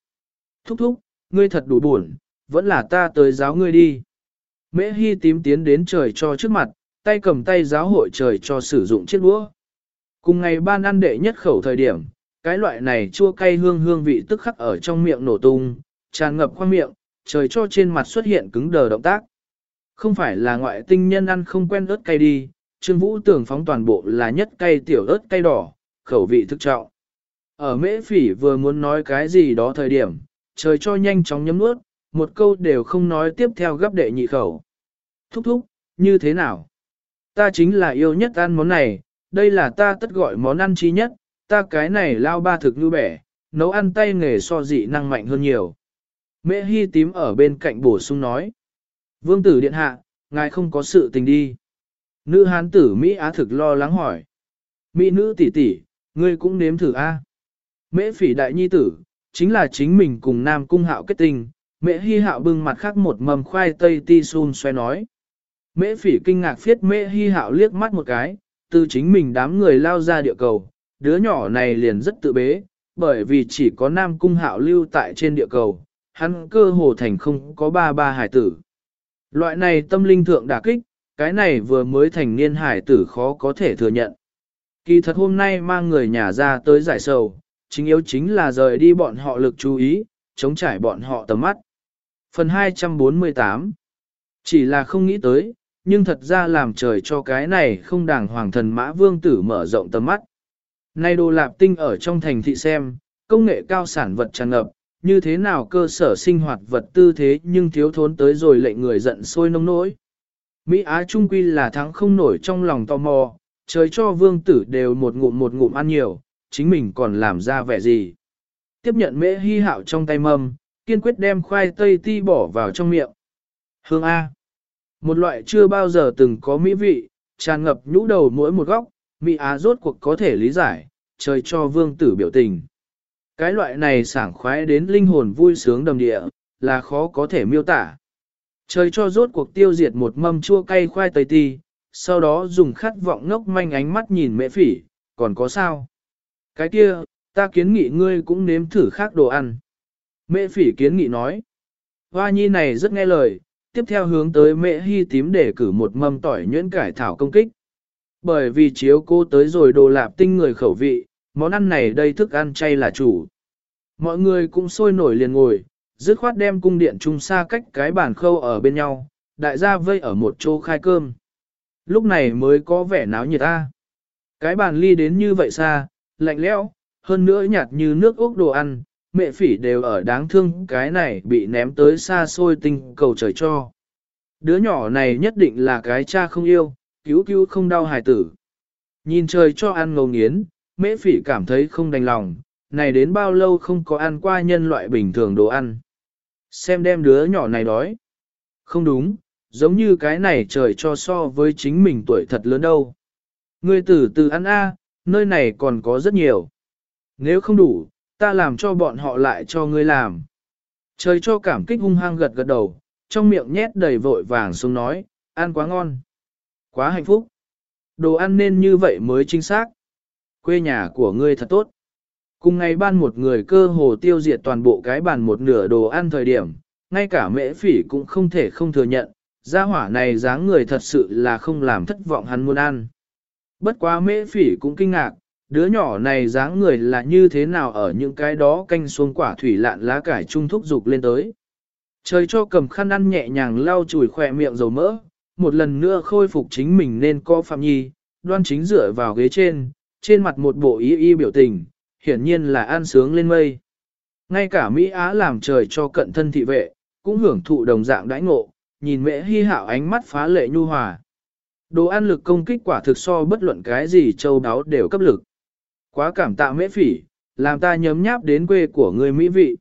Thúc thúc, ngươi thật đủ buồn, vẫn là ta tới giáo ngươi đi. Mễ hy tím tiến đến trời cho trước mặt, tay cầm tay giáo hội trời cho sử dụng chiếc đũa. Cùng ngày ban ăn đệ nhất khẩu thời điểm, cái loại này chua cay hương hương vị tức khắc ở trong miệng nổ tung, tràn ngập khoang miệng, trời cho trên mặt xuất hiện cứng đờ động tác. Không phải là ngoại tinh nhân ăn không quen ớt cay đi, Trương Vũ tưởng phóng toàn bộ là nhất cay tiểu ớt cay đỏ, khẩu vị thức trọng. Ở mễ phỉ vừa muốn nói cái gì đó thời điểm, trời cho nhanh chóng nhấm nuốt, một câu đều không nói tiếp theo gấp đệ nhị khẩu. Thúc thúc, như thế nào? Ta chính là yêu nhất ăn món này, đây là ta tất gọi món ăn chi nhất, ta cái này lao ba thực như bẻ, nấu ăn tay nghề so dị năng mạnh hơn nhiều. Mẹ hy tím ở bên cạnh bổ sung nói. Vương tử điện hạ, ngài không có sự tình đi. Nữ hán tử Mỹ Á thực lo lắng hỏi. Mỹ nữ tỷ tỷ, ngươi cũng nếm thử a. Mễ phỉ đại nhi tử, chính là chính mình cùng nam cung hạo kết tình. Mẹ hy hạo bưng mặt khác một mầm khoai tây ti sun xoay nói. Mễ phỉ kinh ngạc phiết mễ hy hạo liếc mắt một cái, từ chính mình đám người lao ra địa cầu, đứa nhỏ này liền rất tự bế, bởi vì chỉ có nam cung hạo lưu tại trên địa cầu, hắn cơ hồ thành không có ba ba hải tử. Loại này tâm linh thượng đả kích, cái này vừa mới thành niên hải tử khó có thể thừa nhận. Kỳ thật hôm nay mang người nhà ra tới giải sầu, chính yếu chính là rời đi bọn họ lực chú ý, chống trải bọn họ tầm mắt. Phần 248 Chỉ là không nghĩ tới, nhưng thật ra làm trời cho cái này không đàng hoàng thần mã vương tử mở rộng tầm mắt. Nay đồ lạp tinh ở trong thành thị xem, công nghệ cao sản vật tràn ngập, như thế nào cơ sở sinh hoạt vật tư thế nhưng thiếu thốn tới rồi lệnh người giận sôi nông nỗi. Mỹ Á Trung Quy là thắng không nổi trong lòng tò mò, trời cho vương tử đều một ngụm một ngụm ăn nhiều, chính mình còn làm ra vẻ gì. Tiếp nhận mễ hy hạo trong tay mâm, kiên quyết đem khoai tây ti bỏ vào trong miệng. Hương A. Một loại chưa bao giờ từng có mỹ vị, tràn ngập nhũ đầu mỗi một góc, Mỹ Á rốt cuộc có thể lý giải, trời cho vương tử biểu tình. Cái loại này sảng khoái đến linh hồn vui sướng đầm địa, là khó có thể miêu tả. Trời cho rốt cuộc tiêu diệt một mâm chua cay khoai tây ti, sau đó dùng khát vọng ngốc manh ánh mắt nhìn mẹ phỉ, còn có sao? Cái kia, ta kiến nghị ngươi cũng nếm thử khác đồ ăn. Mẹ phỉ kiến nghị nói. Hoa nhi này rất nghe lời, tiếp theo hướng tới mẹ hy tím để cử một mâm tỏi nhuyễn cải thảo công kích. Bởi vì chiếu cô tới rồi đồ lạp tinh người khẩu vị, món ăn này đây thức ăn chay là chủ. Mọi người cũng sôi nổi liền ngồi, dứt khoát đem cung điện trung xa cách cái bàn khâu ở bên nhau, đại gia vây ở một chỗ khai cơm. Lúc này mới có vẻ náo nhiệt ta. Cái bàn ly đến như vậy xa, lạnh lẽo, hơn nữa nhạt như nước ốc đồ ăn, mẹ phỉ đều ở đáng thương cái này bị ném tới xa xôi tinh cầu trời cho. Đứa nhỏ này nhất định là cái cha không yêu, cứu cứu không đau hài tử. Nhìn trời cho ăn ngầu nghiến, mễ phỉ cảm thấy không đành lòng, này đến bao lâu không có ăn qua nhân loại bình thường đồ ăn. Xem đem đứa nhỏ này đói. Không đúng, giống như cái này trời cho so với chính mình tuổi thật lớn đâu. Ngươi tử từ ăn A, nơi này còn có rất nhiều. Nếu không đủ, ta làm cho bọn họ lại cho ngươi làm. Trời cho cảm kích hung hăng gật gật đầu, trong miệng nhét đầy vội vàng xuống nói, ăn quá ngon. Quá hạnh phúc. Đồ ăn nên như vậy mới chính xác. Quê nhà của ngươi thật tốt. Cùng ngày ban một người cơ hồ tiêu diệt toàn bộ cái bàn một nửa đồ ăn thời điểm, ngay cả mễ phỉ cũng không thể không thừa nhận, gia hỏa này dáng người thật sự là không làm thất vọng hắn muốn ăn. Bất quá mễ phỉ cũng kinh ngạc, đứa nhỏ này dáng người là như thế nào ở những cái đó canh xuống quả thủy lạn lá cải trung thúc dục lên tới. Trời cho cầm khăn ăn nhẹ nhàng lau chùi khỏe miệng dầu mỡ, một lần nữa khôi phục chính mình nên co phạm nhi, đoan chính dựa vào ghế trên, trên mặt một bộ ý y biểu tình, hiển nhiên là an sướng lên mây. Ngay cả Mỹ Á làm trời cho cận thân thị vệ, cũng hưởng thụ đồng dạng đãi ngộ, nhìn mẹ hy hạo ánh mắt phá lệ nhu hòa. Đồ ăn lực công kích quả thực so bất luận cái gì châu đáo đều cấp lực. Quá cảm tạ mễ phỉ, làm ta nhấm nháp đến quê của người Mỹ vị.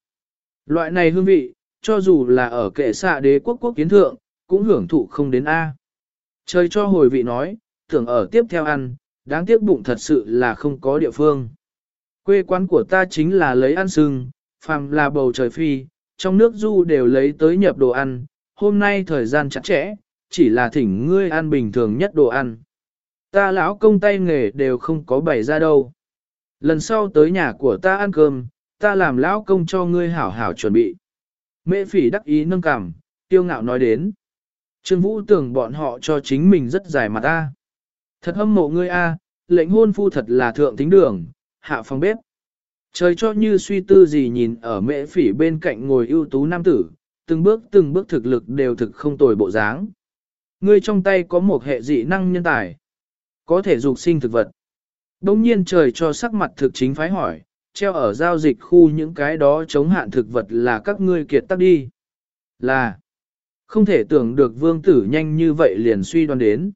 Loại này hương vị, cho dù là ở kệ xạ đế quốc quốc kiến thượng, cũng hưởng thụ không đến A. Trời cho hồi vị nói, tưởng ở tiếp theo ăn, đáng tiếc bụng thật sự là không có địa phương. Quê quán của ta chính là lấy ăn sưng, phàm là bầu trời phi, trong nước du đều lấy tới nhập đồ ăn, hôm nay thời gian chặt chẽ, chỉ là thỉnh ngươi ăn bình thường nhất đồ ăn. Ta lão công tay nghề đều không có bày ra đâu. Lần sau tới nhà của ta ăn cơm, ta làm lão công cho ngươi hảo hảo chuẩn bị. Mễ phỉ đắc ý nâng cằm, tiêu ngạo nói đến. Trương Vũ tưởng bọn họ cho chính mình rất dài mặt ta. Thật hâm mộ ngươi a, lệnh hôn phu thật là thượng tính đường, hạ phòng bếp. Trời cho như suy tư gì nhìn ở mễ phỉ bên cạnh ngồi ưu tú nam tử, từng bước từng bước thực lực đều thực không tồi bộ dáng. Ngươi trong tay có một hệ dị năng nhân tài, có thể dục sinh thực vật. Đông nhiên trời cho sắc mặt thực chính phái hỏi, treo ở giao dịch khu những cái đó chống hạn thực vật là các ngươi kiệt tác đi. Là, không thể tưởng được vương tử nhanh như vậy liền suy đoán đến.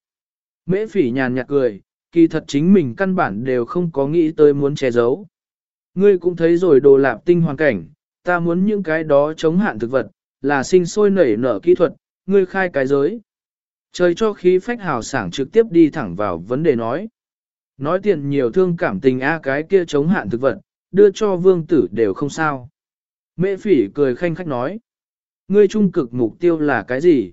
Mễ phỉ nhàn nhạt cười, kỳ thật chính mình căn bản đều không có nghĩ tới muốn che giấu. Ngươi cũng thấy rồi đồ lạp tinh hoàn cảnh, ta muốn những cái đó chống hạn thực vật, là sinh sôi nảy nở kỹ thuật, ngươi khai cái giới. Trời cho khí phách hào sảng trực tiếp đi thẳng vào vấn đề nói. Nói tiền nhiều thương cảm tình a cái kia chống hạn thực vật, đưa cho vương tử đều không sao. Mễ phỉ cười khanh khách nói. Ngươi trung cực mục tiêu là cái gì?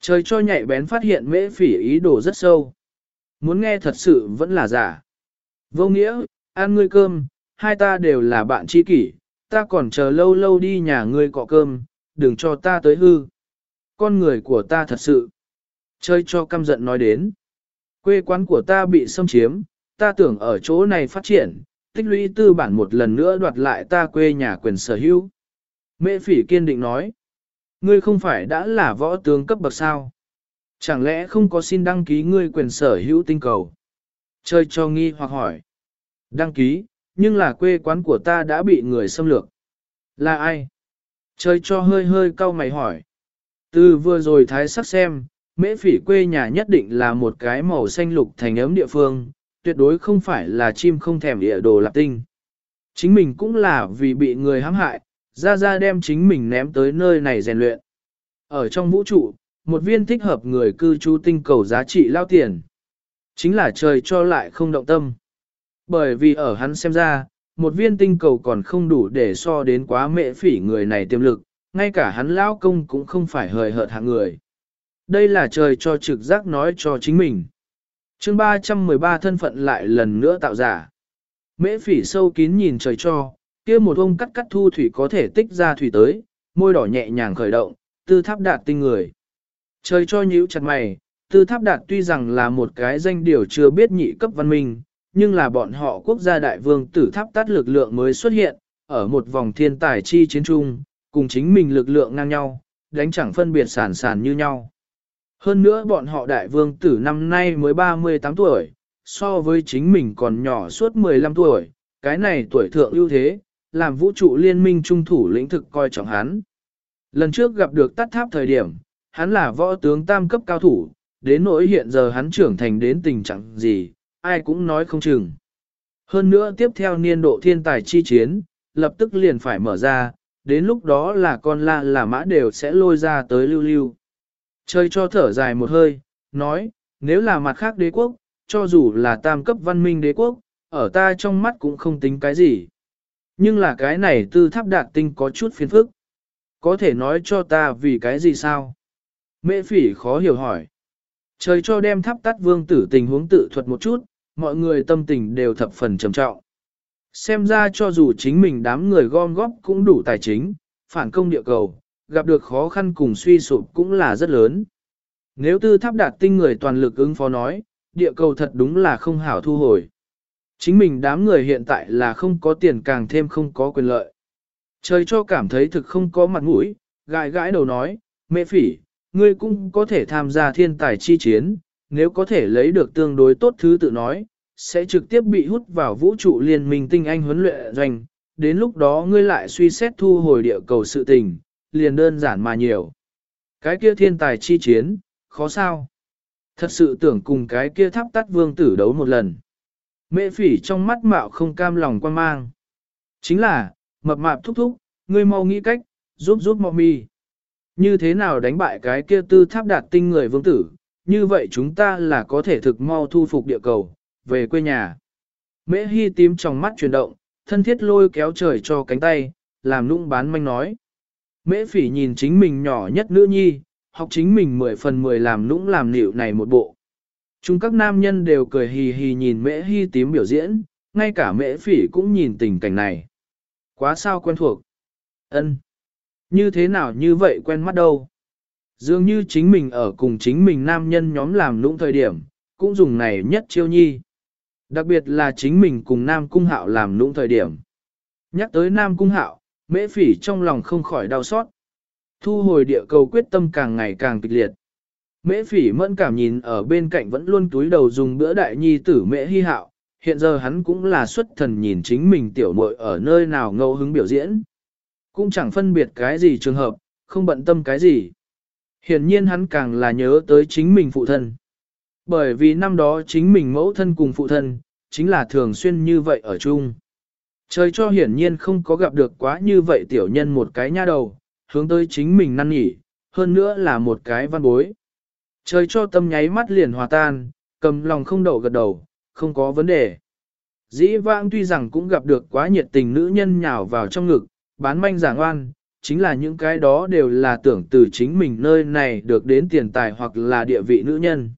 Trời cho nhạy bén phát hiện mễ phỉ ý đồ rất sâu. Muốn nghe thật sự vẫn là giả. Vô nghĩa, ăn ngươi cơm, hai ta đều là bạn tri kỷ, ta còn chờ lâu lâu đi nhà ngươi cọ cơm, đừng cho ta tới hư. Con người của ta thật sự. Chơi cho căm giận nói đến. Quê quán của ta bị xâm chiếm, ta tưởng ở chỗ này phát triển, tích lũy tư bản một lần nữa đoạt lại ta quê nhà quyền sở hữu. Mễ phỉ kiên định nói. Ngươi không phải đã là võ tướng cấp bậc sao? Chẳng lẽ không có xin đăng ký ngươi quyền sở hữu tinh cầu? Chơi cho nghi hoặc hỏi. Đăng ký, nhưng là quê quán của ta đã bị người xâm lược. Là ai? Chơi cho hơi hơi cau mày hỏi. Từ vừa rồi thái sắc xem, mễ phỉ quê nhà nhất định là một cái màu xanh lục thành ấm địa phương, tuyệt đối không phải là chim không thèm địa đồ lạc tinh. Chính mình cũng là vì bị người hãm hại, ra ra đem chính mình ném tới nơi này rèn luyện. Ở trong vũ trụ, một viên thích hợp người cư trú tinh cầu giá trị lao tiền. Chính là trời cho lại không động tâm. Bởi vì ở hắn xem ra, một viên tinh cầu còn không đủ để so đến quá mệ phỉ người này tiềm lực, ngay cả hắn lao công cũng không phải hời hợt hạng người. Đây là trời cho trực giác nói cho chính mình. chương 313 thân phận lại lần nữa tạo giả. Mễ phỉ sâu kín nhìn trời cho, kia một ông cắt cắt thu thủy có thể tích ra thủy tới, môi đỏ nhẹ nhàng khởi động, tư tháp đạt tinh người. Trời cho nhíu chặt mày, tư tháp đạt tuy rằng là một cái danh điều chưa biết nhị cấp văn minh, nhưng là bọn họ quốc gia đại vương tử tháp tắt lực lượng mới xuất hiện, ở một vòng thiên tài chi chiến trung, cùng chính mình lực lượng ngang nhau, đánh chẳng phân biệt sản sản như nhau. Hơn nữa bọn họ đại vương tử năm nay mới 38 tuổi, so với chính mình còn nhỏ suốt 15 tuổi, cái này tuổi thượng ưu thế, làm vũ trụ liên minh trung thủ lĩnh thực coi trọng hắn. Lần trước gặp được tắt tháp thời điểm, hắn là võ tướng tam cấp cao thủ, đến nỗi hiện giờ hắn trưởng thành đến tình trạng gì, ai cũng nói không chừng. Hơn nữa tiếp theo niên độ thiên tài chi chiến, lập tức liền phải mở ra, đến lúc đó là con la là mã đều sẽ lôi ra tới lưu lưu. Chơi cho thở dài một hơi, nói, nếu là mặt khác đế quốc, cho dù là tam cấp văn minh đế quốc, ở ta trong mắt cũng không tính cái gì. Nhưng là cái này tư tháp đạt tinh có chút phiền phức. Có thể nói cho ta vì cái gì sao? Mễ phỉ khó hiểu hỏi. Trời cho đem tháp tắt vương tử tình huống tự thuật một chút, mọi người tâm tình đều thập phần trầm trọng. Xem ra cho dù chính mình đám người gom góp cũng đủ tài chính, phản công địa cầu, gặp được khó khăn cùng suy sụp cũng là rất lớn. Nếu tư tháp đạt tinh người toàn lực ứng phó nói, địa cầu thật đúng là không hảo thu hồi. Chính mình đám người hiện tại là không có tiền càng thêm không có quyền lợi. Trời cho cảm thấy thực không có mặt mũi, gãi gãi đầu nói, mẹ phỉ, ngươi cũng có thể tham gia thiên tài chi chiến, nếu có thể lấy được tương đối tốt thứ tự nói, sẽ trực tiếp bị hút vào vũ trụ liên minh tinh anh huấn luyện doanh, đến lúc đó ngươi lại suy xét thu hồi địa cầu sự tình, liền đơn giản mà nhiều. Cái kia thiên tài chi chiến, khó sao? Thật sự tưởng cùng cái kia tháp tắt vương tử đấu một lần. Mẹ phỉ trong mắt mạo không cam lòng quan mang. Chính là, mập mạp thúc thúc, ngươi mau nghĩ cách, giúp giúp mọ mi. Như thế nào đánh bại cái kia tư tháp đạt tinh người vương tử, như vậy chúng ta là có thể thực mau thu phục địa cầu, về quê nhà. Mễ hy tím trong mắt chuyển động, thân thiết lôi kéo trời cho cánh tay, làm nũng bán manh nói. Mễ phỉ nhìn chính mình nhỏ nhất nữ nhi, học chính mình mười phần mười làm nũng làm nịu này một bộ. Chúng các nam nhân đều cười hì hì nhìn mễ hy tím biểu diễn, ngay cả mễ phỉ cũng nhìn tình cảnh này. Quá sao quen thuộc. ân Như thế nào như vậy quen mắt đâu. Dường như chính mình ở cùng chính mình nam nhân nhóm làm nũng thời điểm, cũng dùng này nhất chiêu nhi. Đặc biệt là chính mình cùng nam cung hạo làm nũng thời điểm. Nhắc tới Nam Cung Hạo, mễ phỉ trong lòng không khỏi đau xót. Thu hồi địa cầu quyết tâm càng ngày càng kịch liệt. Mễ phỉ mẫn cảm nhìn ở bên cạnh vẫn luôn túi đầu dùng bữa đại nhi tử mễ hy hạo, hiện giờ hắn cũng là xuất thần nhìn chính mình tiểu muội ở nơi nào ngẫu hứng biểu diễn. Cũng chẳng phân biệt cái gì trường hợp, không bận tâm cái gì. Hiển nhiên hắn càng là nhớ tới chính mình phụ thân. Bởi vì năm đó chính mình mẫu thân cùng phụ thân, chính là thường xuyên như vậy ở chung. Trời cho hiển nhiên không có gặp được quá như vậy tiểu nhân một cái nha đầu, hướng tới chính mình năn nỉ, hơn nữa là một cái văn bối. Trời cho tâm nháy mắt liền hòa tan, cầm lòng không đậu gật đầu, không có vấn đề. Dĩ vãng tuy rằng cũng gặp được quá nhiệt tình nữ nhân nhào vào trong ngực, bán manh giả ngoan, chính là những cái đó đều là tưởng từ chính mình nơi này được đến tiền tài hoặc là địa vị nữ nhân,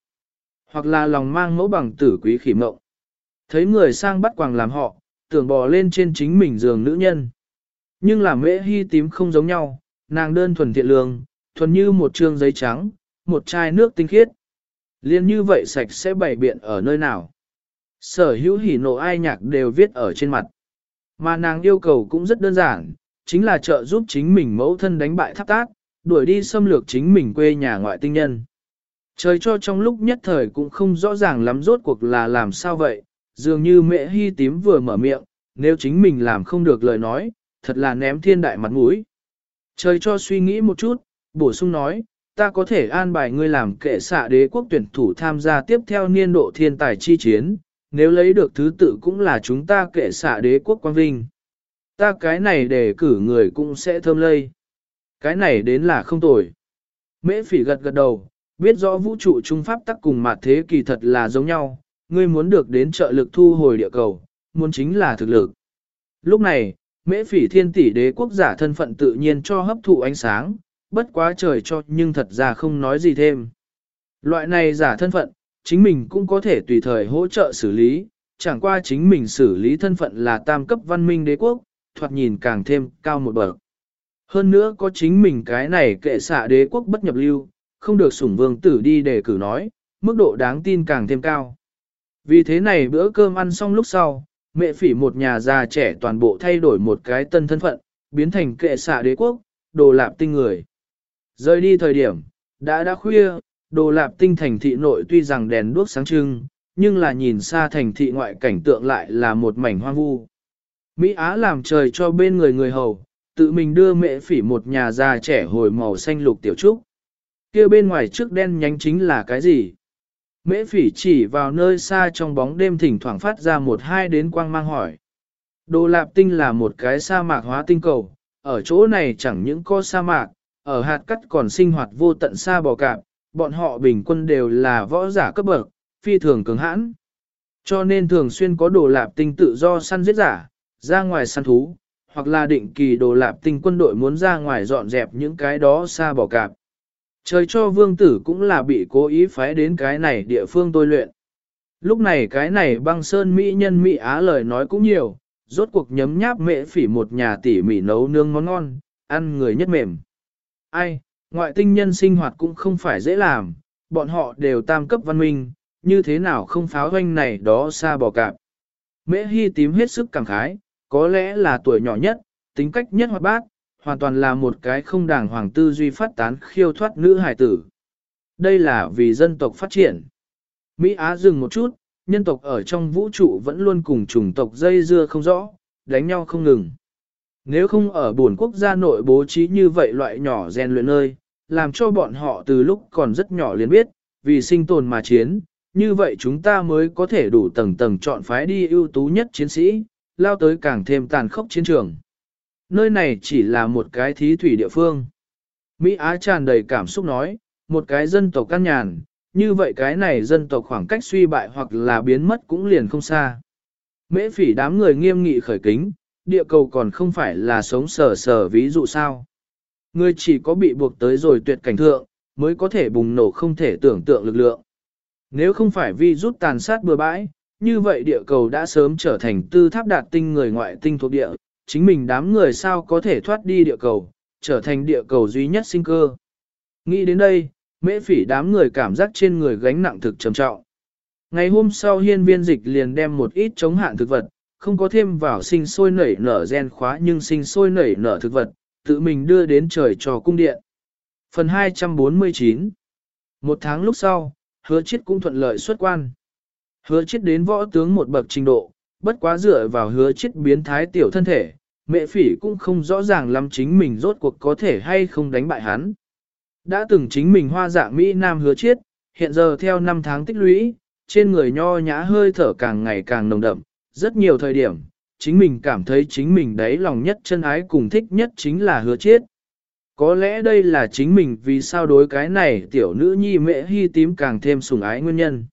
hoặc là lòng mang mẫu bằng tử quý khỉ mộng. Thấy người sang bắt quàng làm họ, tưởng bò lên trên chính mình giường nữ nhân. Nhưng là mễ hy tím không giống nhau, nàng đơn thuần thiện lương, thuần như một trương giấy trắng, một chai nước tinh khiết. Liên như vậy sạch sẽ bày biện ở nơi nào. Sở hữu hỉ nộ ai nhạc đều viết ở trên mặt. Mà nàng yêu cầu cũng rất đơn giản, chính là trợ giúp chính mình mẫu thân đánh bại tháp tác, đuổi đi xâm lược chính mình quê nhà ngoại tinh nhân. Trời cho trong lúc nhất thời cũng không rõ ràng lắm rốt cuộc là làm sao vậy, dường như mẹ hy tím vừa mở miệng, nếu chính mình làm không được lời nói, thật là ném thiên đại mặt mũi. Trời cho suy nghĩ một chút, bổ sung nói, ta có thể an bài ngươi làm kệ xạ đế quốc tuyển thủ tham gia tiếp theo niên độ thiên tài chi chiến, nếu lấy được thứ tự cũng là chúng ta kệ xạ đế quốc quang vinh. Ta cái này để cử người cũng sẽ thơm lây. Cái này đến là không tồi. Mễ phỉ gật gật đầu, biết rõ vũ trụ trung pháp tắc cùng mặt thế kỳ thật là giống nhau, ngươi muốn được đến trợ lực thu hồi địa cầu, muốn chính là thực lực. Lúc này, mễ phỉ thiên tỷ đế quốc giả thân phận tự nhiên cho hấp thụ ánh sáng, bất quá trời cho nhưng thật ra không nói gì thêm. Loại này giả thân phận, chính mình cũng có thể tùy thời hỗ trợ xử lý, chẳng qua chính mình xử lý thân phận là tam cấp văn minh đế quốc, thoạt nhìn càng thêm cao một bậc. Hơn nữa có chính mình cái này kệ xạ đế quốc bất nhập lưu, không được sủng vương tử đi để cử nói, mức độ đáng tin càng thêm cao. Vì thế này bữa cơm ăn xong lúc sau, mẹ phỉ một nhà già trẻ toàn bộ thay đổi một cái tân thân phận, biến thành kệ xạ đế quốc, đồ lạp tinh người. Rời đi thời điểm, đã đã khuya, đồ lạp tinh thành thị nội tuy rằng đèn đuốc sáng trưng, nhưng là nhìn xa thành thị ngoại cảnh tượng lại là một mảnh hoang vu. Mỹ Á làm trời cho bên người người hầu, tự mình đưa mẹ phỉ một nhà già trẻ hồi màu xanh lục tiểu trúc. kia bên ngoài trước đen nhánh chính là cái gì? Mễ phỉ chỉ vào nơi xa trong bóng đêm thỉnh thoảng phát ra một hai đến quang mang hỏi. Đồ lạp tinh là một cái sa mạc hóa tinh cầu, ở chỗ này chẳng những có sa mạc, ở hạt cắt còn sinh hoạt vô tận xa bò cạp, bọn họ bình quân đều là võ giả cấp bậc, phi thường cứng hãn. Cho nên thường xuyên có đồ lạp tinh tự do săn giết giả, ra ngoài săn thú, hoặc là định kỳ đồ lạp tinh quân đội muốn ra ngoài dọn dẹp những cái đó xa bò cạp. Trời cho vương tử cũng là bị cố ý phái đến cái này địa phương tôi luyện. Lúc này cái này băng sơn Mỹ nhân Mỹ Á lời nói cũng nhiều, rốt cuộc nhấm nháp mễ phỉ một nhà tỉ mỉ nấu nương món ngon, ăn người nhất mềm. Ai, ngoại tinh nhân sinh hoạt cũng không phải dễ làm, bọn họ đều tam cấp văn minh, như thế nào không pháo doanh này đó xa bỏ cạp. Mễ hy tím hết sức cảm khái, có lẽ là tuổi nhỏ nhất, tính cách nhất hoạt bát, hoàn toàn là một cái không đàng hoàng tư duy phát tán khiêu thoát nữ hải tử. Đây là vì dân tộc phát triển. Mỹ Á dừng một chút, nhân tộc ở trong vũ trụ vẫn luôn cùng chủng tộc dây dưa không rõ, đánh nhau không ngừng. Nếu không ở buồn quốc gia nội bố trí như vậy loại nhỏ rèn luyện nơi, làm cho bọn họ từ lúc còn rất nhỏ liền biết, vì sinh tồn mà chiến, như vậy chúng ta mới có thể đủ tầng tầng chọn phái đi ưu tú nhất chiến sĩ, lao tới càng thêm tàn khốc chiến trường. Nơi này chỉ là một cái thí thủy địa phương. Mỹ Á tràn đầy cảm xúc nói, một cái dân tộc căn nhàn, như vậy cái này dân tộc khoảng cách suy bại hoặc là biến mất cũng liền không xa. Mễ phỉ đám người nghiêm nghị khởi kính, địa cầu còn không phải là sống sờ sờ ví dụ sao. Người chỉ có bị buộc tới rồi tuyệt cảnh thượng, mới có thể bùng nổ không thể tưởng tượng lực lượng. Nếu không phải vi rút tàn sát bừa bãi, như vậy địa cầu đã sớm trở thành tư tháp đạt tinh người ngoại tinh thuộc địa, chính mình đám người sao có thể thoát đi địa cầu, trở thành địa cầu duy nhất sinh cơ. Nghĩ đến đây, mễ phỉ đám người cảm giác trên người gánh nặng thực trầm trọng. Ngày hôm sau hiên viên dịch liền đem một ít chống hạn thực vật, không có thêm vào sinh sôi nảy nở gen khóa nhưng sinh sôi nảy nở thực vật, tự mình đưa đến trời cho cung điện. Phần 249 Một tháng lúc sau, hứa chết cũng thuận lợi xuất quan. Hứa chết đến võ tướng một bậc trình độ, bất quá dựa vào hứa chết biến thái tiểu thân thể, mẹ phỉ cũng không rõ ràng lắm chính mình rốt cuộc có thể hay không đánh bại hắn. Đã từng chính mình hoa dạng Mỹ Nam hứa chết, hiện giờ theo năm tháng tích lũy, trên người nho nhã hơi thở càng ngày càng nồng đậm, rất nhiều thời điểm, chính mình cảm thấy chính mình đấy lòng nhất chân ái cùng thích nhất chính là hứa chết. Có lẽ đây là chính mình vì sao đối cái này tiểu nữ nhi mẹ hy tím càng thêm sủng ái nguyên nhân.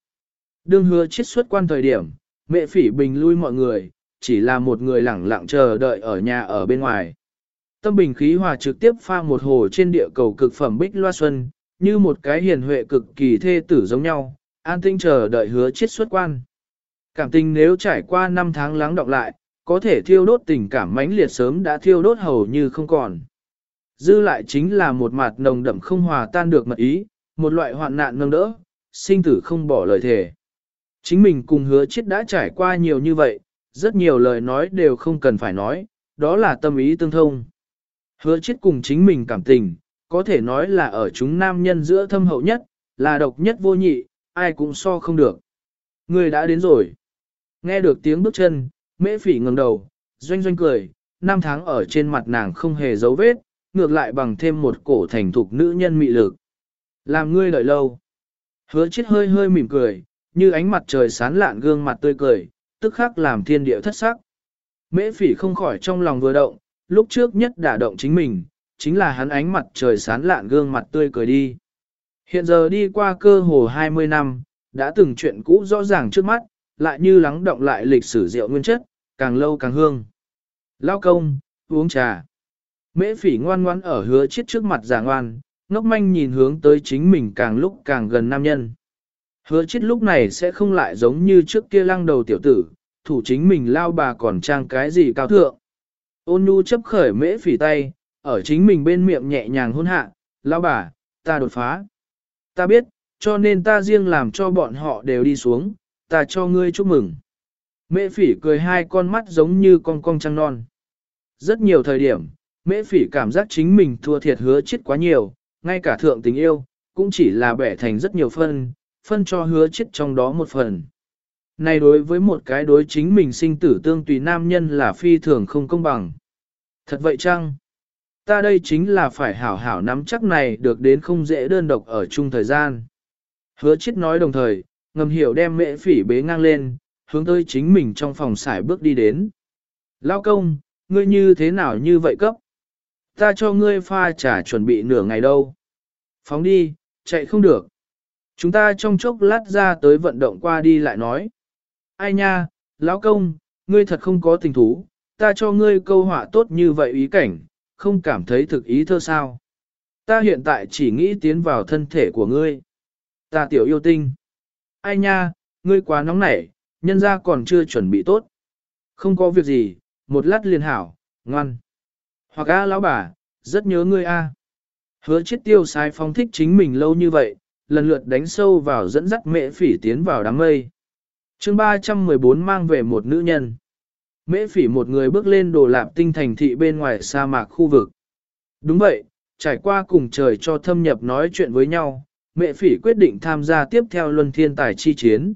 Đương hứa chết xuất quan thời điểm, mẹ phỉ bình lui mọi người, chỉ là một người lẳng lặng chờ đợi ở nhà ở bên ngoài. Tâm bình khí hòa trực tiếp pha một hồ trên địa cầu cực phẩm bích loa xuân, như một cái hiền huệ cực kỳ thê tử giống nhau, an tinh chờ đợi hứa chết xuất quan. Cảm tình nếu trải qua 5 tháng lắng đọng lại, có thể thiêu đốt tình cảm mãnh liệt sớm đã thiêu đốt hầu như không còn. Dư lại chính là một mặt nồng đậm không hòa tan được mật ý, một loại hoạn nạn nâng đỡ, sinh tử không bỏ lời thề. Chính mình cùng hứa chết đã trải qua nhiều như vậy, rất nhiều lời nói đều không cần phải nói, đó là tâm ý tương thông. Hứa chết cùng chính mình cảm tình, có thể nói là ở chúng nam nhân giữa thâm hậu nhất, là độc nhất vô nhị, ai cũng so không được. Người đã đến rồi. Nghe được tiếng bước chân, mễ phỉ ngẩng đầu, doanh doanh cười, năm tháng ở trên mặt nàng không hề dấu vết, ngược lại bằng thêm một cổ thành thục nữ nhân mị lực. Làm ngươi đợi lâu. Hứa chết hơi hơi mỉm cười, như ánh mặt trời sán lạn gương mặt tươi cười, tức khắc làm thiên địa thất sắc. Mễ phỉ không khỏi trong lòng vừa động, lúc trước nhất đả động chính mình, chính là hắn ánh mặt trời sán lạn gương mặt tươi cười đi. Hiện giờ đi qua cơ hồ 20 năm, đã từng chuyện cũ rõ ràng trước mắt, lại như lắng động lại lịch sử rượu nguyên chất, càng lâu càng hương. Lao công, uống trà. Mễ phỉ ngoan ngoan ở hứa chết trước mặt giả ngoan, ngốc manh nhìn hướng tới chính mình càng lúc càng gần nam nhân. Hứa chết lúc này sẽ không lại giống như trước kia lăng đầu tiểu tử, thủ chính mình lao bà còn trang cái gì cao thượng. Ôn nhu chấp khởi mễ phỉ tay, ở chính mình bên miệng nhẹ nhàng hôn hạ, lao bà, ta đột phá. Ta biết, cho nên ta riêng làm cho bọn họ đều đi xuống, ta cho ngươi chúc mừng. Mễ phỉ cười hai con mắt giống như con cong trăng non. Rất nhiều thời điểm, mễ phỉ cảm giác chính mình thua thiệt hứa chết quá nhiều, ngay cả thượng tình yêu, cũng chỉ là bẻ thành rất nhiều phân, phân cho hứa chết trong đó một phần. Này đối với một cái đối chính mình sinh tử tương tùy nam nhân là phi thường không công bằng. Thật vậy chăng? Ta đây chính là phải hảo hảo nắm chắc này được đến không dễ đơn độc ở chung thời gian. Hứa chết nói đồng thời, ngầm hiểu đem mẹ phỉ bế ngang lên, hướng tới chính mình trong phòng xài bước đi đến. Lao công, ngươi như thế nào như vậy cấp? Ta cho ngươi pha trà chuẩn bị nửa ngày đâu. Phóng đi, chạy không được. Chúng ta trong chốc lát ra tới vận động qua đi lại nói. Ai nha, lão công, ngươi thật không có tình thú, ta cho ngươi câu họa tốt như vậy ý cảnh, không cảm thấy thực ý thơ sao. Ta hiện tại chỉ nghĩ tiến vào thân thể của ngươi. Ta tiểu yêu tinh. Ai nha, ngươi quá nóng nảy, nhân ra còn chưa chuẩn bị tốt. Không có việc gì, một lát liền hảo, ngoan. Hoặc a lão bà, rất nhớ ngươi a. Hứa chết tiêu sai phong thích chính mình lâu như vậy, lần lượt đánh sâu vào dẫn dắt mễ phỉ tiến vào đám mây. chương 314 mang về một nữ nhân. Mễ phỉ một người bước lên đồ lạp tinh thành thị bên ngoài sa mạc khu vực. Đúng vậy, trải qua cùng trời cho thâm nhập nói chuyện với nhau, mẹ phỉ quyết định tham gia tiếp theo luân thiên tài chi chiến.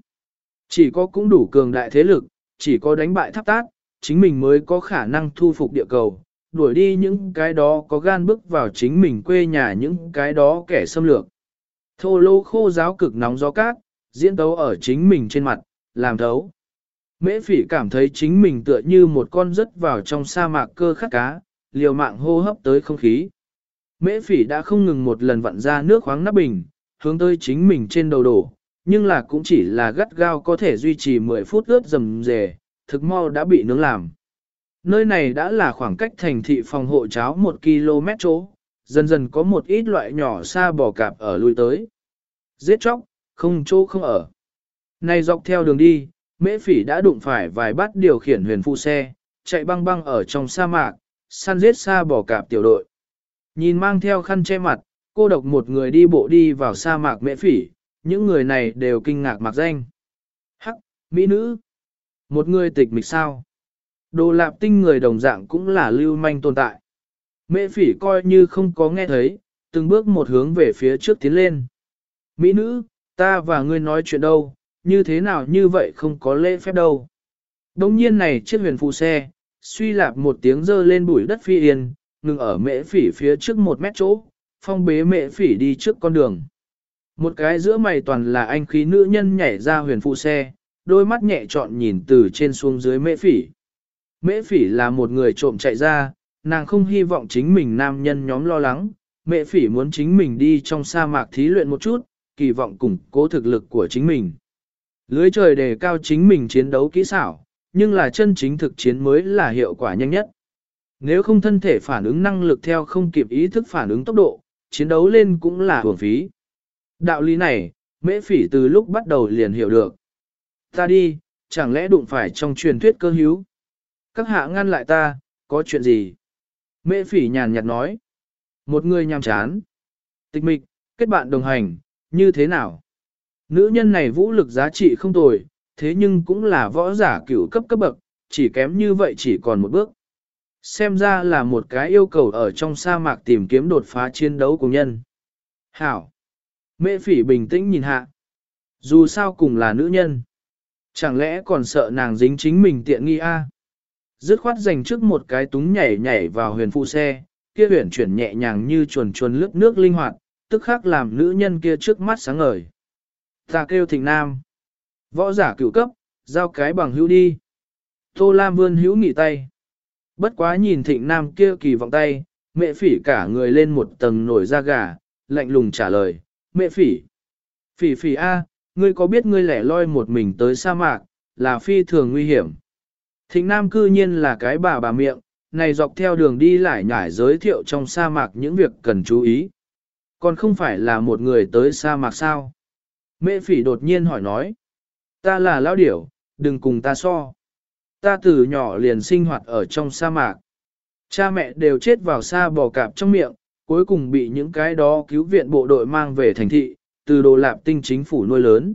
Chỉ có cũng đủ cường đại thế lực, chỉ có đánh bại tháp tác, chính mình mới có khả năng thu phục địa cầu, đuổi đi những cái đó có gan bước vào chính mình quê nhà những cái đó kẻ xâm lược. Thô lô khô giáo cực nóng gió cát, diễn tấu ở chính mình trên mặt, làm thấu. Mễ phỉ cảm thấy chính mình tựa như một con rớt vào trong sa mạc cơ khát cá, liều mạng hô hấp tới không khí. Mễ phỉ đã không ngừng một lần vặn ra nước khoáng nắp bình, hướng tới chính mình trên đầu đổ, nhưng là cũng chỉ là gắt gao có thể duy trì 10 phút ướt dầm dề, thực mau đã bị nướng làm. Nơi này đã là khoảng cách thành thị phòng hộ cháo 1 km chỗ, dần dần có một ít loại nhỏ xa bò cạp ở lui tới. Giết chóc, không chỗ không ở. Này dọc theo đường đi, mễ phỉ đã đụng phải vài bát điều khiển huyền phụ xe, chạy băng băng ở trong sa mạc, săn giết xa bò cạp tiểu đội. Nhìn mang theo khăn che mặt, cô độc một người đi bộ đi vào sa mạc mễ phỉ, những người này đều kinh ngạc mặc danh. Hắc, mỹ nữ. Một người tịch mịch sao. Đồ lạp tinh người đồng dạng cũng là lưu manh tồn tại. Mễ phỉ coi như không có nghe thấy, từng bước một hướng về phía trước tiến lên. Mỹ nữ, ta và ngươi nói chuyện đâu, như thế nào như vậy không có lễ phép đâu. Đồng nhiên này chiếc huyền phụ xe, suy lạp một tiếng dơ lên bụi đất phi yên, ngừng ở mễ phỉ phía trước một mét chỗ, phong bế mẹ phỉ đi trước con đường. Một cái giữa mày toàn là anh khí nữ nhân nhảy ra huyền phụ xe, đôi mắt nhẹ trọn nhìn từ trên xuống dưới mẹ phỉ. Mẹ phỉ là một người trộm chạy ra, nàng không hy vọng chính mình nam nhân nhóm lo lắng, Mẹ phỉ muốn chính mình đi trong sa mạc thí luyện một chút, kỳ vọng củng cố thực lực của chính mình. Lưới trời đề cao chính mình chiến đấu kỹ xảo, nhưng là chân chính thực chiến mới là hiệu quả nhanh nhất. Nếu không thân thể phản ứng năng lực theo không kịp ý thức phản ứng tốc độ, chiến đấu lên cũng là hưởng phí. Đạo lý này, mễ phỉ từ lúc bắt đầu liền hiểu được. Ta đi, chẳng lẽ đụng phải trong truyền thuyết cơ hữu? Các hạ ngăn lại ta, có chuyện gì? Mễ phỉ nhàn nhạt nói. Một người nhàm chán. Tịch mịch, kết bạn đồng hành, như thế nào? Nữ nhân này vũ lực giá trị không tồi, thế nhưng cũng là võ giả cửu cấp cấp bậc, chỉ kém như vậy chỉ còn một bước. Xem ra là một cái yêu cầu ở trong sa mạc tìm kiếm đột phá chiến đấu của nhân. Hảo! Mễ phỉ bình tĩnh nhìn hạ. Dù sao cùng là nữ nhân. Chẳng lẽ còn sợ nàng dính chính mình tiện nghi a? Dứt khoát dành trước một cái túng nhảy nhảy vào huyền phụ xe, kia huyền chuyển nhẹ nhàng như chuồn chuồn lướt nước linh hoạt, tức khắc làm nữ nhân kia trước mắt sáng ngời. Ta kêu thịnh nam. Võ giả cựu cấp, giao cái bằng hữu đi. Tô Lam vươn hữu nghỉ tay. Bất quá nhìn thịnh nam kia kỳ vọng tay, mẹ phỉ cả người lên một tầng nổi da gà, lạnh lùng trả lời, mẹ phỉ. Phỉ phỉ A, ngươi có biết ngươi lẻ loi một mình tới sa mạc, là phi thường nguy hiểm. Thịnh nam cư nhiên là cái bà bà miệng, này dọc theo đường đi lại nhải giới thiệu trong sa mạc những việc cần chú ý. Còn không phải là một người tới sa mạc sao? Mẹ phỉ đột nhiên hỏi nói. Ta là lão điểu, đừng cùng ta so. Ta từ nhỏ liền sinh hoạt ở trong sa mạc. Cha mẹ đều chết vào sa bò cạp trong miệng, cuối cùng bị những cái đó cứu viện bộ đội mang về thành thị, từ đồ lạp tinh chính phủ nuôi lớn.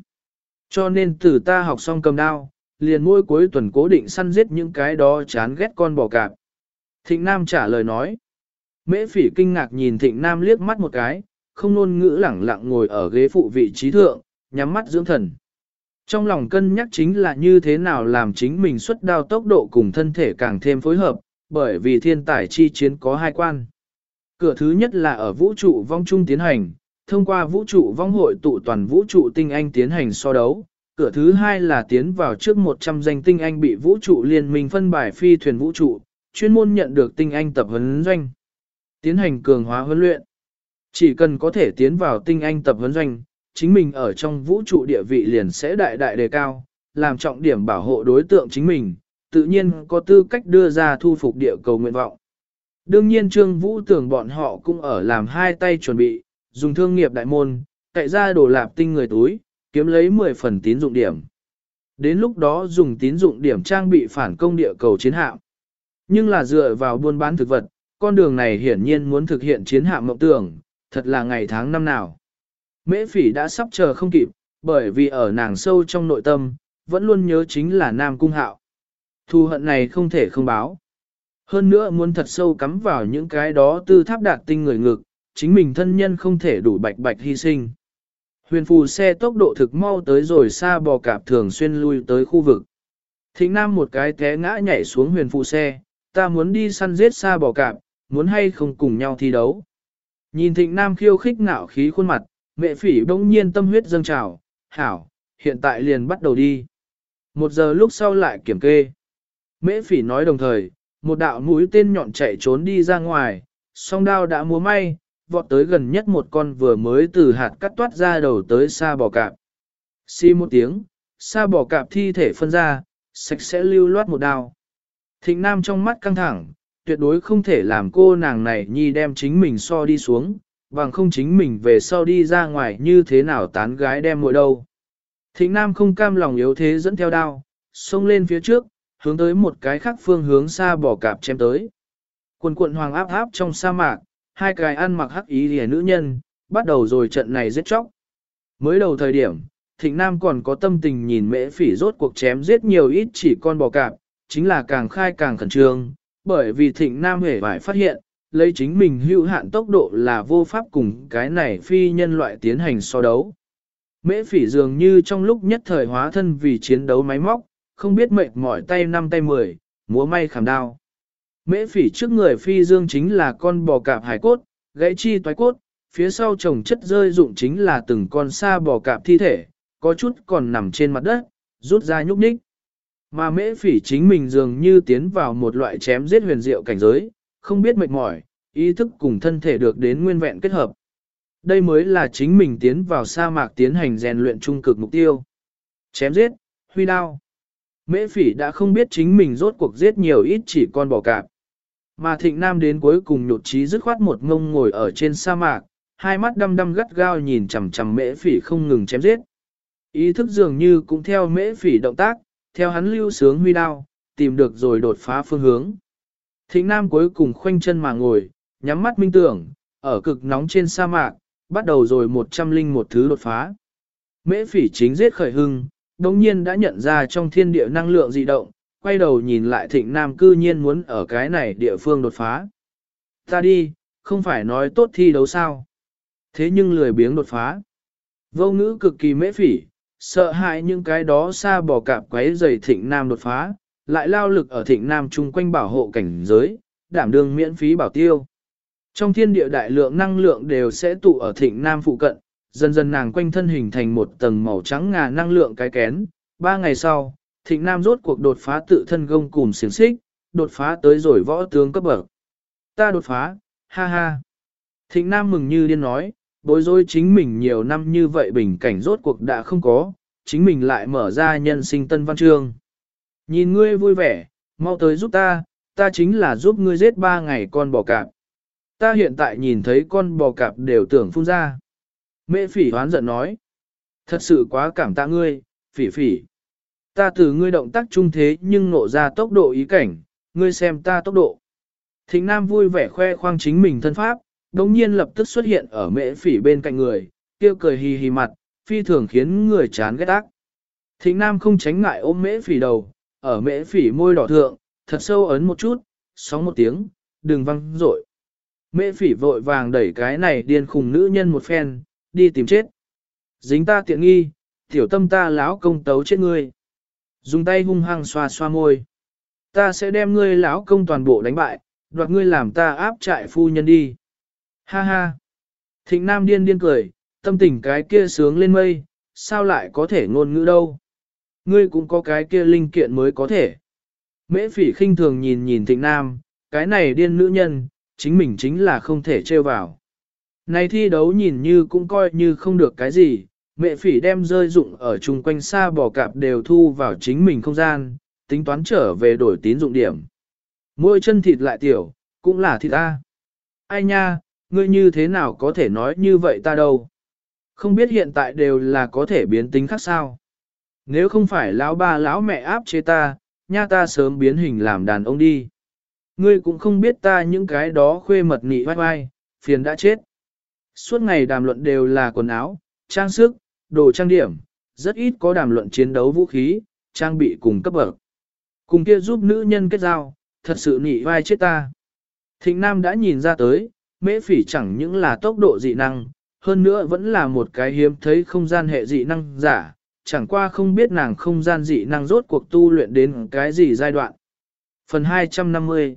Cho nên từ ta học xong cầm đao, liền mỗi cuối tuần cố định săn giết những cái đó chán ghét con bò cạp. Thịnh Nam trả lời nói. Mễ phỉ kinh ngạc nhìn Thịnh Nam liếc mắt một cái, không nôn ngữ lẳng lặng ngồi ở ghế phụ vị trí thượng, nhắm mắt dưỡng thần. Trong lòng cân nhắc chính là như thế nào làm chính mình xuất đao tốc độ cùng thân thể càng thêm phối hợp, bởi vì thiên tài chi chiến có hai quan. Cửa thứ nhất là ở vũ trụ vong trung tiến hành, thông qua vũ trụ vong hội tụ toàn vũ trụ tinh anh tiến hành so đấu. Cửa thứ hai là tiến vào trước 100 danh tinh anh bị vũ trụ liên minh phân bài phi thuyền vũ trụ, chuyên môn nhận được tinh anh tập huấn doanh. Tiến hành cường hóa huấn luyện. Chỉ cần có thể tiến vào tinh anh tập huấn doanh, chính mình ở trong vũ trụ địa vị liền sẽ đại đại đề cao, làm trọng điểm bảo hộ đối tượng chính mình, tự nhiên có tư cách đưa ra thu phục địa cầu nguyện vọng. Đương nhiên Trương Vũ tưởng bọn họ cũng ở làm hai tay chuẩn bị, dùng thương nghiệp đại môn, cậy ra đồ lạp tinh người túi, kiếm lấy 10 phần tín dụng điểm. Đến lúc đó dùng tín dụng điểm trang bị phản công địa cầu chiến hạm. Nhưng là dựa vào buôn bán thực vật, con đường này hiển nhiên muốn thực hiện chiến hạm mộng tưởng, thật là ngày tháng năm nào. Mễ phỉ đã sắp chờ không kịp, bởi vì ở nàng sâu trong nội tâm, vẫn luôn nhớ chính là Nam Cung Hạo. Thù hận này không thể không báo. Hơn nữa muốn thật sâu cắm vào những cái đó tư tháp đạt tinh người ngực, chính mình thân nhân không thể đủ bạch bạch hy sinh. Huyền phù xe tốc độ thực mau tới rồi xa bò cạp thường xuyên lui tới khu vực. Thịnh Nam một cái té ngã nhảy xuống huyền phù xe, ta muốn đi săn giết xa bò cạp, muốn hay không cùng nhau thi đấu. Nhìn Thịnh Nam khiêu khích ngạo khí khuôn mặt, mẹ phỉ bỗng nhiên tâm huyết dâng trào, hảo, hiện tại liền bắt đầu đi. Một giờ lúc sau lại kiểm kê. Mễ phỉ nói đồng thời, một đạo mũi tên nhọn chạy trốn đi ra ngoài, song đao đã múa may, vọt tới gần nhất một con vừa mới từ hạt cắt toát ra đầu tới xa bò cạp. Xi một tiếng, xa bò cạp thi thể phân ra, sạch sẽ lưu loát một đao. Thịnh Nam trong mắt căng thẳng, tuyệt đối không thể làm cô nàng này nhi đem chính mình so đi xuống, bằng không chính mình về sau đi ra ngoài như thế nào tán gái đem muội đâu. Thịnh Nam không cam lòng yếu thế dẫn theo đao, xông lên phía trước, hướng tới một cái khác phương hướng xa bỏ cạp chém tới. Quần cuộn hoàng áp áp trong sa mạc, hai cái ăn mặc hắc ý rìa nữ nhân, bắt đầu rồi trận này giết chóc. Mới đầu thời điểm, Thịnh Nam còn có tâm tình nhìn mễ phỉ rốt cuộc chém giết nhiều ít chỉ con bò cạp, chính là càng khai càng khẩn trương, bởi vì thịnh nam hề phải phát hiện, lấy chính mình hữu hạn tốc độ là vô pháp cùng cái này phi nhân loại tiến hành so đấu. Mễ phỉ dường như trong lúc nhất thời hóa thân vì chiến đấu máy móc, không biết mệt mỏi tay năm tay mười, múa may khảm đao. Mễ phỉ trước người phi dương chính là con bò cạp hải cốt, gãy chi toái cốt, phía sau chồng chất rơi dụng chính là từng con sa bò cạp thi thể, có chút còn nằm trên mặt đất, rút ra nhúc nhích. Mà mễ phỉ chính mình dường như tiến vào một loại chém giết huyền diệu cảnh giới, không biết mệt mỏi, ý thức cùng thân thể được đến nguyên vẹn kết hợp. Đây mới là chính mình tiến vào sa mạc tiến hành rèn luyện trung cực mục tiêu. Chém giết, huy đao. Mễ phỉ đã không biết chính mình rốt cuộc giết nhiều ít chỉ con bò cạp. Mà thịnh nam đến cuối cùng nhột trí dứt khoát một ngông ngồi ở trên sa mạc, hai mắt đăm đăm gắt gao nhìn chằm chằm mễ phỉ không ngừng chém giết. Ý thức dường như cũng theo mễ phỉ động tác, theo hắn lưu sướng huy đao, tìm được rồi đột phá phương hướng. Thịnh nam cuối cùng khoanh chân mà ngồi, nhắm mắt minh tưởng, ở cực nóng trên sa mạc, bắt đầu rồi một trăm linh một thứ đột phá. Mễ phỉ chính giết khởi hưng, đồng nhiên đã nhận ra trong thiên địa năng lượng dị động, quay đầu nhìn lại thịnh nam cư nhiên muốn ở cái này địa phương đột phá. Ta đi, không phải nói tốt thi đấu sao. Thế nhưng lười biếng đột phá. Vô ngữ cực kỳ mễ phỉ, sợ hãi những cái đó xa bỏ cạp quấy dày thịnh nam đột phá, lại lao lực ở thịnh nam chung quanh bảo hộ cảnh giới, đảm đương miễn phí bảo tiêu. Trong thiên địa đại lượng năng lượng đều sẽ tụ ở thịnh nam phụ cận, dần dần nàng quanh thân hình thành một tầng màu trắng ngà năng lượng cái kén. Ba ngày sau, thịnh nam rốt cuộc đột phá tự thân gông cùng xiềng xích, đột phá tới rồi võ tướng cấp bậc. Ta đột phá, ha ha. Thịnh nam mừng như điên nói, bối rối chính mình nhiều năm như vậy bình cảnh rốt cuộc đã không có, chính mình lại mở ra nhân sinh tân văn chương. Nhìn ngươi vui vẻ, mau tới giúp ta, ta chính là giúp ngươi giết ba ngày con bò cạp. Ta hiện tại nhìn thấy con bò cạp đều tưởng phun ra. Mẹ phỉ hoán giận nói. Thật sự quá cảm tạ ngươi, phỉ phỉ. Ta từ ngươi động tác trung thế nhưng nộ ra tốc độ ý cảnh, ngươi xem ta tốc độ. Thịnh Nam vui vẻ khoe khoang chính mình thân pháp, đồng nhiên lập tức xuất hiện ở mễ phỉ bên cạnh người, kêu cười hì hì mặt, phi thường khiến người chán ghét ác. Thịnh Nam không tránh ngại ôm mễ phỉ đầu, ở mễ phỉ môi đỏ thượng, thật sâu ấn một chút, sóng một tiếng, đừng văng rội. Mễ phỉ vội vàng đẩy cái này điên khùng nữ nhân một phen, đi tìm chết. Dính ta tiện nghi, tiểu tâm ta lão công tấu chết ngươi. Dùng tay hung hăng xoa xoa môi. Ta sẽ đem ngươi lão công toàn bộ đánh bại, đoạt ngươi làm ta áp trại phu nhân đi. Ha ha. Thịnh Nam điên điên cười, tâm tình cái kia sướng lên mây, sao lại có thể ngôn ngữ đâu. Ngươi cũng có cái kia linh kiện mới có thể. Mễ phỉ khinh thường nhìn nhìn Thịnh Nam, cái này điên nữ nhân, chính mình chính là không thể trêu vào. Này thi đấu nhìn như cũng coi như không được cái gì, mẹ phỉ đem rơi dụng ở chung quanh xa bò cạp đều thu vào chính mình không gian, tính toán trở về đổi tín dụng điểm. Môi chân thịt lại tiểu, cũng là thịt ta. Ai nha, ngươi như thế nào có thể nói như vậy ta đâu? Không biết hiện tại đều là có thể biến tính khác sao? Nếu không phải lão ba lão mẹ áp chế ta, nha ta sớm biến hình làm đàn ông đi. Ngươi cũng không biết ta những cái đó khuê mật nị vai vai, phiền đã chết. Suốt ngày đàm luận đều là quần áo, trang sức, đồ trang điểm, rất ít có đàm luận chiến đấu vũ khí, trang bị cùng cấp bậc. Cùng kia giúp nữ nhân kết giao, thật sự nị vai chết ta. Thịnh Nam đã nhìn ra tới, mễ phỉ chẳng những là tốc độ dị năng, hơn nữa vẫn là một cái hiếm thấy không gian hệ dị năng giả, chẳng qua không biết nàng không gian dị năng rốt cuộc tu luyện đến cái gì giai đoạn. Phần 250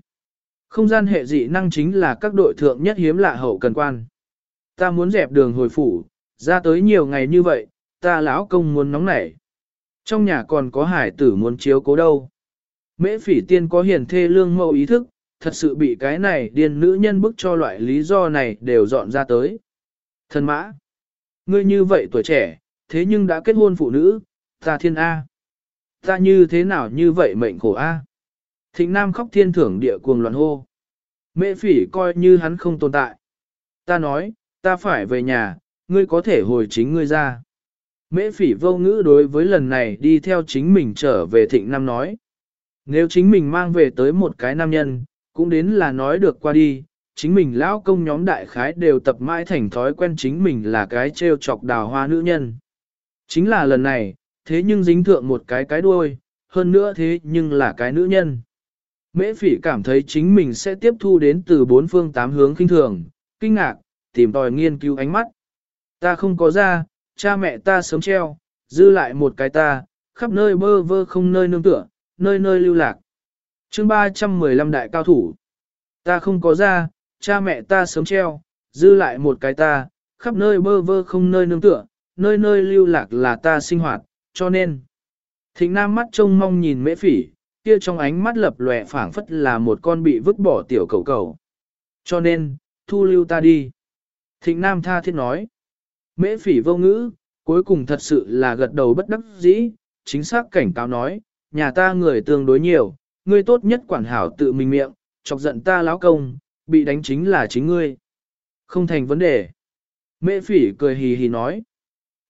Không gian hệ dị năng chính là các đội thượng nhất hiếm lạ hậu cần quan. Ta muốn dẹp đường hồi phủ, ra tới nhiều ngày như vậy, ta lão công muốn nóng nảy. Trong nhà còn có hải tử muốn chiếu cố đâu. Mễ phỉ tiên có hiền thê lương mẫu ý thức, thật sự bị cái này điên nữ nhân bức cho loại lý do này đều dọn ra tới. Thần mã, ngươi như vậy tuổi trẻ, thế nhưng đã kết hôn phụ nữ, ta thiên A. Ta như thế nào như vậy mệnh khổ A. Thịnh Nam khóc thiên thưởng địa cuồng loạn hô. Mễ phỉ coi như hắn không tồn tại. Ta nói, ta phải về nhà, ngươi có thể hồi chính ngươi ra. Mễ phỉ vô ngữ đối với lần này đi theo chính mình trở về thịnh Nam nói. Nếu chính mình mang về tới một cái nam nhân, cũng đến là nói được qua đi, chính mình lão công nhóm đại khái đều tập mãi thành thói quen chính mình là cái trêu chọc đào hoa nữ nhân. Chính là lần này, thế nhưng dính thượng một cái cái đuôi, hơn nữa thế nhưng là cái nữ nhân. Mễ phỉ cảm thấy chính mình sẽ tiếp thu đến từ bốn phương tám hướng kinh thường, kinh ngạc, tìm tòi nghiên cứu ánh mắt. Ta không có ra, cha mẹ ta sớm treo, dư lại một cái ta, khắp nơi bơ vơ không nơi nương tựa, nơi nơi lưu lạc. chương 315 đại cao thủ. Ta không có ra, cha mẹ ta sớm treo, dư lại một cái ta, khắp nơi bơ vơ không nơi nương tựa, nơi nơi lưu lạc là ta sinh hoạt, cho nên. Thịnh Nam mắt trông mong nhìn mễ phỉ, kia trong ánh mắt lập lòe phảng phất là một con bị vứt bỏ tiểu cầu cầu. Cho nên, thu lưu ta đi. Thịnh Nam tha thiết nói. Mễ phỉ vô ngữ, cuối cùng thật sự là gật đầu bất đắc dĩ, chính xác cảnh cáo nói, nhà ta người tương đối nhiều, ngươi tốt nhất quản hảo tự mình miệng, chọc giận ta lão công, bị đánh chính là chính ngươi. Không thành vấn đề. Mễ phỉ cười hì hì nói.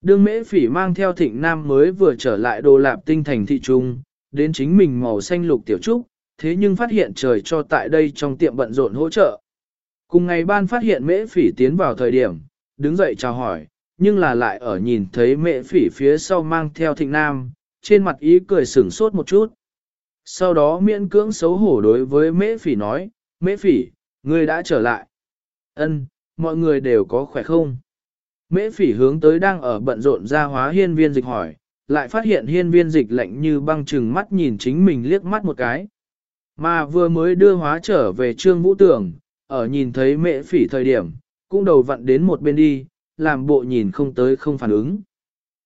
Đương mễ phỉ mang theo thịnh nam mới vừa trở lại đồ lạp tinh thành thị trung, đến chính mình màu xanh lục tiểu trúc, thế nhưng phát hiện trời cho tại đây trong tiệm bận rộn hỗ trợ. Cùng ngày ban phát hiện mễ phỉ tiến vào thời điểm, đứng dậy chào hỏi, nhưng là lại ở nhìn thấy mễ phỉ phía sau mang theo thịnh nam, trên mặt ý cười sửng sốt một chút. Sau đó miễn cưỡng xấu hổ đối với mễ phỉ nói, mễ phỉ, ngươi đã trở lại. Ân, mọi người đều có khỏe không? Mễ phỉ hướng tới đang ở bận rộn ra hóa hiên viên dịch hỏi, lại phát hiện hiên viên dịch lạnh như băng chừng mắt nhìn chính mình liếc mắt một cái. Mà vừa mới đưa hóa trở về trương vũ tưởng, ở nhìn thấy mễ phỉ thời điểm, cũng đầu vặn đến một bên đi, làm bộ nhìn không tới không phản ứng.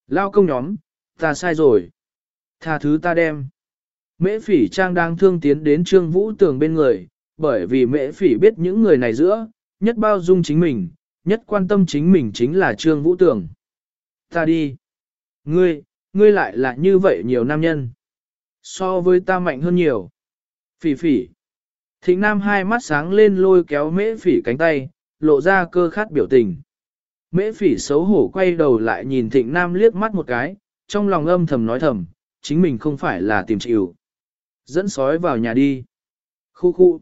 Lao công nhóm, ta sai rồi. Tha thứ ta đem. Mễ phỉ trang đang thương tiến đến trương vũ Tưởng bên người, bởi vì mễ phỉ biết những người này giữa, nhất bao dung chính mình, nhất quan tâm chính mình chính là trương vũ tường. Ta đi. Ngươi, ngươi lại là như vậy nhiều nam nhân. So với ta mạnh hơn nhiều. Phỉ phỉ. Thịnh Nam hai mắt sáng lên lôi kéo mễ phỉ cánh tay, lộ ra cơ khát biểu tình. Mễ phỉ xấu hổ quay đầu lại nhìn Thịnh Nam liếc mắt một cái, trong lòng âm thầm nói thầm, chính mình không phải là tìm chịu. Dẫn sói vào nhà đi. Khu khu.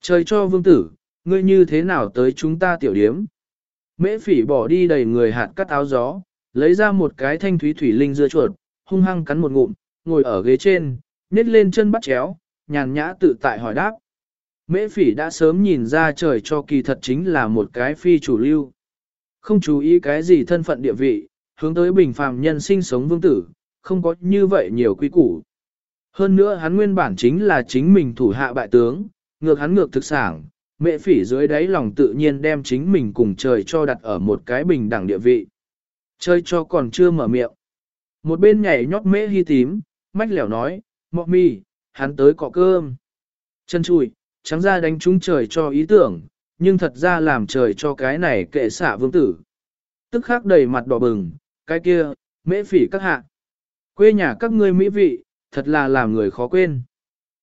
Trời cho vương tử, ngươi như thế nào tới chúng ta tiểu điếm? Mễ phỉ bỏ đi đầy người hạt cắt áo gió, lấy ra một cái thanh thúy thủy linh dưa chuột, hung hăng cắn một ngụm, ngồi ở ghế trên, nết lên chân bắt chéo, nhàn nhã tự tại hỏi đáp. Mễ phỉ đã sớm nhìn ra trời cho kỳ thật chính là một cái phi chủ lưu. Không chú ý cái gì thân phận địa vị, hướng tới bình phàm nhân sinh sống vương tử, không có như vậy nhiều quý củ. Hơn nữa hắn nguyên bản chính là chính mình thủ hạ bại tướng, ngược hắn ngược thực sản, mẹ phỉ dưới đáy lòng tự nhiên đem chính mình cùng trời cho đặt ở một cái bình đẳng địa vị. Chơi cho còn chưa mở miệng. Một bên nhảy nhót mễ hy tím, mách lẻo nói, mọ mi, hắn tới cọ cơm. Chân chùi, trắng ra đánh trúng trời cho ý tưởng, nhưng thật ra làm trời cho cái này kệ xả vương tử. Tức khắc đầy mặt đỏ bừng, cái kia, mễ phỉ các hạ. Quê nhà các ngươi mỹ vị, thật là làm người khó quên.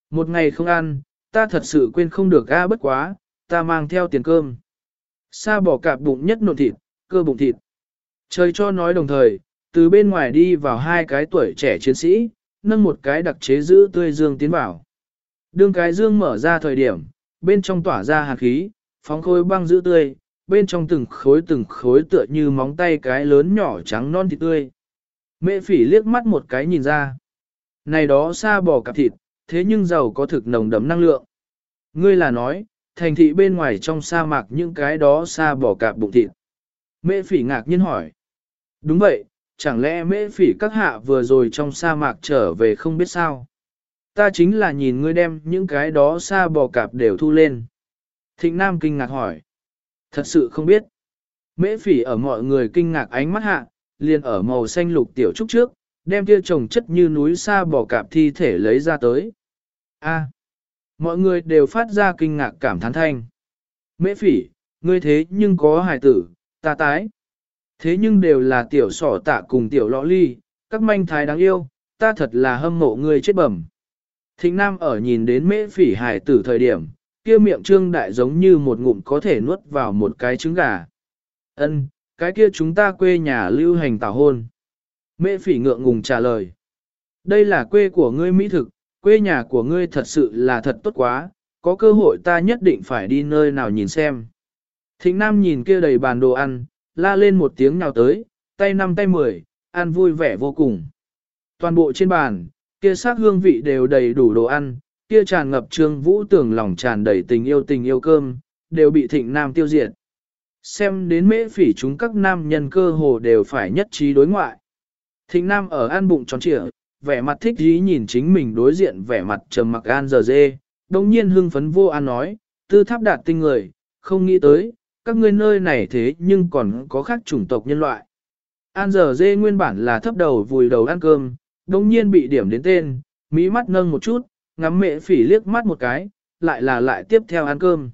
Một ngày không ăn, ta thật sự quên không được a bất quá, ta mang theo tiền cơm. Sa bỏ cạp bụng nhất nộn thịt, cơ bụng thịt. Trời cho nói đồng thời, từ bên ngoài đi vào hai cái tuổi trẻ chiến sĩ, nâng một cái đặc chế giữ tươi dương tiến vào. Đương cái dương mở ra thời điểm, bên trong tỏa ra hạt khí, phóng khối băng giữ tươi, bên trong từng khối từng khối tựa như móng tay cái lớn nhỏ trắng non thịt tươi. Mẹ phỉ liếc mắt một cái nhìn ra. Này đó xa bỏ cặp thịt, thế nhưng giàu có thực nồng đậm năng lượng. Ngươi là nói, thành thị bên ngoài trong sa mạc những cái đó xa bỏ cạp bụng thịt. Mễ phỉ ngạc nhiên hỏi. Đúng vậy, chẳng lẽ mễ phỉ các hạ vừa rồi trong sa mạc trở về không biết sao? Ta chính là nhìn ngươi đem những cái đó xa bò cạp đều thu lên. Thịnh Nam kinh ngạc hỏi. Thật sự không biết. Mễ phỉ ở mọi người kinh ngạc ánh mắt hạ, liền ở màu xanh lục tiểu trúc trước, đem kia trồng chất như núi xa bò cạp thi thể lấy ra tới. A mọi người đều phát ra kinh ngạc cảm thán thanh. Mễ phỉ, ngươi thế nhưng có hài tử, ta tái. Thế nhưng đều là tiểu sỏ tạ cùng tiểu lọ ly, các manh thái đáng yêu, ta thật là hâm mộ ngươi chết bẩm. Thịnh Nam ở nhìn đến mễ phỉ hài tử thời điểm, kia miệng trương đại giống như một ngụm có thể nuốt vào một cái trứng gà. Ân, cái kia chúng ta quê nhà lưu hành tảo hôn. Mễ phỉ ngượng ngùng trả lời. Đây là quê của ngươi mỹ thực, quê nhà của ngươi thật sự là thật tốt quá, có cơ hội ta nhất định phải đi nơi nào nhìn xem. Thịnh Nam nhìn kia đầy bàn đồ ăn, la lên một tiếng nào tới, tay năm tay mười, ăn vui vẻ vô cùng. Toàn bộ trên bàn, Kia sắc hương vị đều đầy đủ đồ ăn, kia tràn ngập trương vũ tưởng lòng tràn đầy tình yêu tình yêu cơm, đều bị thịnh nam tiêu diệt. Xem đến mễ phỉ chúng các nam nhân cơ hồ đều phải nhất trí đối ngoại. Thịnh nam ở an bụng tròn trịa, vẻ mặt thích ý nhìn chính mình đối diện vẻ mặt trầm mặc an giờ dê, đồng nhiên hưng phấn vô an nói, tư tháp đạt tinh người, không nghĩ tới, các ngươi nơi này thế nhưng còn có khác chủng tộc nhân loại. An giờ dê nguyên bản là thấp đầu vùi đầu ăn cơm, đồng nhiên bị điểm đến tên, mỹ mắt nâng một chút, ngắm mẹ phỉ liếc mắt một cái, lại là lại tiếp theo ăn cơm.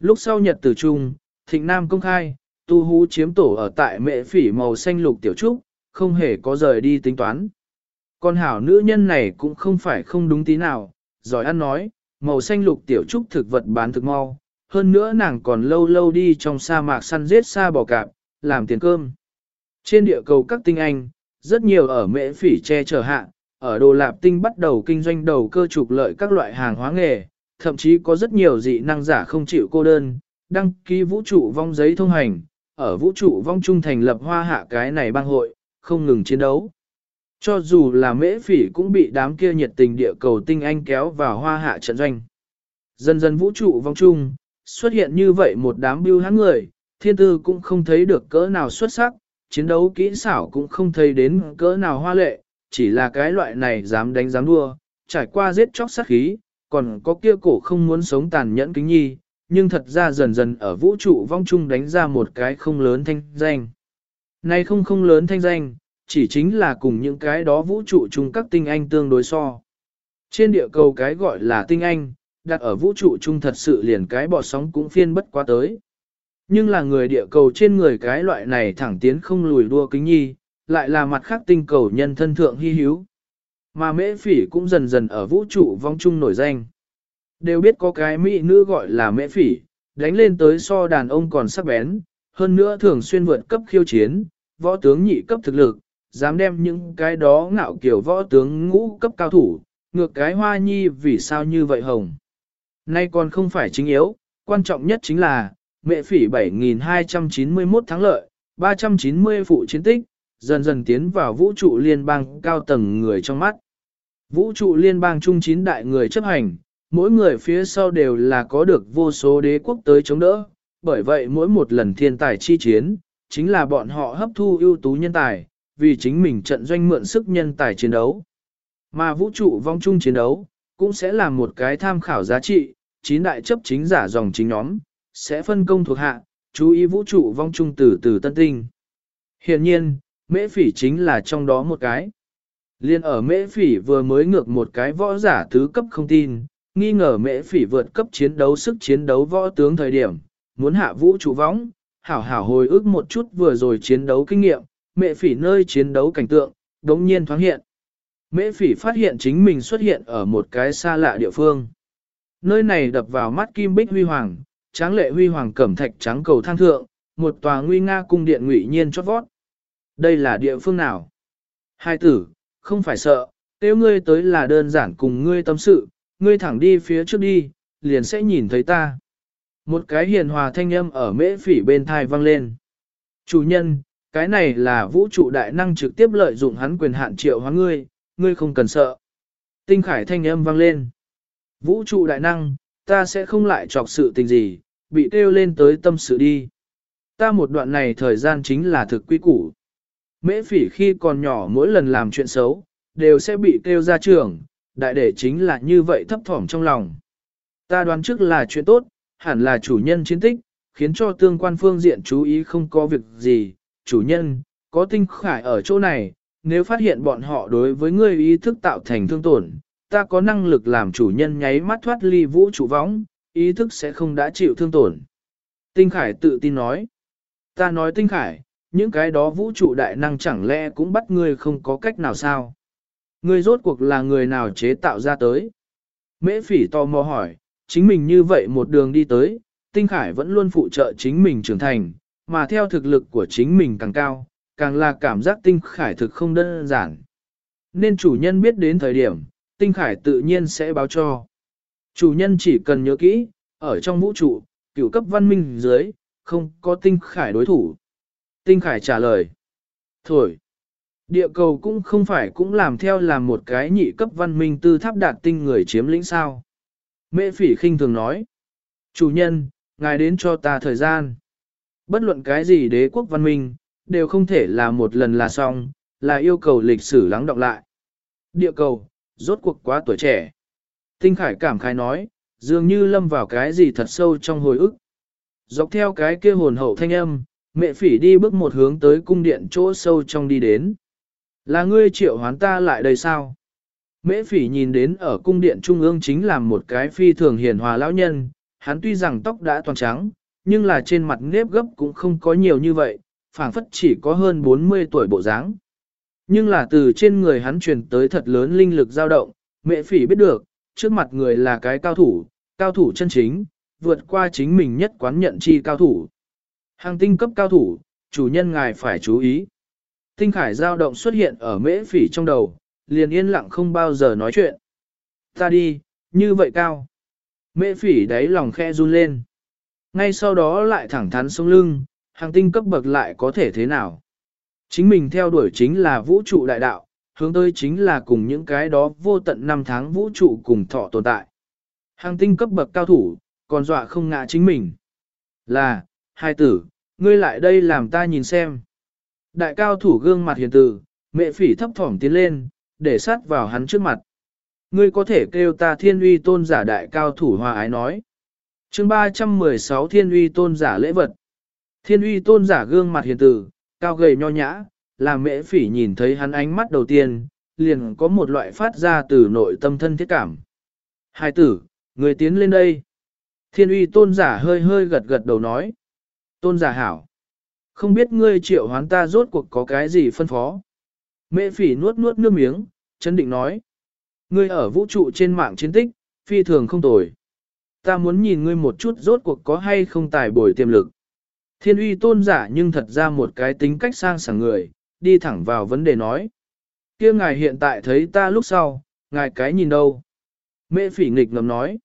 Lúc sau nhật tử trung, thịnh nam công khai, tu hú chiếm tổ ở tại mẹ phỉ màu xanh lục tiểu trúc, không hề có rời đi tính toán. Con hảo nữ nhân này cũng không phải không đúng tí nào, giỏi ăn nói, màu xanh lục tiểu trúc thực vật bán thực mau, hơn nữa nàng còn lâu lâu đi trong sa mạc săn giết sa bò cạp, làm tiền cơm. Trên địa cầu các tinh anh, rất nhiều ở mễ phỉ che chở hạ, ở đồ lạp tinh bắt đầu kinh doanh đầu cơ trục lợi các loại hàng hóa nghề, thậm chí có rất nhiều dị năng giả không chịu cô đơn, đăng ký vũ trụ vong giấy thông hành, ở vũ trụ vong trung thành lập hoa hạ cái này bang hội, không ngừng chiến đấu. Cho dù là mễ phỉ cũng bị đám kia nhiệt tình địa cầu tinh anh kéo vào hoa hạ trận doanh. Dần dần vũ trụ vong trung, xuất hiện như vậy một đám bưu hãn người, thiên tư cũng không thấy được cỡ nào xuất sắc, chiến đấu kỹ xảo cũng không thấy đến cỡ nào hoa lệ, chỉ là cái loại này dám đánh dám đua, trải qua giết chóc sát khí, còn có kia cổ không muốn sống tàn nhẫn kính nhi, nhưng thật ra dần dần ở vũ trụ vong chung đánh ra một cái không lớn thanh danh. này không không lớn thanh danh, chỉ chính là cùng những cái đó vũ trụ chung các tinh anh tương đối so. Trên địa cầu cái gọi là tinh anh, đặt ở vũ trụ chung thật sự liền cái bọt sóng cũng phiên bất quá tới. Nhưng là người địa cầu trên người cái loại này thẳng tiến không lùi đua kính nhi, lại là mặt khác tinh cầu nhân thân thượng hy hữu. Mà mễ phỉ cũng dần dần ở vũ trụ vong chung nổi danh. Đều biết có cái mỹ nữ gọi là mễ phỉ, đánh lên tới so đàn ông còn sắc bén, hơn nữa thường xuyên vượt cấp khiêu chiến, võ tướng nhị cấp thực lực, dám đem những cái đó ngạo kiểu võ tướng ngũ cấp cao thủ, ngược cái hoa nhi vì sao như vậy hồng. Nay còn không phải chính yếu, quan trọng nhất chính là, mẹ phỉ 7291 thắng lợi, 390 phụ chiến tích, dần dần tiến vào vũ trụ liên bang cao tầng người trong mắt. Vũ trụ liên bang trung chín đại người chấp hành, mỗi người phía sau đều là có được vô số đế quốc tới chống đỡ, bởi vậy mỗi một lần thiên tài chi chiến, chính là bọn họ hấp thu ưu tú nhân tài, vì chính mình trận doanh mượn sức nhân tài chiến đấu. Mà vũ trụ vong chung chiến đấu, cũng sẽ là một cái tham khảo giá trị, chín đại chấp chính giả dòng chính nhóm, sẽ phân công thuộc hạ, chú ý vũ trụ vong chung từ từ tân tinh. Hiện nhiên, mễ phỉ chính là trong đó một cái. Liên ở mễ phỉ vừa mới ngược một cái võ giả tứ cấp không tin, nghi ngờ mễ phỉ vượt cấp chiến đấu sức chiến đấu võ tướng thời điểm, muốn hạ vũ trụ võng, hảo hảo hồi ức một chút vừa rồi chiến đấu kinh nghiệm, Mẹ phỉ nơi chiến đấu cảnh tượng, đống nhiên thoáng hiện. Mễ phỉ phát hiện chính mình xuất hiện ở một cái xa lạ địa phương. Nơi này đập vào mắt kim bích huy hoàng, tráng lệ huy hoàng cẩm thạch trắng cầu thang thượng, một tòa nguy nga cung điện ngụy nhiên chót vót. Đây là địa phương nào? Hai tử, không phải sợ, nếu ngươi tới là đơn giản cùng ngươi tâm sự, ngươi thẳng đi phía trước đi, liền sẽ nhìn thấy ta. Một cái hiền hòa thanh âm ở mễ phỉ bên thai vang lên. Chủ nhân, cái này là vũ trụ đại năng trực tiếp lợi dụng hắn quyền hạn triệu hóa ngươi, ngươi không cần sợ. Tinh khải thanh âm vang lên. Vũ trụ đại năng, ta sẽ không lại chọc sự tình gì, bị kêu lên tới tâm sự đi. Ta một đoạn này thời gian chính là thực quy củ. Mễ phỉ khi còn nhỏ mỗi lần làm chuyện xấu, đều sẽ bị kêu ra trường, đại để chính là như vậy thấp thỏm trong lòng. Ta đoán trước là chuyện tốt, hẳn là chủ nhân chiến tích, khiến cho tương quan phương diện chú ý không có việc gì. Chủ nhân, có tinh khải ở chỗ này, nếu phát hiện bọn họ đối với ngươi ý thức tạo thành thương tổn, ta có năng lực làm chủ nhân nháy mắt thoát ly vũ trụ võng, ý thức sẽ không đã chịu thương tổn. Tinh Khải tự tin nói. Ta nói Tinh Khải, những cái đó vũ trụ đại năng chẳng lẽ cũng bắt ngươi không có cách nào sao? Ngươi rốt cuộc là người nào chế tạo ra tới? Mễ phỉ tò mò hỏi, chính mình như vậy một đường đi tới, Tinh Khải vẫn luôn phụ trợ chính mình trưởng thành, mà theo thực lực của chính mình càng cao, càng là cảm giác Tinh Khải thực không đơn giản. Nên chủ nhân biết đến thời điểm, Tinh Khải tự nhiên sẽ báo cho. Chủ nhân chỉ cần nhớ kỹ, ở trong vũ trụ, cửu cấp văn minh dưới, không có Tinh Khải đối thủ. Tinh Khải trả lời. Thổi. Địa cầu cũng không phải cũng làm theo làm một cái nhị cấp văn minh tư tháp đạt tinh người chiếm lĩnh sao. Mễ phỉ khinh thường nói. Chủ nhân, ngài đến cho ta thời gian. Bất luận cái gì đế quốc văn minh, đều không thể là một lần là xong, là yêu cầu lịch sử lắng động lại. Địa cầu, rốt cuộc quá tuổi trẻ. Tinh Khải cảm khái nói, dường như lâm vào cái gì thật sâu trong hồi ức. Dọc theo cái kia hồn hậu thanh âm, mẹ phỉ đi bước một hướng tới cung điện chỗ sâu trong đi đến. Là ngươi triệu hoán ta lại đây sao? Mễ phỉ nhìn đến ở cung điện trung ương chính là một cái phi thường hiền hòa lão nhân, hắn tuy rằng tóc đã toàn trắng, nhưng là trên mặt nếp gấp cũng không có nhiều như vậy, phảng phất chỉ có hơn 40 tuổi bộ dáng. Nhưng là từ trên người hắn truyền tới thật lớn linh lực dao động, mẹ phỉ biết được, trước mặt người là cái cao thủ, cao thủ chân chính, vượt qua chính mình nhất quán nhận chi cao thủ. Hàng tinh cấp cao thủ, chủ nhân ngài phải chú ý. Tinh khải dao động xuất hiện ở mễ phỉ trong đầu, liền yên lặng không bao giờ nói chuyện. Ta đi, như vậy cao. Mễ phỉ đáy lòng khe run lên. Ngay sau đó lại thẳng thắn sống lưng, hàng tinh cấp bậc lại có thể thế nào. Chính mình theo đuổi chính là vũ trụ đại đạo, hướng tới chính là cùng những cái đó vô tận năm tháng vũ trụ cùng thọ tồn tại. Hàng tinh cấp bậc cao thủ, còn dọa không ngã chính mình. Là, hai tử, ngươi lại đây làm ta nhìn xem. Đại cao thủ gương mặt hiền tử, mẹ phỉ thấp thỏm tiến lên, để sát vào hắn trước mặt. Ngươi có thể kêu ta thiên uy tôn giả đại cao thủ hòa ái nói chương 316 thiên uy tôn giả lễ vật. Thiên uy tôn giả gương mặt hiền tử cao gầy nho nhã, làm mẹ phỉ nhìn thấy hắn ánh mắt đầu tiên, liền có một loại phát ra từ nội tâm thân thiết cảm. Hai tử, người tiến lên đây. Thiên uy tôn giả hơi hơi gật gật đầu nói. Tôn giả hảo. Không biết ngươi triệu hoán ta rốt cuộc có cái gì phân phó. Mẹ phỉ nuốt nuốt nước miếng, chấn định nói. Ngươi ở vũ trụ trên mạng chiến tích, phi thường không tồi. Ta muốn nhìn ngươi một chút rốt cuộc có hay không tài bồi tiềm lực. Thiên uy tôn giả nhưng thật ra một cái tính cách sang sảng người, đi thẳng vào vấn đề nói. kia ngài hiện tại thấy ta lúc sau, ngài cái nhìn đâu? Mẹ phỉ nghịch ngầm nói.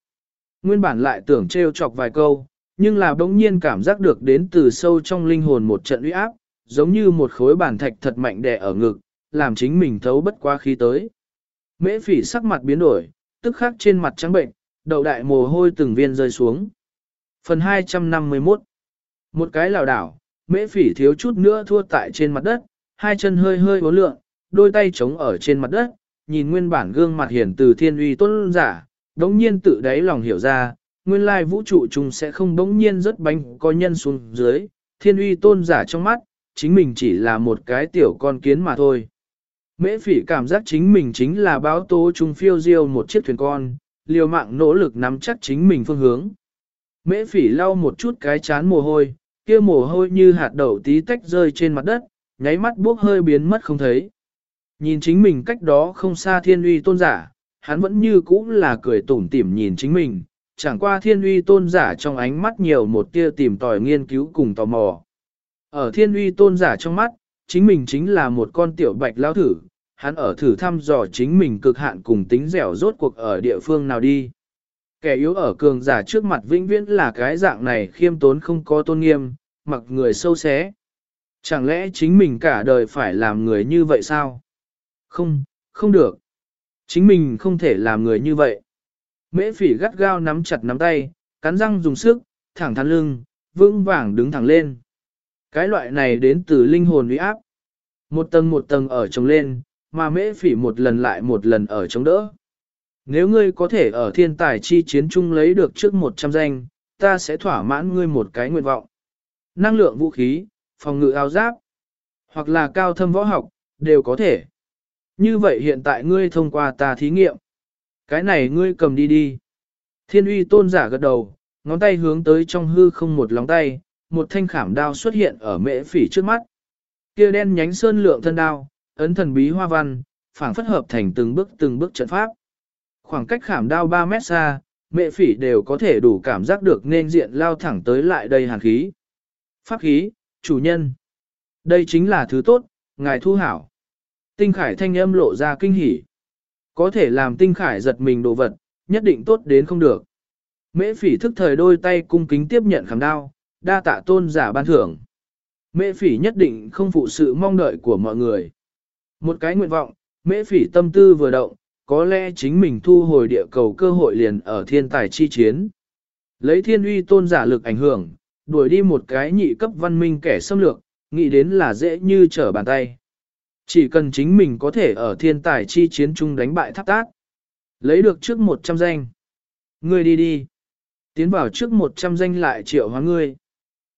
Nguyên bản lại tưởng trêu chọc vài câu, nhưng là bỗng nhiên cảm giác được đến từ sâu trong linh hồn một trận uy áp, giống như một khối bản thạch thật mạnh đè ở ngực, làm chính mình thấu bất qua khí tới. Mễ phỉ sắc mặt biến đổi, tức khắc trên mặt trắng bệnh, đầu đại mồ hôi từng viên rơi xuống. Phần 251 Một cái lảo đảo, mễ phỉ thiếu chút nữa thua tại trên mặt đất, hai chân hơi hơi bố lượng, đôi tay chống ở trên mặt đất, nhìn nguyên bản gương mặt hiển từ thiên uy tôn giả, đống nhiên tự đáy lòng hiểu ra, nguyên lai vũ trụ chung sẽ không đống nhiên rớt bánh có nhân xuống dưới, thiên uy tôn giả trong mắt, chính mình chỉ là một cái tiểu con kiến mà thôi. Mễ phỉ cảm giác chính mình chính là báo tố trung phiêu diêu một chiếc thuyền con, liều mạng nỗ lực nắm chắc chính mình phương hướng. Mễ phỉ lau một chút cái chán mồ hôi, kia mồ hôi như hạt đậu tí tách rơi trên mặt đất, nháy mắt bước hơi biến mất không thấy. Nhìn chính mình cách đó không xa thiên uy tôn giả, hắn vẫn như cũ là cười tủm tỉm nhìn chính mình, chẳng qua thiên uy tôn giả trong ánh mắt nhiều một tia tìm tòi nghiên cứu cùng tò mò. Ở thiên uy tôn giả trong mắt, chính mình chính là một con tiểu bạch lao thử, hắn ở thử thăm dò chính mình cực hạn cùng tính dẻo rốt cuộc ở địa phương nào đi. Kẻ yếu ở cường giả trước mặt vĩnh viễn là cái dạng này khiêm tốn không có tôn nghiêm, mặc người sâu xé. Chẳng lẽ chính mình cả đời phải làm người như vậy sao? Không, không được. Chính mình không thể làm người như vậy. Mễ phỉ gắt gao nắm chặt nắm tay, cắn răng dùng sức, thẳng thắn lưng, vững vàng đứng thẳng lên. Cái loại này đến từ linh hồn uy áp. Một tầng một tầng ở trồng lên, mà mễ phỉ một lần lại một lần ở chống đỡ. Nếu ngươi có thể ở thiên tài chi chiến chung lấy được trước 100 danh, ta sẽ thỏa mãn ngươi một cái nguyện vọng. Năng lượng vũ khí, phòng ngự áo giáp, hoặc là cao thâm võ học, đều có thể. Như vậy hiện tại ngươi thông qua ta thí nghiệm. Cái này ngươi cầm đi đi. Thiên uy tôn giả gật đầu, ngón tay hướng tới trong hư không một lóng tay, một thanh khảm đao xuất hiện ở mễ phỉ trước mắt. Kia đen nhánh sơn lượng thân đao, ấn thần bí hoa văn, phảng phất hợp thành từng bước từng bước trận pháp. Khoảng cách khảm đao 3 mét xa, mẹ phỉ đều có thể đủ cảm giác được nên diện lao thẳng tới lại đây hàn khí. Pháp khí, chủ nhân. Đây chính là thứ tốt, ngài thu hảo. Tinh khải thanh âm lộ ra kinh hỉ. Có thể làm tinh khải giật mình đồ vật, nhất định tốt đến không được. Mễ phỉ thức thời đôi tay cung kính tiếp nhận khảm đao, đa tạ tôn giả ban thưởng. Mễ phỉ nhất định không phụ sự mong đợi của mọi người. Một cái nguyện vọng, mễ phỉ tâm tư vừa động, có lẽ chính mình thu hồi địa cầu cơ hội liền ở thiên tài chi chiến. Lấy thiên uy tôn giả lực ảnh hưởng, đuổi đi một cái nhị cấp văn minh kẻ xâm lược, nghĩ đến là dễ như trở bàn tay. Chỉ cần chính mình có thể ở thiên tài chi chiến chung đánh bại tháp tác. Lấy được trước 100 danh. Ngươi đi đi. Tiến vào trước 100 danh lại triệu hóa ngươi.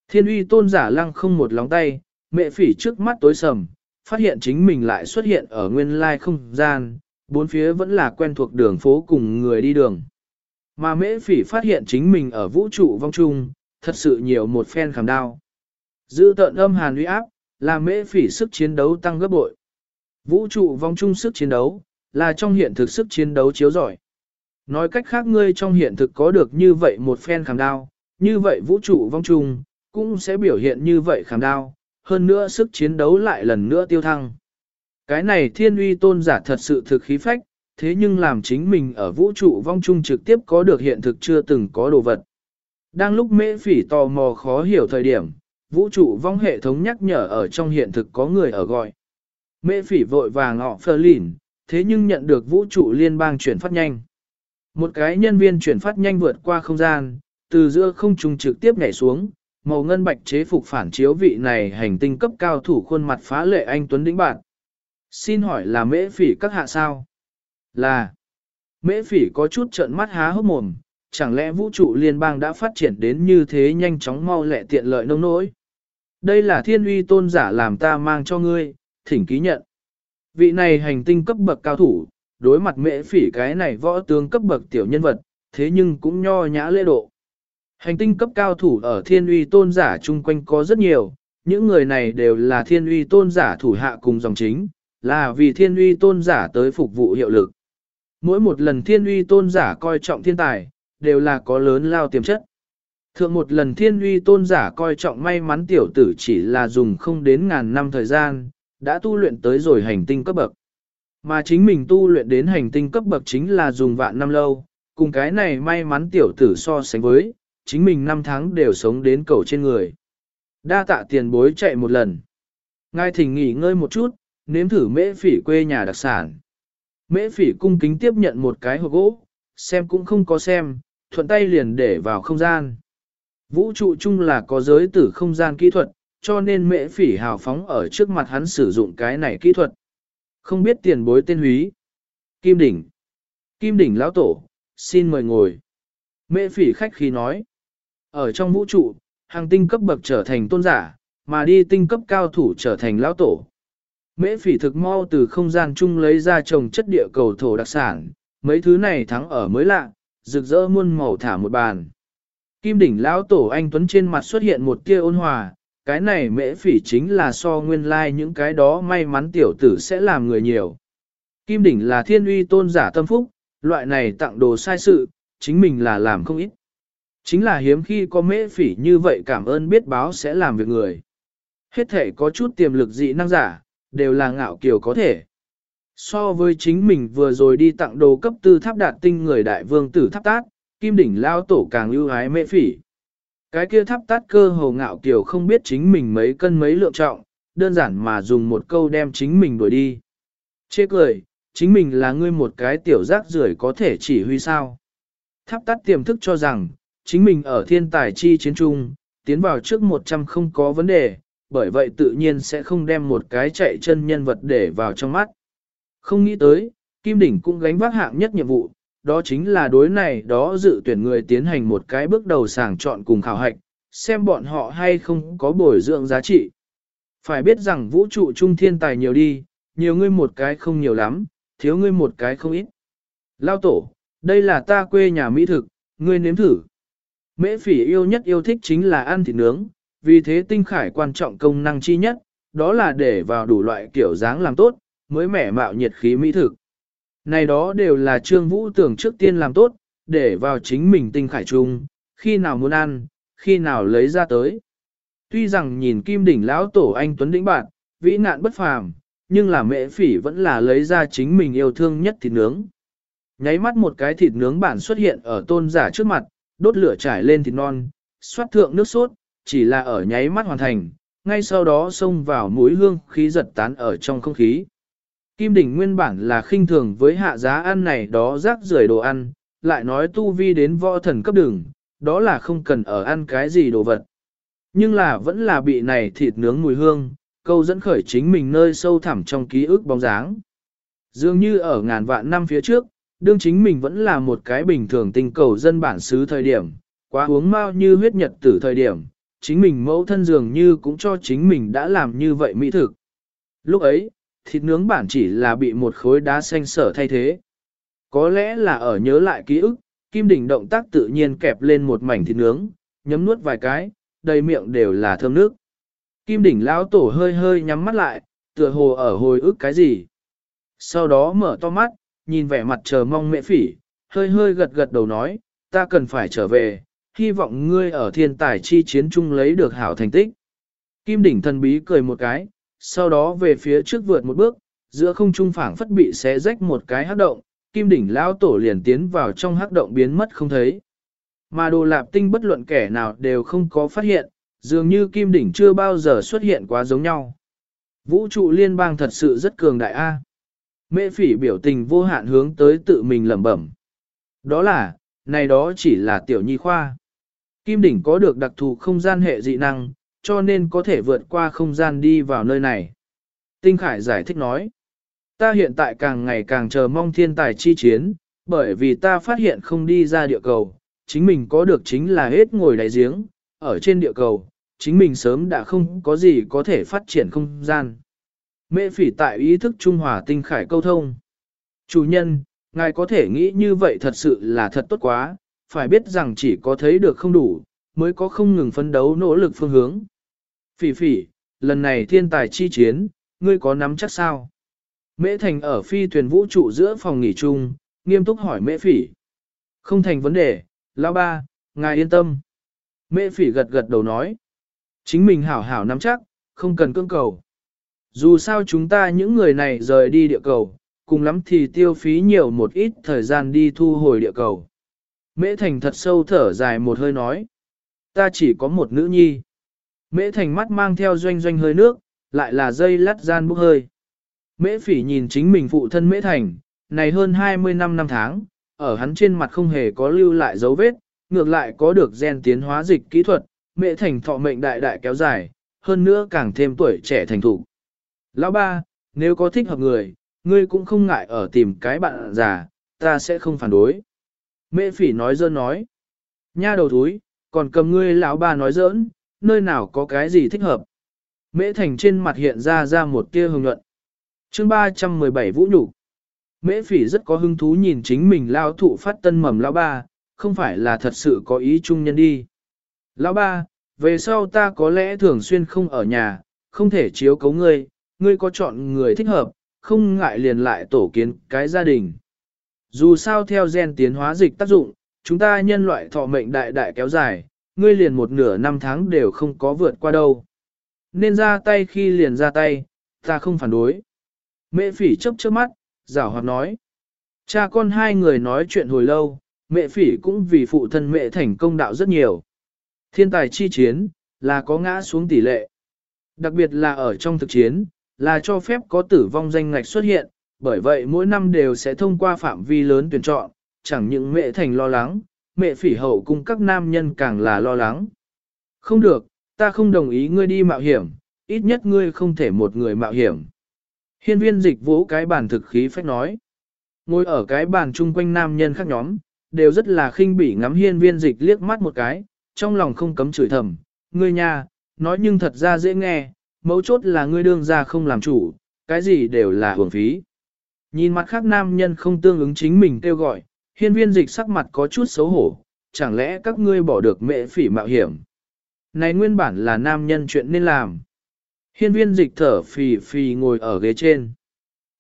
Thiên uy tôn giả lăng không một lóng tay, mẹ phỉ trước mắt tối sầm, phát hiện chính mình lại xuất hiện ở nguyên lai không gian, bốn phía vẫn là quen thuộc đường phố cùng người đi đường. Mà mễ phỉ phát hiện chính mình ở vũ trụ vong trung, thật sự nhiều một phen khảm đao. Dư tợn âm hàn uy áp, là mễ phỉ sức chiến đấu tăng gấp bội. Vũ trụ vong trung sức chiến đấu, là trong hiện thực sức chiến đấu chiếu giỏi. Nói cách khác ngươi trong hiện thực có được như vậy một phen khảm đao, như vậy vũ trụ vong trung, cũng sẽ biểu hiện như vậy khảm đao, hơn nữa sức chiến đấu lại lần nữa tiêu thăng. Cái này thiên uy tôn giả thật sự thực khí phách, thế nhưng làm chính mình ở vũ trụ vong trung trực tiếp có được hiện thực chưa từng có đồ vật. Đang lúc mễ phỉ tò mò khó hiểu thời điểm, vũ trụ vong hệ thống nhắc nhở ở trong hiện thực có người ở gọi. Mễ phỉ vội vàng ngọ phơ lỉn, thế nhưng nhận được vũ trụ liên bang chuyển phát nhanh. Một cái nhân viên chuyển phát nhanh vượt qua không gian, từ giữa không trung trực tiếp nhảy xuống, màu ngân bạch chế phục phản chiếu vị này hành tinh cấp cao thủ khuôn mặt phá lệ anh Tuấn Đĩnh Bạn. Xin hỏi là mễ phỉ các hạ sao? Là. Mễ phỉ có chút trợn mắt há hốc mồm, chẳng lẽ vũ trụ liên bang đã phát triển đến như thế nhanh chóng mau lẹ tiện lợi nông nỗi? Đây là thiên uy tôn giả làm ta mang cho ngươi, thỉnh ký nhận. Vị này hành tinh cấp bậc cao thủ, đối mặt mễ phỉ cái này võ tướng cấp bậc tiểu nhân vật, thế nhưng cũng nho nhã lễ độ. Hành tinh cấp cao thủ ở thiên uy tôn giả chung quanh có rất nhiều, những người này đều là thiên uy tôn giả thủ hạ cùng dòng chính, là vì thiên uy tôn giả tới phục vụ hiệu lực. Mỗi một lần thiên uy tôn giả coi trọng thiên tài, đều là có lớn lao tiềm chất. Thượng một lần thiên uy tôn giả coi trọng may mắn tiểu tử chỉ là dùng không đến ngàn năm thời gian, đã tu luyện tới rồi hành tinh cấp bậc. Mà chính mình tu luyện đến hành tinh cấp bậc chính là dùng vạn năm lâu, cùng cái này may mắn tiểu tử so sánh với, chính mình năm tháng đều sống đến cầu trên người. Đa tạ tiền bối chạy một lần. Ngài thỉnh nghỉ ngơi một chút, nếm thử mễ phỉ quê nhà đặc sản. Mễ phỉ cung kính tiếp nhận một cái hộp gỗ, xem cũng không có xem, thuận tay liền để vào không gian. Vũ trụ chung là có giới tử không gian kỹ thuật, cho nên mễ phỉ hào phóng ở trước mặt hắn sử dụng cái này kỹ thuật. Không biết tiền bối tên húy. Kim đỉnh. Kim đỉnh lão tổ, xin mời ngồi. Mễ phỉ khách khí nói. Ở trong vũ trụ, hàng tinh cấp bậc trở thành tôn giả, mà đi tinh cấp cao thủ trở thành lão tổ. Mễ phỉ thực mau từ không gian chung lấy ra trồng chất địa cầu thổ đặc sản, mấy thứ này thắng ở mới lạ, rực rỡ muôn màu thả một bàn. Kim đỉnh lão tổ anh Tuấn trên mặt xuất hiện một tia ôn hòa, cái này mễ phỉ chính là so nguyên lai like những cái đó may mắn tiểu tử sẽ làm người nhiều. Kim đỉnh là thiên uy tôn giả tâm phúc, loại này tặng đồ sai sự, chính mình là làm không ít. Chính là hiếm khi có mễ phỉ như vậy cảm ơn biết báo sẽ làm việc người. Hết thể có chút tiềm lực dị năng giả, đều là ngạo kiều có thể. So với chính mình vừa rồi đi tặng đồ cấp tư tháp đạt tinh người đại vương tử tháp tát, kim đỉnh lao tổ càng ưu ái mễ phỉ. Cái kia tháp tát cơ hồ ngạo kiều không biết chính mình mấy cân mấy lượng trọng, đơn giản mà dùng một câu đem chính mình đuổi đi. Chê cười, chính mình là ngươi một cái tiểu rác rưởi có thể chỉ huy sao. Tháp tát tiềm thức cho rằng, chính mình ở thiên tài chi chiến trung, tiến vào trước 100 không có vấn đề, bởi vậy tự nhiên sẽ không đem một cái chạy chân nhân vật để vào trong mắt. Không nghĩ tới, Kim Đỉnh cũng gánh vác hạng nhất nhiệm vụ, đó chính là đối này đó dự tuyển người tiến hành một cái bước đầu sàng chọn cùng khảo hạch, xem bọn họ hay không có bồi dưỡng giá trị. Phải biết rằng vũ trụ trung thiên tài nhiều đi, nhiều ngươi một cái không nhiều lắm, thiếu ngươi một cái không ít. Lao tổ, đây là ta quê nhà Mỹ thực, ngươi nếm thử. Mễ phỉ yêu nhất yêu thích chính là ăn thịt nướng, vì thế tinh khải quan trọng công năng chi nhất, đó là để vào đủ loại kiểu dáng làm tốt, mới mẻ mạo nhiệt khí mỹ thực. Này đó đều là Trương Vũ tưởng trước tiên làm tốt, để vào chính mình tinh khải chung, khi nào muốn ăn, khi nào lấy ra tới. Tuy rằng nhìn kim đỉnh lão tổ anh Tuấn Đĩnh bạn, vĩ nạn bất phàm, nhưng là Mễ phỉ vẫn là lấy ra chính mình yêu thương nhất thịt nướng. Nháy mắt một cái thịt nướng bản xuất hiện ở tôn giả trước mặt, đốt lửa trải lên thịt non, xoát thượng nước sốt, chỉ là ở nháy mắt hoàn thành, ngay sau đó xông vào mũi hương khí giật tán ở trong không khí. Kim đỉnh nguyên bản là khinh thường với hạ giá ăn này đó rác rưởi đồ ăn, lại nói tu vi đến võ thần cấp đường, đó là không cần ở ăn cái gì đồ vật. Nhưng là vẫn là bị này thịt nướng mùi hương, câu dẫn khởi chính mình nơi sâu thẳm trong ký ức bóng dáng. Dường như ở ngàn vạn năm phía trước, đương chính mình vẫn là một cái bình thường tình cầu dân bản xứ thời điểm, quá uống mau như huyết nhật tử thời điểm, chính mình mẫu thân dường như cũng cho chính mình đã làm như vậy mỹ thực. Lúc ấy, thịt nướng bản chỉ là bị một khối đá xanh sở thay thế. Có lẽ là ở nhớ lại ký ức, Kim Đỉnh động tác tự nhiên kẹp lên một mảnh thịt nướng, nhấm nuốt vài cái, đầy miệng đều là thơm nước. Kim Đỉnh lão tổ hơi hơi nhắm mắt lại, tựa hồ ở hồi ức cái gì. Sau đó mở to mắt, nhìn vẻ mặt chờ mong mẹ phỉ, hơi hơi gật gật đầu nói, ta cần phải trở về, hy vọng ngươi ở thiên tài chi chiến chung lấy được hảo thành tích. Kim đỉnh thần bí cười một cái, sau đó về phía trước vượt một bước, giữa không trung phảng phất bị xé rách một cái hắc động, kim đỉnh lão tổ liền tiến vào trong hắc động biến mất không thấy. Mà đồ lạp tinh bất luận kẻ nào đều không có phát hiện, dường như kim đỉnh chưa bao giờ xuất hiện quá giống nhau. Vũ trụ liên bang thật sự rất cường đại A. Mễ phỉ biểu tình vô hạn hướng tới tự mình lẩm bẩm. Đó là, này đó chỉ là tiểu nhi khoa. Kim đỉnh có được đặc thù không gian hệ dị năng, cho nên có thể vượt qua không gian đi vào nơi này. Tinh Khải giải thích nói, ta hiện tại càng ngày càng chờ mong thiên tài chi chiến, bởi vì ta phát hiện không đi ra địa cầu, chính mình có được chính là hết ngồi đáy giếng, ở trên địa cầu, chính mình sớm đã không có gì có thể phát triển không gian. Mễ phỉ tại ý thức Trung Hòa tinh khải câu thông. Chủ nhân, ngài có thể nghĩ như vậy thật sự là thật tốt quá, phải biết rằng chỉ có thấy được không đủ, mới có không ngừng phấn đấu nỗ lực phương hướng. Phỉ phỉ, lần này thiên tài chi chiến, ngươi có nắm chắc sao? Mễ Thành ở phi thuyền vũ trụ giữa phòng nghỉ chung, nghiêm túc hỏi Mễ Phỉ. Không thành vấn đề, lão ba, ngài yên tâm. Mễ Phỉ gật gật đầu nói. Chính mình hảo hảo nắm chắc, không cần cưỡng cầu. Dù sao chúng ta những người này rời đi địa cầu, cùng lắm thì tiêu phí nhiều một ít thời gian đi thu hồi địa cầu. Mễ Thành thật sâu thở dài một hơi nói. Ta chỉ có một nữ nhi. Mễ Thành mắt mang theo doanh doanh hơi nước, lại là dây lắt gian bốc hơi. Mễ Phỉ nhìn chính mình phụ thân Mễ Thành, này hơn 20 năm năm tháng, ở hắn trên mặt không hề có lưu lại dấu vết, ngược lại có được gen tiến hóa dịch kỹ thuật, Mễ Thành thọ mệnh đại đại kéo dài, hơn nữa càng thêm tuổi trẻ thành thủ. Lão ba, nếu có thích hợp người, ngươi cũng không ngại ở tìm cái bạn già, ta sẽ không phản đối. Mễ phỉ nói dơ nói. Nha đầu thúi, còn cầm ngươi lão ba nói giỡn, nơi nào có cái gì thích hợp. Mễ thành trên mặt hiện ra ra một tia hồng nhuận. chương 317 vũ nhục Mễ phỉ rất có hứng thú nhìn chính mình lao thụ phát tân mầm lão ba, không phải là thật sự có ý chung nhân đi. Lão ba, về sau ta có lẽ thường xuyên không ở nhà, không thể chiếu cấu ngươi, ngươi có chọn người thích hợp, không ngại liền lại tổ kiến cái gia đình. Dù sao theo gen tiến hóa dịch tác dụng, chúng ta nhân loại thọ mệnh đại đại kéo dài, ngươi liền một nửa năm tháng đều không có vượt qua đâu. Nên ra tay khi liền ra tay, ta không phản đối. Mẹ phỉ chấp trước mắt, giảo hoạt nói. Cha con hai người nói chuyện hồi lâu, mẹ phỉ cũng vì phụ thân mẹ thành công đạo rất nhiều. Thiên tài chi chiến, là có ngã xuống tỷ lệ. Đặc biệt là ở trong thực chiến, là cho phép có tử vong danh ngạch xuất hiện, bởi vậy mỗi năm đều sẽ thông qua phạm vi lớn tuyển chọn, chẳng những mẹ thành lo lắng, mẹ phỉ hậu cùng các nam nhân càng là lo lắng. Không được, ta không đồng ý ngươi đi mạo hiểm, ít nhất ngươi không thể một người mạo hiểm. Hiên viên dịch vỗ cái bàn thực khí phách nói. Ngồi ở cái bàn chung quanh nam nhân khác nhóm, đều rất là khinh bỉ ngắm hiên viên dịch liếc mắt một cái, trong lòng không cấm chửi thầm. Ngươi nha, nói nhưng thật ra dễ nghe, mấu chốt là ngươi đương ra không làm chủ, cái gì đều là hưởng phí. Nhìn mặt khác nam nhân không tương ứng chính mình kêu gọi, hiên viên dịch sắc mặt có chút xấu hổ, chẳng lẽ các ngươi bỏ được mệ phỉ mạo hiểm. Này nguyên bản là nam nhân chuyện nên làm. Hiên viên dịch thở phì phì ngồi ở ghế trên.